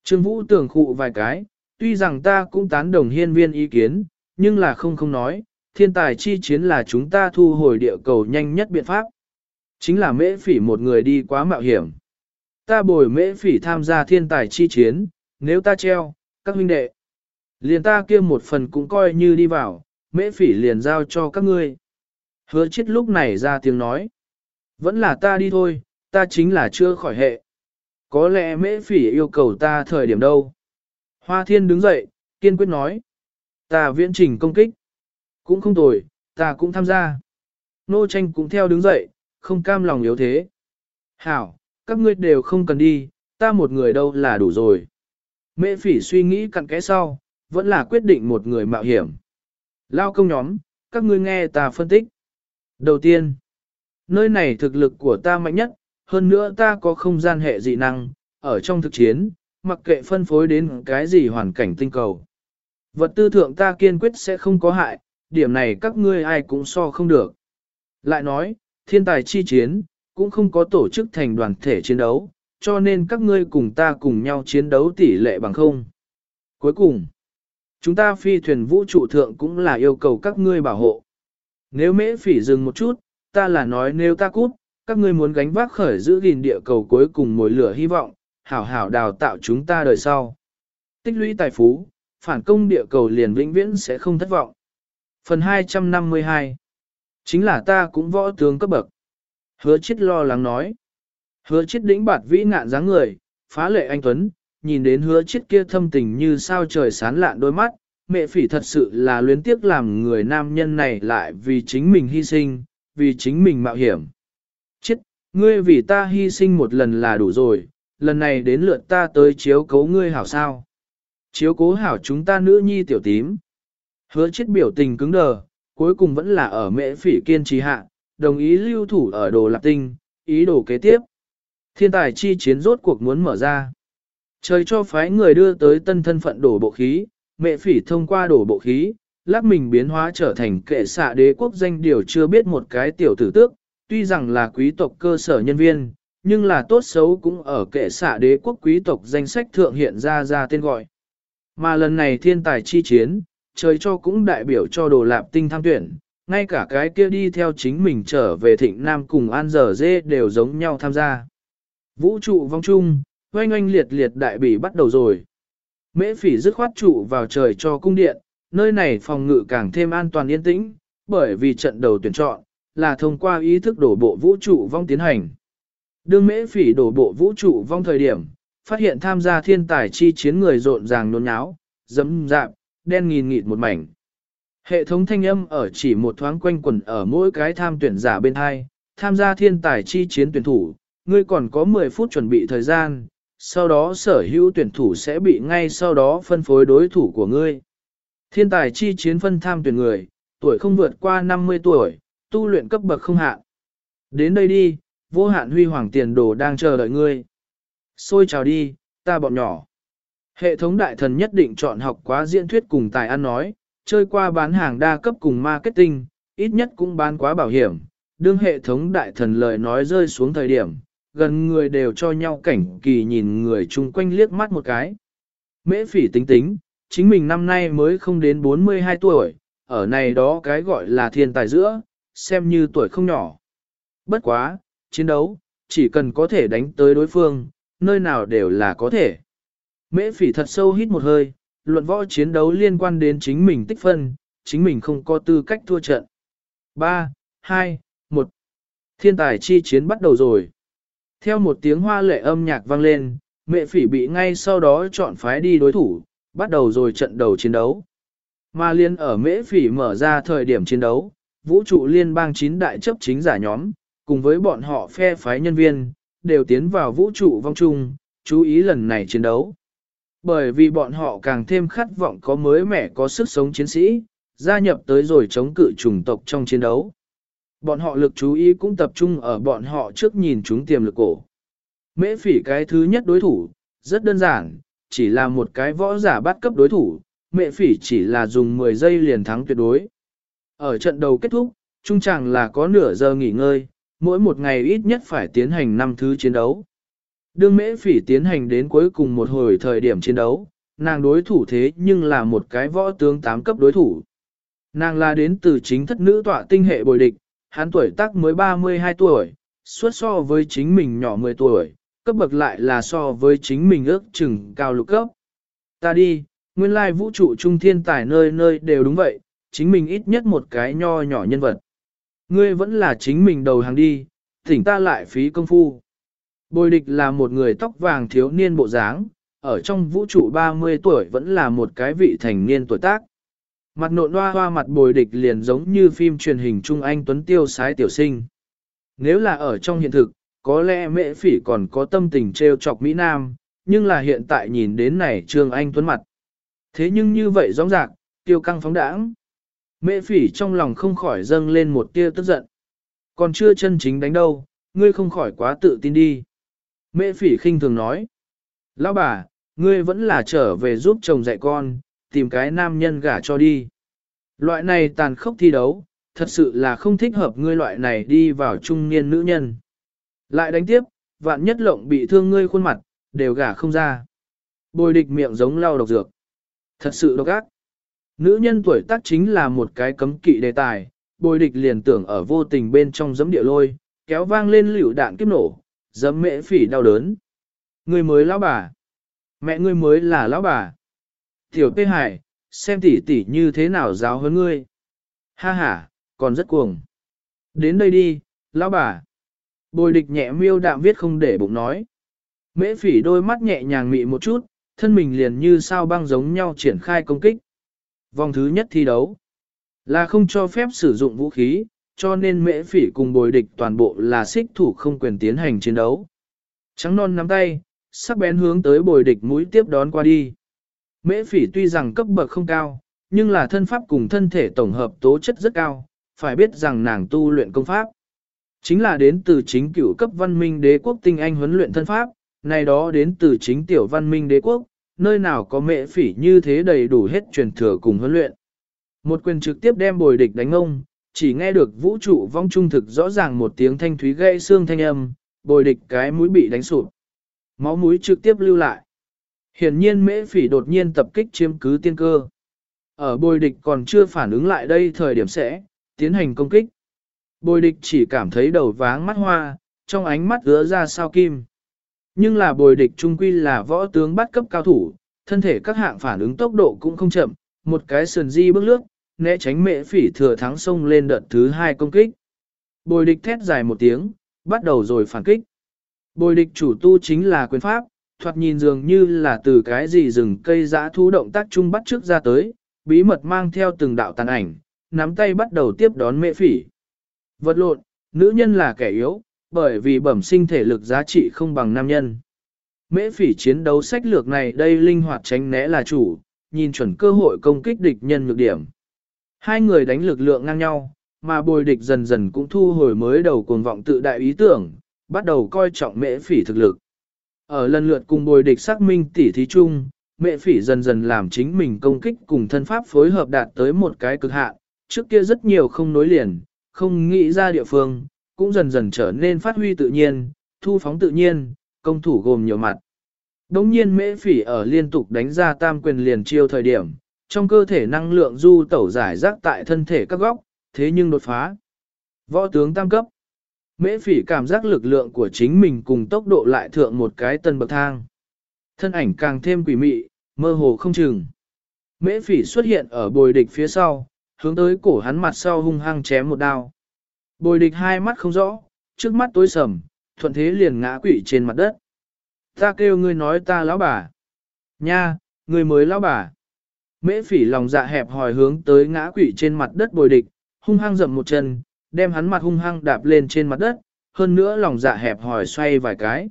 Trương Vũ tưởng khụ vài cái, tuy rằng ta cũng tán đồng hiên viên ý kiến, nhưng là không không nói, thiên tài chi chiến là chúng ta thu hồi địa cầu nhanh nhất biện pháp. Chính là mễ phỉ một người đi quá mạo hiểm. Ta bồi mễ phỉ tham gia thiên tài chi chiến, nếu ta treo, các huynh đệ. Liền ta kia một phần cũng coi như đi vào, mễ phỉ liền giao cho các ngươi. Hứa chết lúc này ra tiếng nói. Vẫn là ta đi thôi, ta chính là chưa khỏi hệ. Có lẽ mễ phỉ yêu cầu ta thời điểm đâu. Hoa thiên đứng dậy, kiên quyết nói. Ta viễn trình công kích. Cũng không tồi, ta cũng tham gia. Nô tranh cũng theo đứng dậy, không cam lòng yếu thế. Hảo, các ngươi đều không cần đi, ta một người đâu là đủ rồi. Mễ phỉ suy nghĩ cặn kẽ sau, vẫn là quyết định một người mạo hiểm. Lao công nhóm, các ngươi nghe ta phân tích. Đầu tiên, nơi này thực lực của ta mạnh nhất, hơn nữa ta có không gian hệ dị năng, ở trong thực chiến, mặc kệ phân phối đến cái gì hoàn cảnh tinh cầu. Vật tư thượng ta kiên quyết sẽ không có hại, điểm này các ngươi ai cũng so không được. Lại nói, thiên tài chi chiến, cũng không có tổ chức thành đoàn thể chiến đấu, cho nên các ngươi cùng ta cùng nhau chiến đấu tỷ lệ bằng không. Cuối cùng, chúng ta phi thuyền vũ trụ thượng cũng là yêu cầu các ngươi bảo hộ. Nếu mễ phỉ dừng một chút, ta là nói nếu ta cút, các ngươi muốn gánh vác khởi giữ gìn địa cầu cuối cùng mối lửa hy vọng, hảo hảo đào tạo chúng ta đời sau. Tích lũy tài phú, phản công địa cầu liền vĩnh viễn sẽ không thất vọng. Phần 252 Chính là ta cũng võ tướng cấp bậc. Hứa chết lo lắng nói. Hứa chết đĩnh bạt vĩ ngạn dáng người, phá lệ anh Tuấn, nhìn đến hứa chết kia thâm tình như sao trời sán lạn đôi mắt, mẹ phỉ thật sự là luyến tiếc làm người nam nhân này lại vì chính mình hy sinh, vì chính mình mạo hiểm. Chết, ngươi vì ta hy sinh một lần là đủ rồi, lần này đến lượt ta tới chiếu cố ngươi hảo sao. Chiếu cố hảo chúng ta nữ nhi tiểu tím. Hứa chết biểu tình cứng đờ, cuối cùng vẫn là ở mẹ phỉ kiên trì hạ, đồng ý lưu thủ ở đồ lạc tinh, ý đồ kế tiếp. Thiên tài chi chiến rốt cuộc muốn mở ra. Trời cho phái người đưa tới tân thân phận đổ bộ khí, mẹ phỉ thông qua đổ bộ khí, lắc mình biến hóa trở thành kệ xạ đế quốc danh điều chưa biết một cái tiểu tử tước, tuy rằng là quý tộc cơ sở nhân viên, nhưng là tốt xấu cũng ở kệ xạ đế quốc quý tộc danh sách thượng hiện ra ra tên gọi. Mà lần này thiên tài chi chiến, trời cho cũng đại biểu cho đồ lạp tinh tham tuyển, ngay cả cái kia đi theo chính mình trở về thịnh Nam cùng An Giờ Dê đều giống nhau tham gia. Vũ trụ vong chung, oanh oanh liệt liệt đại bỉ bắt đầu rồi. Mễ phỉ dứt khoát trụ vào trời cho cung điện, nơi này phòng ngự càng thêm an toàn yên tĩnh, bởi vì trận đầu tuyển chọn, là thông qua ý thức đổ bộ vũ trụ vong tiến hành. Đương mễ phỉ đổ bộ vũ trụ vong thời điểm, phát hiện tham gia thiên tài chi chiến người rộn ràng nôn nháo, dẫm dạp, đen nghìn nghịt một mảnh. Hệ thống thanh âm ở chỉ một thoáng quanh quẩn ở mỗi cái tham tuyển giả bên hai, tham gia thiên tài chi chiến tuyển thủ, ngươi còn có 10 phút chuẩn bị thời gian, sau đó sở hữu tuyển thủ sẽ bị ngay sau đó phân phối đối thủ của ngươi. Thiên tài chi chiến phân tham tuyển người, tuổi không vượt qua 50 tuổi, tu luyện cấp bậc không hạn. Đến đây đi, vô hạn huy hoàng tiền đồ đang chờ đợi ngươi. Xôi chào đi, ta bọn nhỏ. Hệ thống đại thần nhất định chọn học quá diễn thuyết cùng tài ăn nói, chơi qua bán hàng đa cấp cùng marketing, ít nhất cũng bán quá bảo hiểm. Đương hệ thống đại thần lời nói rơi xuống thời điểm, gần người đều cho nhau cảnh kỳ nhìn người chung quanh liếc mắt một cái. Mễ phỉ tính tính, chính mình năm nay mới không đến 42 tuổi, ở này đó cái gọi là thiên tài giữa, xem như tuổi không nhỏ. Bất quá, chiến đấu, chỉ cần có thể đánh tới đối phương, nơi nào đều là có thể. Mễ phỉ thật sâu hít một hơi, luận võ chiến đấu liên quan đến chính mình tích phân, chính mình không có tư cách thua trận. 3, 2, 1. Thiên tài chi chiến bắt đầu rồi. Theo một tiếng hoa lệ âm nhạc vang lên, mẹ phỉ bị ngay sau đó chọn phái đi đối thủ, bắt đầu rồi trận đầu chiến đấu. Mà liên ở mễ phỉ mở ra thời điểm chiến đấu, vũ trụ liên bang chín đại chấp chính giả nhóm, cùng với bọn họ phe phái nhân viên, đều tiến vào vũ trụ vong chung, chú ý lần này chiến đấu. Bởi vì bọn họ càng thêm khát vọng có mới mẻ có sức sống chiến sĩ, gia nhập tới rồi chống cự chủng tộc trong chiến đấu. Bọn họ lực chú ý cũng tập trung ở bọn họ trước nhìn chúng tiềm lực cổ. Mễ phỉ cái thứ nhất đối thủ, rất đơn giản, chỉ là một cái võ giả bắt cấp đối thủ, mẹ phỉ chỉ là dùng 10 giây liền thắng tuyệt đối. Ở trận đầu kết thúc, trung chẳng là có nửa giờ nghỉ ngơi, mỗi một ngày ít nhất phải tiến hành 5 thứ chiến đấu. Đương mễ phỉ tiến hành đến cuối cùng một hồi thời điểm chiến đấu, nàng đối thủ thế nhưng là một cái võ tướng 8 cấp đối thủ. Nàng là đến từ chính thất nữ tọa tinh hệ bồi địch, hắn tuổi tác mới 32 tuổi, suốt so với chính mình nhỏ 10 tuổi, cấp bậc lại là so với chính mình ước chừng cao lục cấp. Ta đi, nguyên lai vũ trụ trung thiên tài nơi nơi đều đúng vậy, chính mình ít nhất một cái nho nhỏ nhân vật. Ngươi vẫn là chính mình đầu hàng đi, thỉnh ta lại phí công phu. Bồi địch là một người tóc vàng thiếu niên bộ dáng, ở trong vũ trụ 30 tuổi vẫn là một cái vị thành niên tuổi tác. Mặt nộn hoa hoa mặt bồi địch liền giống như phim truyền hình Trung Anh Tuấn Tiêu sái tiểu sinh. Nếu là ở trong hiện thực, có lẽ mẹ phỉ còn có tâm tình trêu chọc Mỹ Nam, nhưng là hiện tại nhìn đến này Trương Anh Tuấn mặt. Thế nhưng như vậy rõ ràng, tiêu căng phóng đãng. Mẹ phỉ trong lòng không khỏi dâng lên một tia tức giận. Còn chưa chân chính đánh đâu, ngươi không khỏi quá tự tin đi. Mẹ phỉ khinh thường nói. Lão bà, ngươi vẫn là trở về giúp chồng dạy con, tìm cái nam nhân gả cho đi. Loại này tàn khốc thi đấu, thật sự là không thích hợp ngươi loại này đi vào trung niên nữ nhân. Lại đánh tiếp, vạn nhất lộng bị thương ngươi khuôn mặt, đều gả không ra. Bồi địch miệng giống lau độc dược. Thật sự độc ác. Nữ nhân tuổi tác chính là một cái cấm kỵ đề tài, bồi địch liền tưởng ở vô tình bên trong giấm địa lôi, kéo vang lên liều đạn kiếp nổ, dấm mễ phỉ đau đớn. Người mới lão bà. Mẹ ngươi mới là lão bà. Tiểu Tê Hải, xem tỷ tỷ như thế nào giáo hơn ngươi. Ha ha, còn rất cuồng. Đến đây đi, lão bà. Bồi địch nhẹ miêu đạm viết không để bụng nói. Mễ phỉ đôi mắt nhẹ nhàng mị một chút, thân mình liền như sao băng giống nhau triển khai công kích. Vòng thứ nhất thi đấu là không cho phép sử dụng vũ khí, cho nên mễ phỉ cùng bồi địch toàn bộ là xích thủ không quyền tiến hành chiến đấu. Trắng non nắm tay, sắc bén hướng tới bồi địch mũi tiếp đón qua đi. Mễ phỉ tuy rằng cấp bậc không cao, nhưng là thân pháp cùng thân thể tổng hợp tố chất rất cao, phải biết rằng nàng tu luyện công pháp. Chính là đến từ chính cửu cấp văn minh đế quốc tinh anh huấn luyện thân pháp, này đó đến từ chính tiểu văn minh đế quốc, nơi nào có mễ phỉ như thế đầy đủ hết truyền thừa cùng huấn luyện. Một quyền trực tiếp đem bồi địch đánh ông, chỉ nghe được vũ trụ vong trung thực rõ ràng một tiếng thanh thúy gãy xương thanh âm, bồi địch cái mũi bị đánh sụp. Máu mũi trực tiếp lưu lại. Hiển nhiên mễ phỉ đột nhiên tập kích chiếm cứ tiên cơ. Ở bồi địch còn chưa phản ứng lại đây thời điểm sẽ, tiến hành công kích. Bồi địch chỉ cảm thấy đầu váng mắt hoa, trong ánh mắt ứa ra sao kim. Nhưng là bồi địch trung quy là võ tướng bắt cấp cao thủ, thân thể các hạng phản ứng tốc độ cũng không chậm, một cái sườn di bước lướt, né tránh mệ phỉ thừa thắng sông lên đợt thứ hai công kích. Bồi địch thét dài một tiếng, bắt đầu rồi phản kích. Bồi địch chủ tu chính là quyền pháp, thoạt nhìn dường như là từ cái gì rừng cây giã thu động tác chung bắt trước ra tới, bí mật mang theo từng đạo tàn ảnh, nắm tay bắt đầu tiếp đón mệ phỉ. Vật lộn, nữ nhân là kẻ yếu, bởi vì bẩm sinh thể lực giá trị không bằng nam nhân. Mễ phỉ chiến đấu sách lược này đây linh hoạt tránh né là chủ, nhìn chuẩn cơ hội công kích địch nhân nhược điểm. Hai người đánh lực lượng ngang nhau, mà bồi địch dần dần cũng thu hồi mới đầu cuồng vọng tự đại ý tưởng, bắt đầu coi trọng mễ phỉ thực lực. Ở lần lượt cùng bồi địch xác minh tỉ thí chung, mễ phỉ dần dần làm chính mình công kích cùng thân pháp phối hợp đạt tới một cái cực hạn, trước kia rất nhiều không nối liền, không nghĩ ra địa phương, cũng dần dần trở nên phát huy tự nhiên, thu phóng tự nhiên, công thủ gồm nhiều mặt. Đống nhiên mễ phỉ ở liên tục đánh ra tam quyền liền chiêu thời điểm, trong cơ thể năng lượng du tẩu giải rác tại thân thể các góc, thế nhưng đột phá. Võ tướng tam cấp. Mễ phỉ cảm giác lực lượng của chính mình cùng tốc độ lại thượng một cái tân bậc thang. Thân ảnh càng thêm quỷ mị, mơ hồ không chừng. Mễ phỉ xuất hiện ở bồi địch phía sau, hướng tới cổ hắn mặt sau hung hăng chém một đao. Bồi địch hai mắt không rõ, trước mắt tối sầm, thuận thế liền ngã quỵ trên mặt đất. Ta kêu ngươi nói ta lão bà. Nha, ngươi mới lão bà. Mễ phỉ lòng dạ hẹp hòi hướng tới ngã quỵ trên mặt đất bồi địch, hung hăng dậm một chân, đem hắn mặt hung hăng đạp lên trên mặt đất, hơn nữa lòng dạ hẹp hòi xoay vài cái.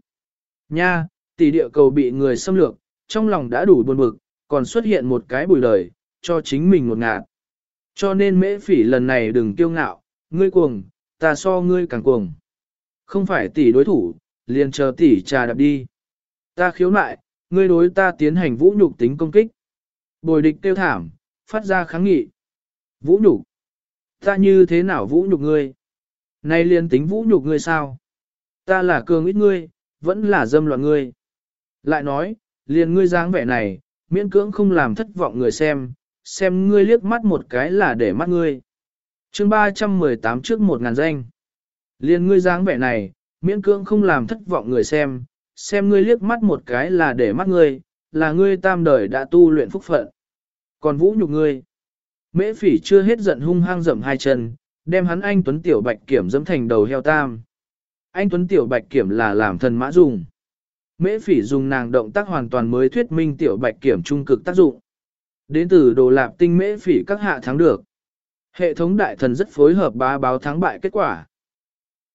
Nha, tỷ địa cầu bị người xâm lược, trong lòng đã đủ buồn bực, còn xuất hiện một cái bùi lời, cho chính mình một ngạt. Cho nên mễ phỉ lần này đừng kiêu ngạo, ngươi cuồng, ta so ngươi càng cuồng. Không phải tỷ đối thủ, liền chờ tỷ trà đạp đi. Ta khiếu nại, ngươi đối ta tiến hành vũ nhục tính công kích. Bồi địch tiêu thảm, phát ra kháng nghị. Vũ nhục. Ta như thế nào vũ nhục ngươi? Nay liền tính vũ nhục ngươi sao? Ta là cường ít ngươi, vẫn là dâm loạn ngươi. Lại nói, liền ngươi dáng vẻ này, miễn cưỡng không làm thất vọng người xem, xem ngươi liếc mắt một cái là để mắt ngươi. chương 318 trước một ngàn danh. Liền ngươi dáng vẻ này, miễn cưỡng không làm thất vọng người xem, xem ngươi liếc mắt một cái là để mắt ngươi, là ngươi tam đời đã tu luyện phúc phận. Còn vũ nhục ngươi. Mễ phỉ chưa hết giận hung hăng dẫm hai chân, đem hắn anh tuấn tiểu bạch kiểm dẫm thành đầu heo tam. Anh Tuấn Tiểu Bạch Kiểm là làm thần mã dùng. Mễ phỉ dùng nàng động tác hoàn toàn mới thuyết minh Tiểu Bạch Kiểm trung cực tác dụng. Đến từ đồ lạp tinh mễ phỉ các hạ thắng được. Hệ thống đại thần rất phối hợp bá báo thắng bại kết quả.